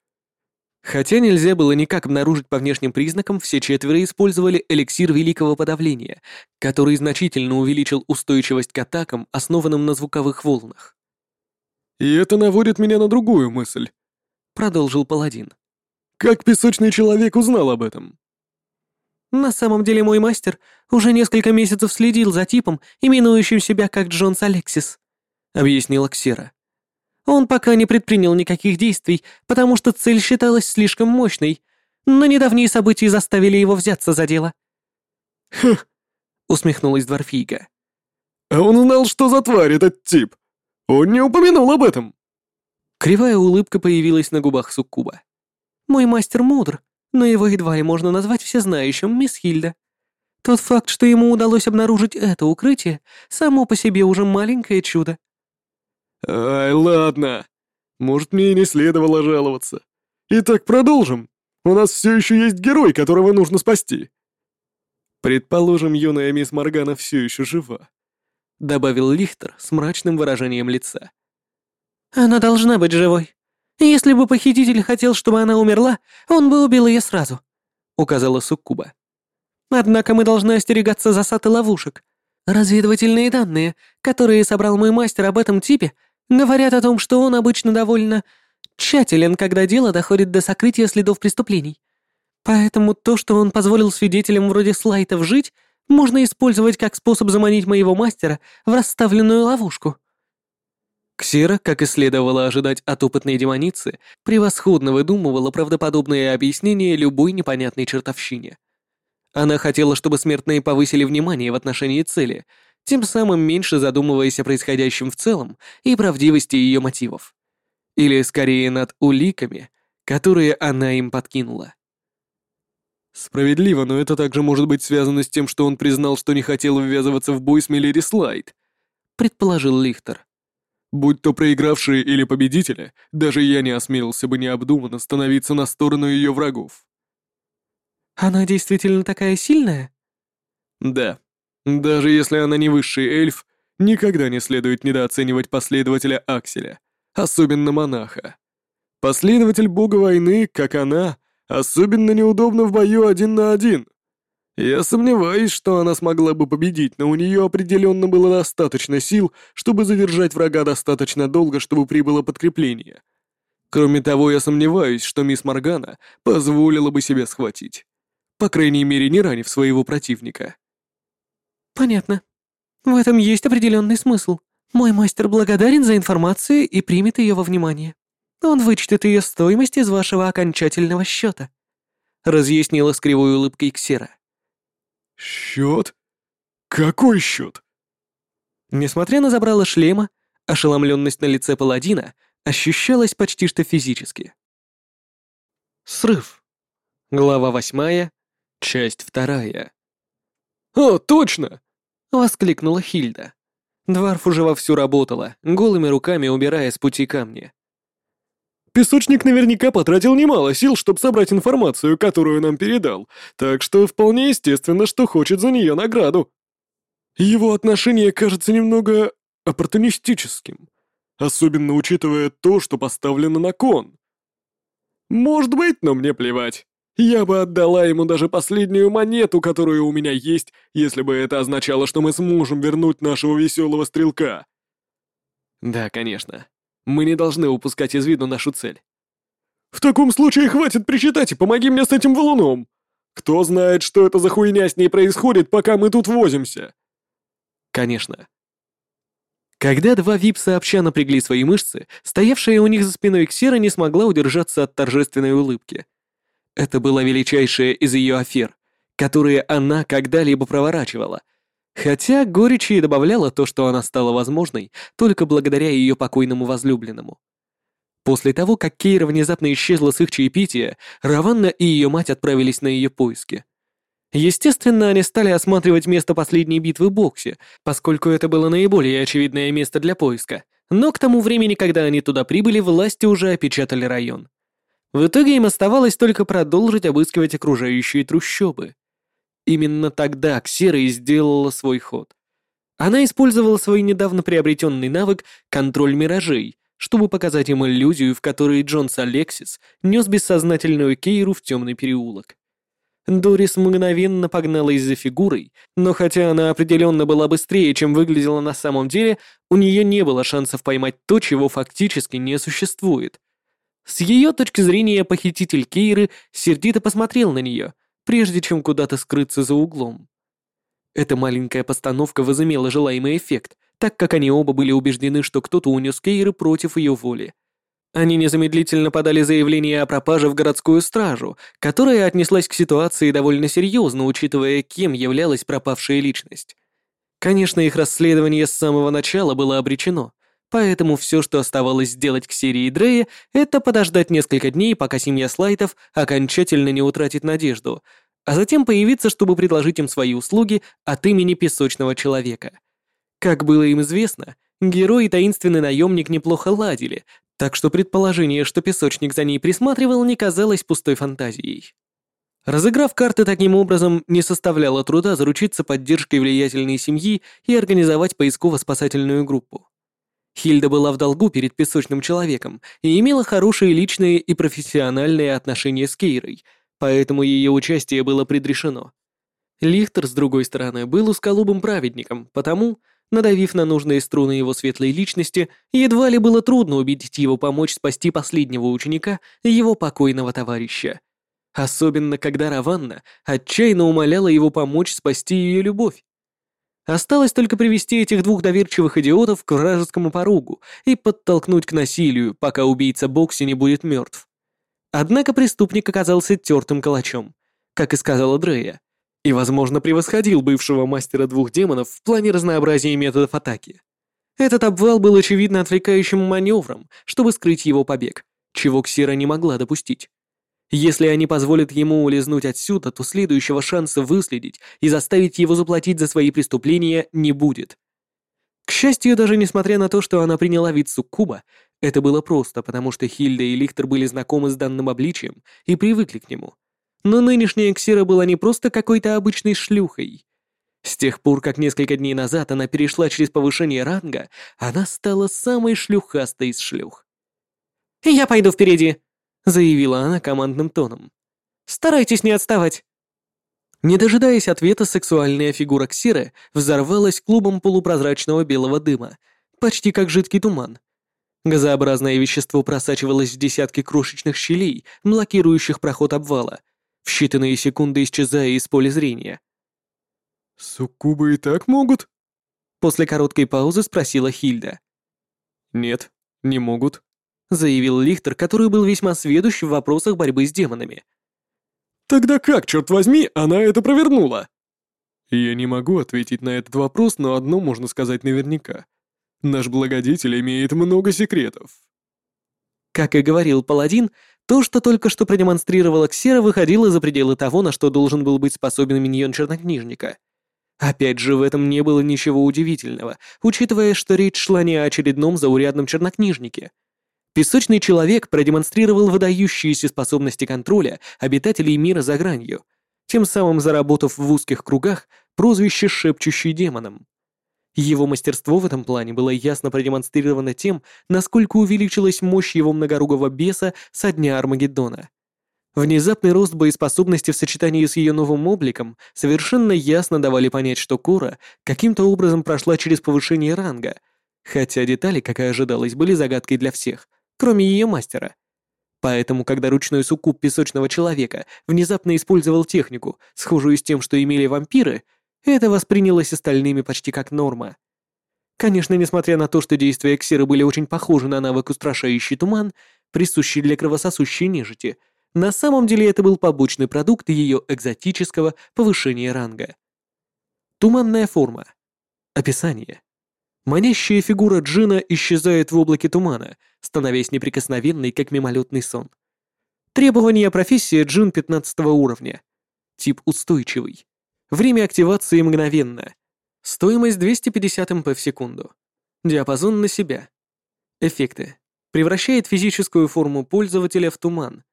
Хотя нельзя было никак обнаружить по внешним признакам, все четверо использовали эликсир великого подавления, который значительно увеличил устойчивость к атакам, основанным на звуковых волнах.
«И это наводит меня на другую мысль», — продолжил паладин. «Как песочный человек узнал об этом?»
«На самом деле мой мастер уже несколько месяцев следил за типом, именующим себя как Джонс Алексис», — объяснила Ксера. Он пока не предпринял никаких действий, потому что цель считалась слишком мощной, но недавние события заставили его взяться за дело.
«Хм!» — усмехнулась Дворфийка. «А он знал, что за тварь этот тип. Он не упомянул об этом».
Кривая улыбка появилась на губах Суккуба.
«Мой мастер мудр, но его едва ли можно назвать всезнающим, мисс Хильда. Тот факт, что ему удалось обнаружить это укрытие, само по себе уже маленькое чудо.
«Ай, ладно. Может, мне и не следовало жаловаться. Итак, продолжим. У нас все еще есть герой, которого нужно спасти». «Предположим, юная мисс Моргана все еще жива», — добавил Лихтер с мрачным выражением лица.
«Она должна быть живой. Если бы похититель хотел, чтобы она умерла, он бы убил ее сразу», — указала Суккуба. «Однако мы должны остерегаться засад и ловушек. Разведывательные данные, которые собрал мой мастер об этом типе, Говорят о том, что он обычно довольно тщателен, когда дело доходит до сокрытия следов преступлений. Поэтому то, что он позволил свидетелям вроде слайтов жить, можно использовать как способ заманить моего мастера в расставленную ловушку.
Ксера, как и следовало ожидать от опытной демоницы, превосходно выдумывала правдоподобные объяснения любой непонятной чертовщине. Она хотела, чтобы смертные повысили внимание в отношении цели — тем самым меньше задумываясь о происходящем в целом и правдивости ее мотивов. Или скорее над уликами, которые она им подкинула.
Справедливо, но это также может быть связано с тем, что он признал, что не хотел ввязываться в бой с Миллери Слайд, предположил Лихтер. Будь то проигравшие или победители, даже я не осмелился бы необдуманно становиться на сторону ее врагов.
Она действительно такая сильная?
Да, даже если она не высший эльф, никогда не следует недооценивать последователя Акселя, особенно монаха. Последователь бога войны, как она, особенно неудобно в бою один на один. Я сомневаюсь, что она смогла бы победить, но у нее определенно было достаточно сил, чтобы задержать врага достаточно долго, чтобы прибыло подкрепление. Кроме того, я сомневаюсь, что мисс Моргана позволила бы себе схватить. По крайней мере, не ранив своего противника.
Понятно. В этом есть определенный смысл. Мой мастер благодарен за информацию и примет ее во внимание. Он вычтет ее стоимость из вашего окончательного счета. Разъяснила с кривой улыбкой Ксера.
Счет? Какой счет?
Несмотря на забрало шлема, ошеломленность на лице паладина ощущалась почти что физически. Срыв. Глава восьмая, часть вторая.
«О, точно!»
— воскликнула Хильда. Дварф уже вовсю работала, голыми руками убирая с пути камни.
Песочник наверняка потратил немало сил, чтобы собрать информацию, которую нам передал, так что вполне естественно, что хочет за нее награду. Его отношение кажется немного оппортунистическим, особенно учитывая то, что поставлено на кон. Может быть, но мне плевать. Я бы отдала ему даже последнюю монету, которую у меня есть, если бы это означало, что мы сможем вернуть нашего веселого стрелка.
Да, конечно. Мы не должны упускать из виду нашу цель.
В таком случае хватит причитать и помоги мне с этим валуном. Кто знает, что это за хуйня с ней происходит, пока мы тут возимся?
Конечно. Когда два вип сообща напрягли свои мышцы, стоявшая у них за спиной Ксера не смогла удержаться от торжественной улыбки. Это была величайшая из ее афер, которые она когда-либо проворачивала. Хотя горечи и добавляла то, что она стала возможной только благодаря ее покойному возлюбленному. После того, как Кейра внезапно исчезла с их чаепития, Раванна и ее мать отправились на ее поиски. Естественно, они стали осматривать место последней битвы в боксе, поскольку это было наиболее очевидное место для поиска. Но к тому времени, когда они туда прибыли, власти уже опечатали район. В итоге им оставалось только продолжить обыскивать окружающие трущобы. Именно тогда Ксера и сделала свой ход. Она использовала свой недавно приобретенный навык «контроль миражей», чтобы показать им иллюзию, в которой Джонс Алексис нес бессознательную Кейру в темный переулок. Дорис мгновенно погналась за фигурой, но хотя она определенно была быстрее, чем выглядела на самом деле, у нее не было шансов поймать то, чего фактически не существует. С ее точки зрения похититель Кейры сердито посмотрел на нее, прежде чем куда-то скрыться за углом. Эта маленькая постановка возымела желаемый эффект, так как они оба были убеждены, что кто-то унес Кейры против ее воли. Они незамедлительно подали заявление о пропаже в городскую стражу, которая отнеслась к ситуации довольно серьезно, учитывая, кем являлась пропавшая личность. Конечно, их расследование с самого начала было обречено, поэтому все, что оставалось сделать к серии Дрея, это подождать несколько дней, пока семья Слайтов окончательно не утратит надежду, а затем появиться, чтобы предложить им свои услуги от имени песочного человека. Как было им известно, герой и таинственный наемник неплохо ладили, так что предположение, что песочник за ней присматривал, не казалось пустой фантазией. Разыграв карты таким образом, не составляло труда заручиться поддержкой влиятельной семьи и организовать поисково-спасательную группу. Хильда была в долгу перед песочным человеком и имела хорошие личные и профессиональные отношения с Кейрой, поэтому ее участие было предрешено. Лихтер, с другой стороны, был усколубым праведником, потому Надавив на нужные струны его светлой личности, едва ли было трудно убедить его помочь спасти последнего ученика и его покойного товарища. Особенно, когда Раванна отчаянно умоляла его помочь спасти ее любовь. Осталось только привести этих двух доверчивых идиотов к вражескому порогу и подтолкнуть к насилию, пока убийца Бокси не будет мертв. Однако преступник оказался тертым калачом, как и сказала Дрея и, возможно, превосходил бывшего мастера двух демонов в плане разнообразия методов атаки. Этот обвал был очевидно отвлекающим маневром, чтобы скрыть его побег, чего Ксира не могла допустить. Если они позволят ему улизнуть отсюда, то следующего шанса выследить и заставить его заплатить за свои преступления не будет. К счастью, даже несмотря на то, что она приняла вид суккуба, это было просто, потому что Хильда и Лихтер были знакомы с данным обличием и привыкли к нему, но нынешняя Ксира была не просто какой-то обычной шлюхой. С тех пор, как несколько дней назад она перешла через повышение ранга, она стала самой шлюхастой из шлюх.
«Я пойду впереди», — заявила она командным тоном. «Старайтесь не отставать».
Не дожидаясь ответа, сексуальная фигура Ксиры взорвалась клубом полупрозрачного белого дыма, почти как жидкий туман. Газообразное вещество просачивалось в десятки крошечных щелей, блокирующих проход обвала, в считанные секунды исчезая из поля зрения.
«Суккубы и так могут?»
После короткой паузы спросила Хильда.
«Нет, не могут», —
заявил Лихтер, который был весьма сведущ в вопросах борьбы с демонами.
«Тогда как, черт возьми, она это провернула?» «Я не могу ответить на этот вопрос, но одно можно сказать наверняка. Наш благодетель имеет много секретов».
Как и говорил паладин, то, что только что продемонстрировала Ксера, выходило за пределы того, на что должен был быть способен миньон чернокнижника. Опять же, в этом не было ничего удивительного, учитывая, что речь шла не о очередном заурядном чернокнижнике. Песочный человек продемонстрировал выдающиеся способности контроля обитателей мира за гранью, тем самым заработав в узких кругах прозвище «шепчущий демоном». Его мастерство в этом плане было ясно продемонстрировано тем, насколько увеличилась мощь его многорукого беса со дня Армагеддона. Внезапный рост боеспособности в сочетании с ее новым обликом совершенно ясно давали понять, что Кора каким-то образом прошла через повышение ранга, хотя детали, как и ожидалось, были загадкой для всех, кроме ее мастера. Поэтому, когда ручной суккуб песочного человека внезапно использовал технику, схожую с тем, что имели вампиры, это воспринялось остальными почти как норма. Конечно, несмотря на то, что действия Ксиры были очень похожи на навык устрашающий туман, присущий для кровососущей нежити, на самом деле это был побочный продукт ее экзотического повышения ранга. Туманная форма. Описание. Манящая фигура Джина исчезает в облаке тумана, становясь неприкосновенной, как мимолетный сон. Требования профессии Джин 15 уровня. Тип устойчивый. Время активации мгновенно. Стоимость 250 МП в секунду. Диапазон на себя. Эффекты. Превращает физическую форму пользователя в туман.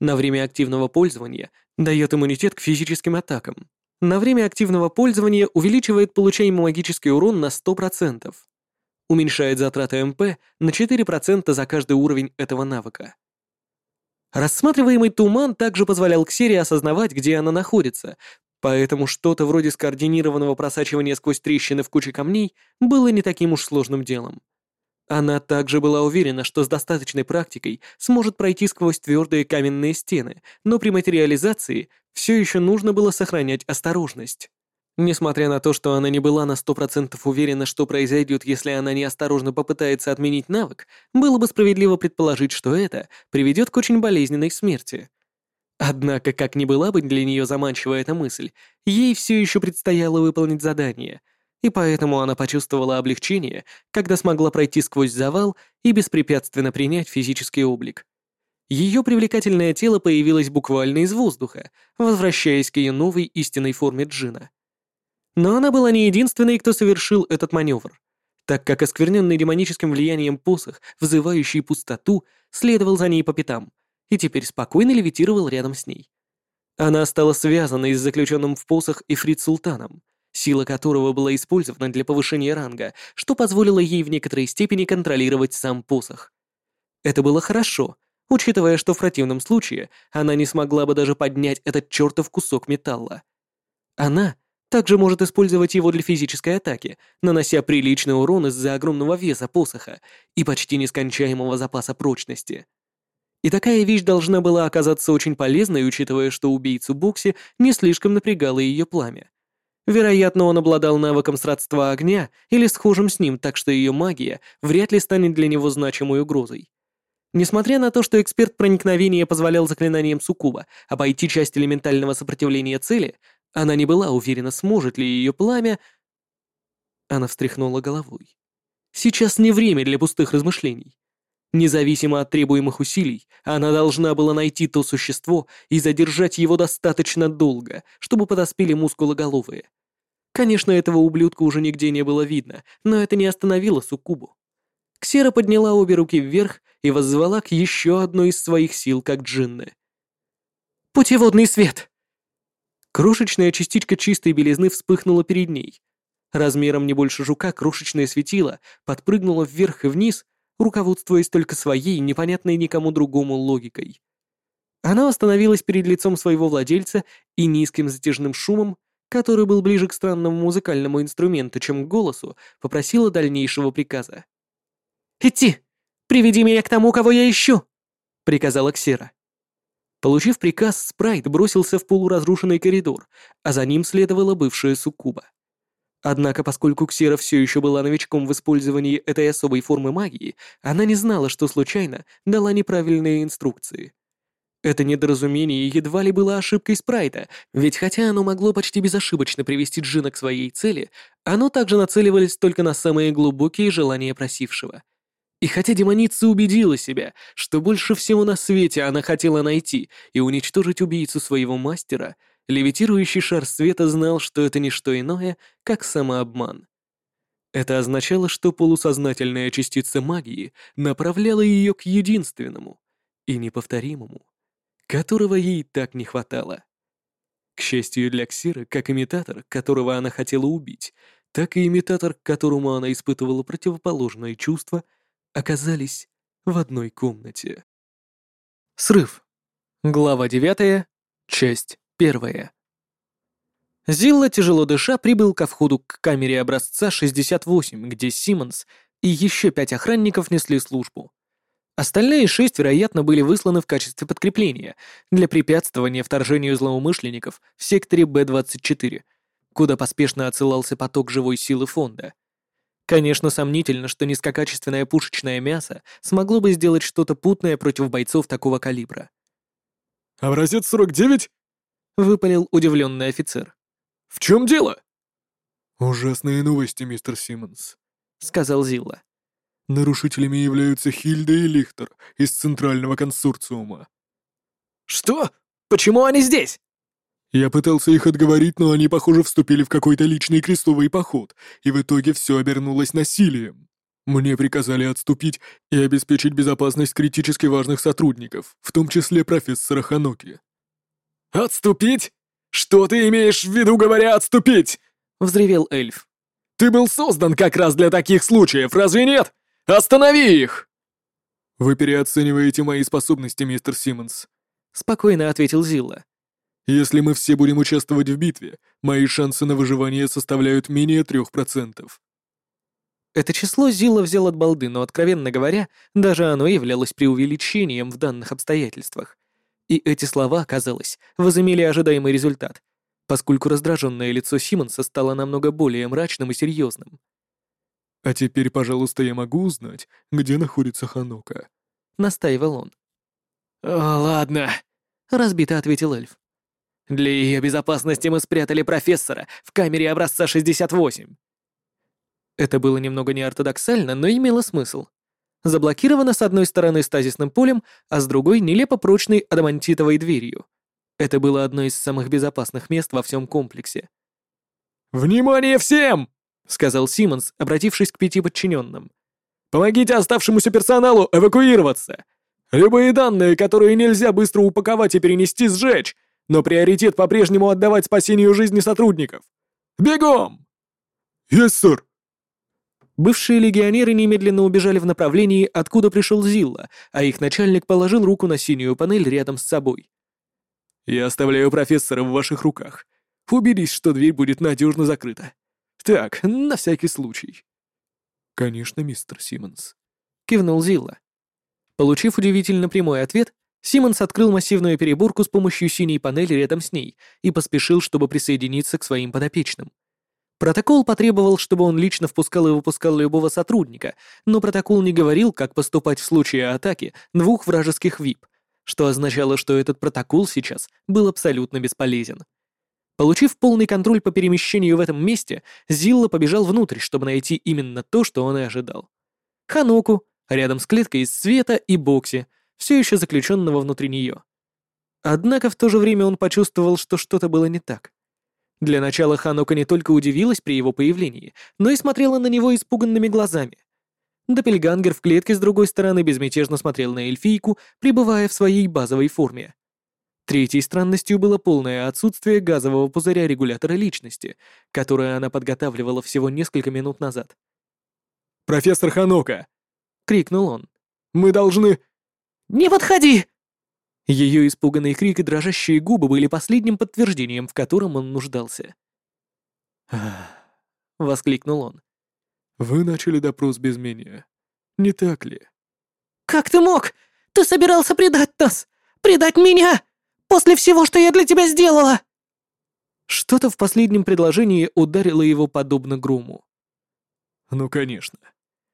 На время активного пользования дает иммунитет к физическим атакам. На время активного пользования увеличивает получаемый магический урон на 100%. Уменьшает затраты МП на 4% за каждый уровень этого навыка. Рассматриваемый туман также позволял Ксере осознавать, где она находится, поэтому что-то вроде скоординированного просачивания сквозь трещины в куче камней было не таким уж сложным делом. Она также была уверена, что с достаточной практикой сможет пройти сквозь твердые каменные стены, но при материализации все еще нужно было сохранять осторожность. Несмотря на то, что она не была на 100% уверена, что произойдет, если она неосторожно попытается отменить навык, было бы справедливо предположить, что это приведет к очень болезненной смерти. Однако, как ни была бы для нее заманчива эта мысль, ей все еще предстояло выполнить задание — и поэтому она почувствовала облегчение, когда смогла пройти сквозь завал и беспрепятственно принять физический облик. Ее привлекательное тело появилось буквально из воздуха, возвращаясь к ее новой истинной форме джина. Но она была не единственной, кто совершил этот маневр, так как оскверненный демоническим влиянием посох, взывающий пустоту, следовал за ней по пятам и теперь спокойно левитировал рядом с ней. Она стала связанной с заключенным в посох Ифрит Султаном, сила которого была использована для повышения ранга, что позволило ей в некоторой степени контролировать сам посох. Это было хорошо, учитывая, что в противном случае она не смогла бы даже поднять этот чертов кусок металла. Она также может использовать его для физической атаки, нанося приличный урон из-за огромного веса посоха и почти нескончаемого запаса прочности. И такая вещь должна была оказаться очень полезной, учитывая, что убийцу Бокси не слишком напрягало ее пламя. Вероятно, он обладал навыком сродства огня или схожим с ним, так что ее магия вряд ли станет для него значимой угрозой. Несмотря на то, что эксперт проникновения позволял заклинаниям Сукуба обойти часть элементального сопротивления цели, она не была уверена, сможет ли ее пламя... Она встряхнула головой. Сейчас не время для пустых размышлений. Независимо от требуемых усилий, она должна была найти то существо и задержать его достаточно долго, чтобы подоспели мускулоголовые. Конечно, этого ублюдка уже нигде не было видно, но это не остановило Суккубу. Ксера подняла обе руки вверх и воззвала к еще одной из своих сил, как джинны. «Путеводный свет!» Крошечная частичка чистой белизны вспыхнула перед ней. Размером не больше жука крошечное светило подпрыгнуло вверх и вниз, руководствуясь только своей, непонятной никому другому логикой. Она остановилась перед лицом своего владельца и низким затяжным шумом, который был ближе к странному музыкальному инструменту, чем к голосу, попросила дальнейшего приказа. «Идти! Приведи меня к тому, кого я ищу!» — приказала Ксера. Получив приказ, Спрайт бросился в полуразрушенный коридор, а за ним следовала бывшая суккуба. Однако, поскольку Ксера все еще была новичком в использовании этой особой формы магии, она не знала, что случайно дала неправильные инструкции. Это недоразумение едва ли было ошибкой спрайта, ведь хотя оно могло почти безошибочно привести Джина к своей цели, оно также нацеливалось только на самые глубокие желания просившего. И хотя демоница убедила себя, что больше всего на свете она хотела найти и уничтожить убийцу своего мастера — левитирующий шар света знал, что это не что иное, как самообман. Это означало, что полусознательная частица магии направляла ее к единственному и неповторимому, которого ей так не хватало. К счастью для Ксиры, как имитатор, которого она хотела убить, так и имитатор, к которому она испытывала противоположные чувства, оказались в одной комнате. Срыв. Глава 9, часть Первое. Зилла, тяжело дыша, прибыл ко входу к камере образца 68, где Симмонс и еще пять охранников несли службу. Остальные шесть, вероятно, были высланы в качестве подкрепления для препятствования вторжению злоумышленников в секторе Б-24, куда поспешно отсылался поток живой силы фонда. Конечно, сомнительно, что низкокачественное пушечное мясо смогло бы сделать что-то путное против бойцов такого калибра.
«Образец 49?»
— выпалил удивленный офицер.
«В чем дело?» «Ужасные новости, мистер Симмонс», — сказал Зилла. «Нарушителями являются Хильда и Лихтер из Центрального консорциума».
«Что? Почему они здесь?»
Я пытался их отговорить, но они, похоже, вступили в какой-то личный крестовый поход, и в итоге все обернулось насилием. Мне приказали отступить и обеспечить безопасность критически важных сотрудников, в том числе профессора Ханоки.
«Отступить? Что ты имеешь в виду, говоря «отступить»?» — взревел эльф. «Ты
был создан как раз для таких случаев, разве нет? Останови их!» «Вы переоцениваете мои способности, мистер Симмонс», —
спокойно ответил Зилла.
«Если мы все будем участвовать в битве, мои шансы на выживание составляют менее трех процентов».
Это число Зилла взял от балды, но, откровенно говоря, даже оно являлось преувеличением в данных обстоятельствах. И эти слова, казалось, возымели ожидаемый результат, поскольку раздраженное лицо Симмонса стало намного более мрачным и серьезным.
«А теперь, пожалуйста, я могу узнать, где находится Ханока?»
— настаивал он.
«О, ладно», — разбито ответил эльф. «Для ее безопасности мы спрятали профессора в камере образца 68».
Это было немного неортодоксально, но имело смысл. Заблокировано с одной стороны стазисным полем, а с другой — нелепо прочной адамантитовой дверью. Это было одно из самых безопасных мест во всем комплексе.
«Внимание всем!» — сказал Симмонс, обратившись к пяти подчиненным. «Помогите оставшемуся персоналу эвакуироваться! Любые данные, которые нельзя быстро упаковать и перенести, сжечь, но приоритет по-прежнему отдавать спасению жизни сотрудников! Бегом!»
«Есть, сэр!»
Бывшие легионеры немедленно убежали в направлении, откуда пришел Зилла, а их начальник положил руку на синюю панель рядом с собой.
«Я оставляю профессора в ваших руках. Убедись, что дверь будет надежно закрыта. Так, на всякий случай».
«Конечно, мистер Симмонс», —
кивнул Зилла. Получив удивительно прямой ответ, Симмонс открыл массивную переборку с помощью синей панели рядом с ней и поспешил, чтобы присоединиться к своим подопечным. Протокол потребовал, чтобы он лично впускал и выпускал любого сотрудника, но протокол не говорил, как поступать в случае атаки двух вражеских ВИП, что означало, что этот протокол сейчас был абсолютно бесполезен. Получив полный контроль по перемещению в этом месте, Зилла побежал внутрь, чтобы найти именно то, что он и ожидал. Ханоку, рядом с клеткой из света и Бокси, все еще заключенного внутри нее. Однако в то же время он почувствовал, что что-то было не так. Для начала Ханока не только удивилась при его появлении, но и смотрела на него испуганными глазами. Доппельгангер в клетке с другой стороны безмятежно смотрел на эльфийку, пребывая в своей базовой форме. Третьей странностью было полное отсутствие газового пузыря регулятора личности, которое она подготавливала всего несколько минут назад.
«Профессор Ханока!» — крикнул он. «Мы должны...»
«Не подходи!»
Ее испуганный крик и дрожащие губы были последним подтверждением, в котором он нуждался. Воскликнул он.
«Вы начали допрос без меня. Не так ли?»
«Как ты мог? Ты собирался предать нас! Предать меня! После всего, что я для тебя сделала!»
Что-то в последнем предложении ударило его подобно грому.
«Ну, конечно.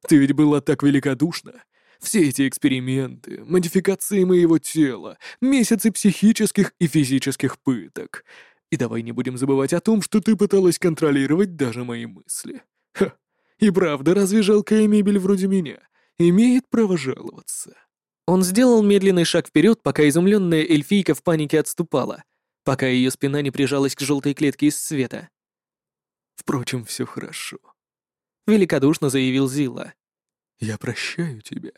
Ты ведь была так великодушна. Все эти эксперименты, модификации моего тела, месяцы психических и физических пыток. И давай не будем забывать о том, что ты пыталась контролировать даже мои мысли. Ха, и правда, разве жалкая мебель вроде меня имеет право жаловаться?»
Он сделал медленный шаг вперед, пока изумленная эльфийка в панике отступала, пока ее спина не прижалась к желтой клетке из света.
«Впрочем, все хорошо», —
великодушно заявил Зила.
«Я прощаю тебя.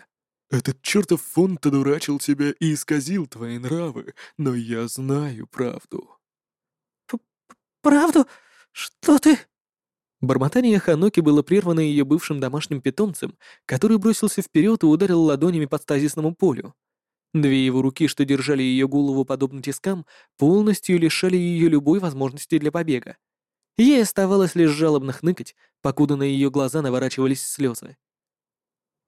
Этот чертов фонд одурачил тебя и исказил твои нравы, но я знаю правду».
П «Правду? Что ты...»
Бормотание Ханоки было прервано ее бывшим домашним питомцем, который бросился вперед и ударил ладонями по стазисному полю. Две его руки, что держали ее голову подобно тискам, полностью лишали ее любой возможности для побега. Ей оставалось лишь жалобно хныкать, покуда на ее глаза наворачивались слезы.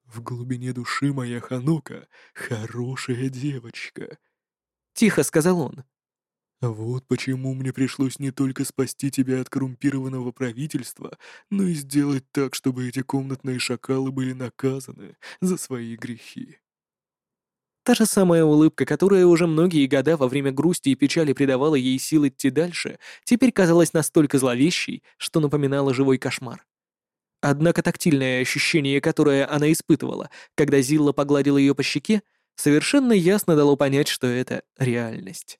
В глубине души моя Ханука — хорошая девочка», —
тихо сказал он.
«Вот почему мне пришлось не только спасти тебя от коррумпированного правительства, но и сделать так, чтобы эти комнатные шакалы были наказаны за свои грехи».
Та же самая улыбка, которая уже многие года во время грусти и печали придавала ей сил идти дальше, теперь казалась настолько зловещей, что напоминала живой кошмар. Однако тактильное ощущение, которое она испытывала, когда Зилла погладила ее по щеке, совершенно ясно дало понять, что это реальность.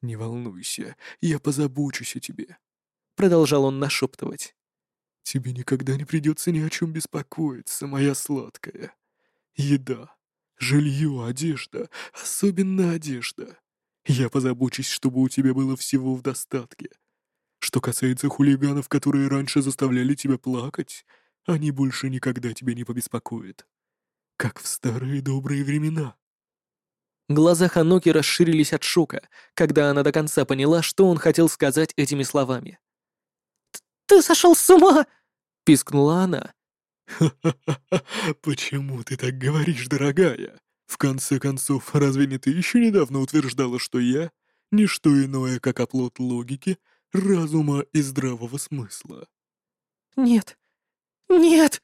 «Не волнуйся, я позабочусь о тебе», —
продолжал он нашептывать.
«Тебе никогда не придется ни о чем беспокоиться, моя сладкая. Еда, жилье, одежда, особенно одежда. Я позабочусь, чтобы у тебя было всего в достатке. Что касается хулиганов, которые раньше заставляли тебя плакать, они больше никогда тебя не побеспокоят. Как в старые добрые времена.
Глаза Ханоки расширились от шока, когда она до конца поняла, что он хотел сказать этими словами.
«Ты сошел с ума!»
— пискнула она.
«Ха-ха-ха! [LAUGHS] Почему ты так говоришь, дорогая? В конце концов, разве не ты еще недавно утверждала, что я — не что иное, как оплот логики, разума и здравого смысла?»
«Нет! Нет!»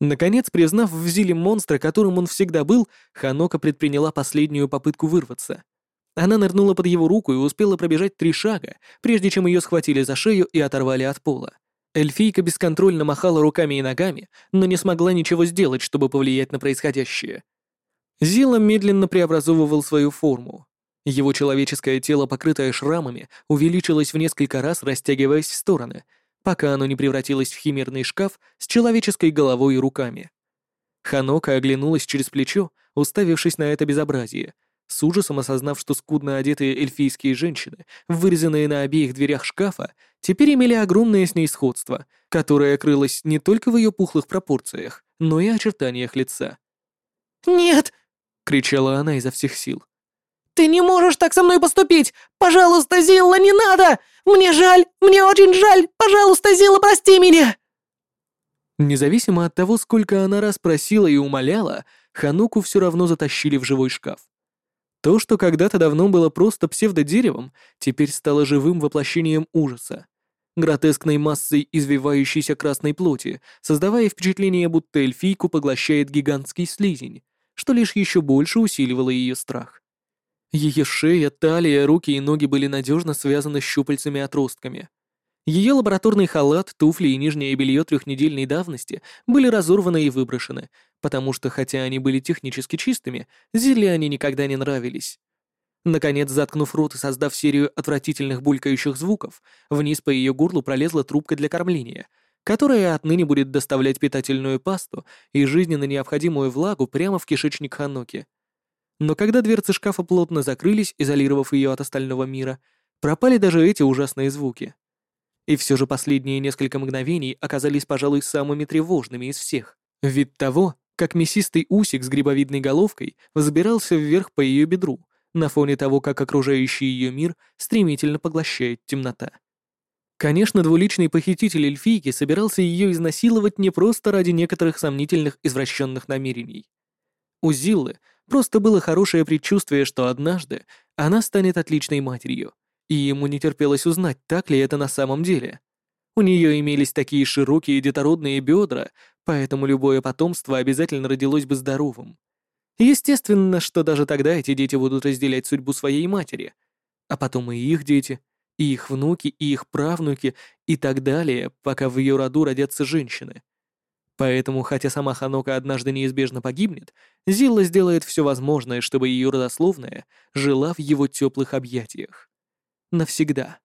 Наконец, признав в Зиле монстра, которым он всегда был, Ханока предприняла последнюю попытку вырваться. Она нырнула под его руку и успела пробежать три шага, прежде чем ее схватили за шею и оторвали от пола. Эльфийка бесконтрольно махала руками и ногами, но не смогла ничего сделать, чтобы повлиять на происходящее. Зила медленно преобразовывал свою форму. Его человеческое тело, покрытое шрамами, увеличилось в несколько раз, растягиваясь в стороны — пока оно не превратилось в химерный шкаф с человеческой головой и руками. Ханока оглянулась через плечо, уставившись на это безобразие, с ужасом осознав, что скудно одетые эльфийские женщины, вырезанные на обеих дверях шкафа, теперь имели огромное с ней сходство, которое крылось не только в ее пухлых пропорциях, но и очертаниях лица.
«Нет!» — кричала она изо всех сил. «Ты не можешь так со мной поступить! Пожалуйста, Зилла, не надо! Мне жаль! Мне очень жаль! Пожалуйста, Зилла, прости меня!»
Независимо от того, сколько она раз просила и умоляла, Хануку все равно затащили в живой шкаф. То, что когда-то давно было просто псевдодеревом, теперь стало живым воплощением ужаса. Гротескной массой извивающейся красной плоти, создавая впечатление, будто эльфийку поглощает гигантский слизень, что лишь еще больше усиливало ее страх. Ее шея, талия, руки и ноги были надежно связаны щупальцами-отростками. Ее лабораторный халат, туфли и нижнее белье трехнедельной давности были разорваны и выброшены, потому что, хотя они были технически чистыми, Зилле они никогда не нравились. Наконец, заткнув рот и создав серию отвратительных булькающих звуков, вниз по ее горлу пролезла трубка для кормления, которая отныне будет доставлять питательную пасту и жизненно необходимую влагу прямо в кишечник Ханоки. Но когда дверцы шкафа плотно закрылись, изолировав ее от остального мира, пропали даже эти ужасные звуки. И все же последние несколько мгновений оказались, пожалуй, самыми тревожными из всех. Вид того, как мясистый усик с грибовидной головкой взбирался вверх по ее бедру, на фоне того, как окружающий ее мир стремительно поглощает темнота. Конечно, двуличный похититель эльфийки собирался ее изнасиловать не просто ради некоторых сомнительных извращенных намерений. У Зиллы Просто было хорошее предчувствие, что однажды она станет отличной матерью, и ему не терпелось узнать, так ли это на самом деле. У нее имелись такие широкие детородные бедра, поэтому любое потомство обязательно родилось бы здоровым. Естественно, что даже тогда эти дети будут разделять судьбу своей матери, а потом и их дети, и их внуки, и их правнуки, и так далее, пока в ее роду родятся женщины. Поэтому, хотя сама Ханока однажды неизбежно погибнет, Зилла сделает все возможное, чтобы ее родословная жила в его теплых объятиях. Навсегда.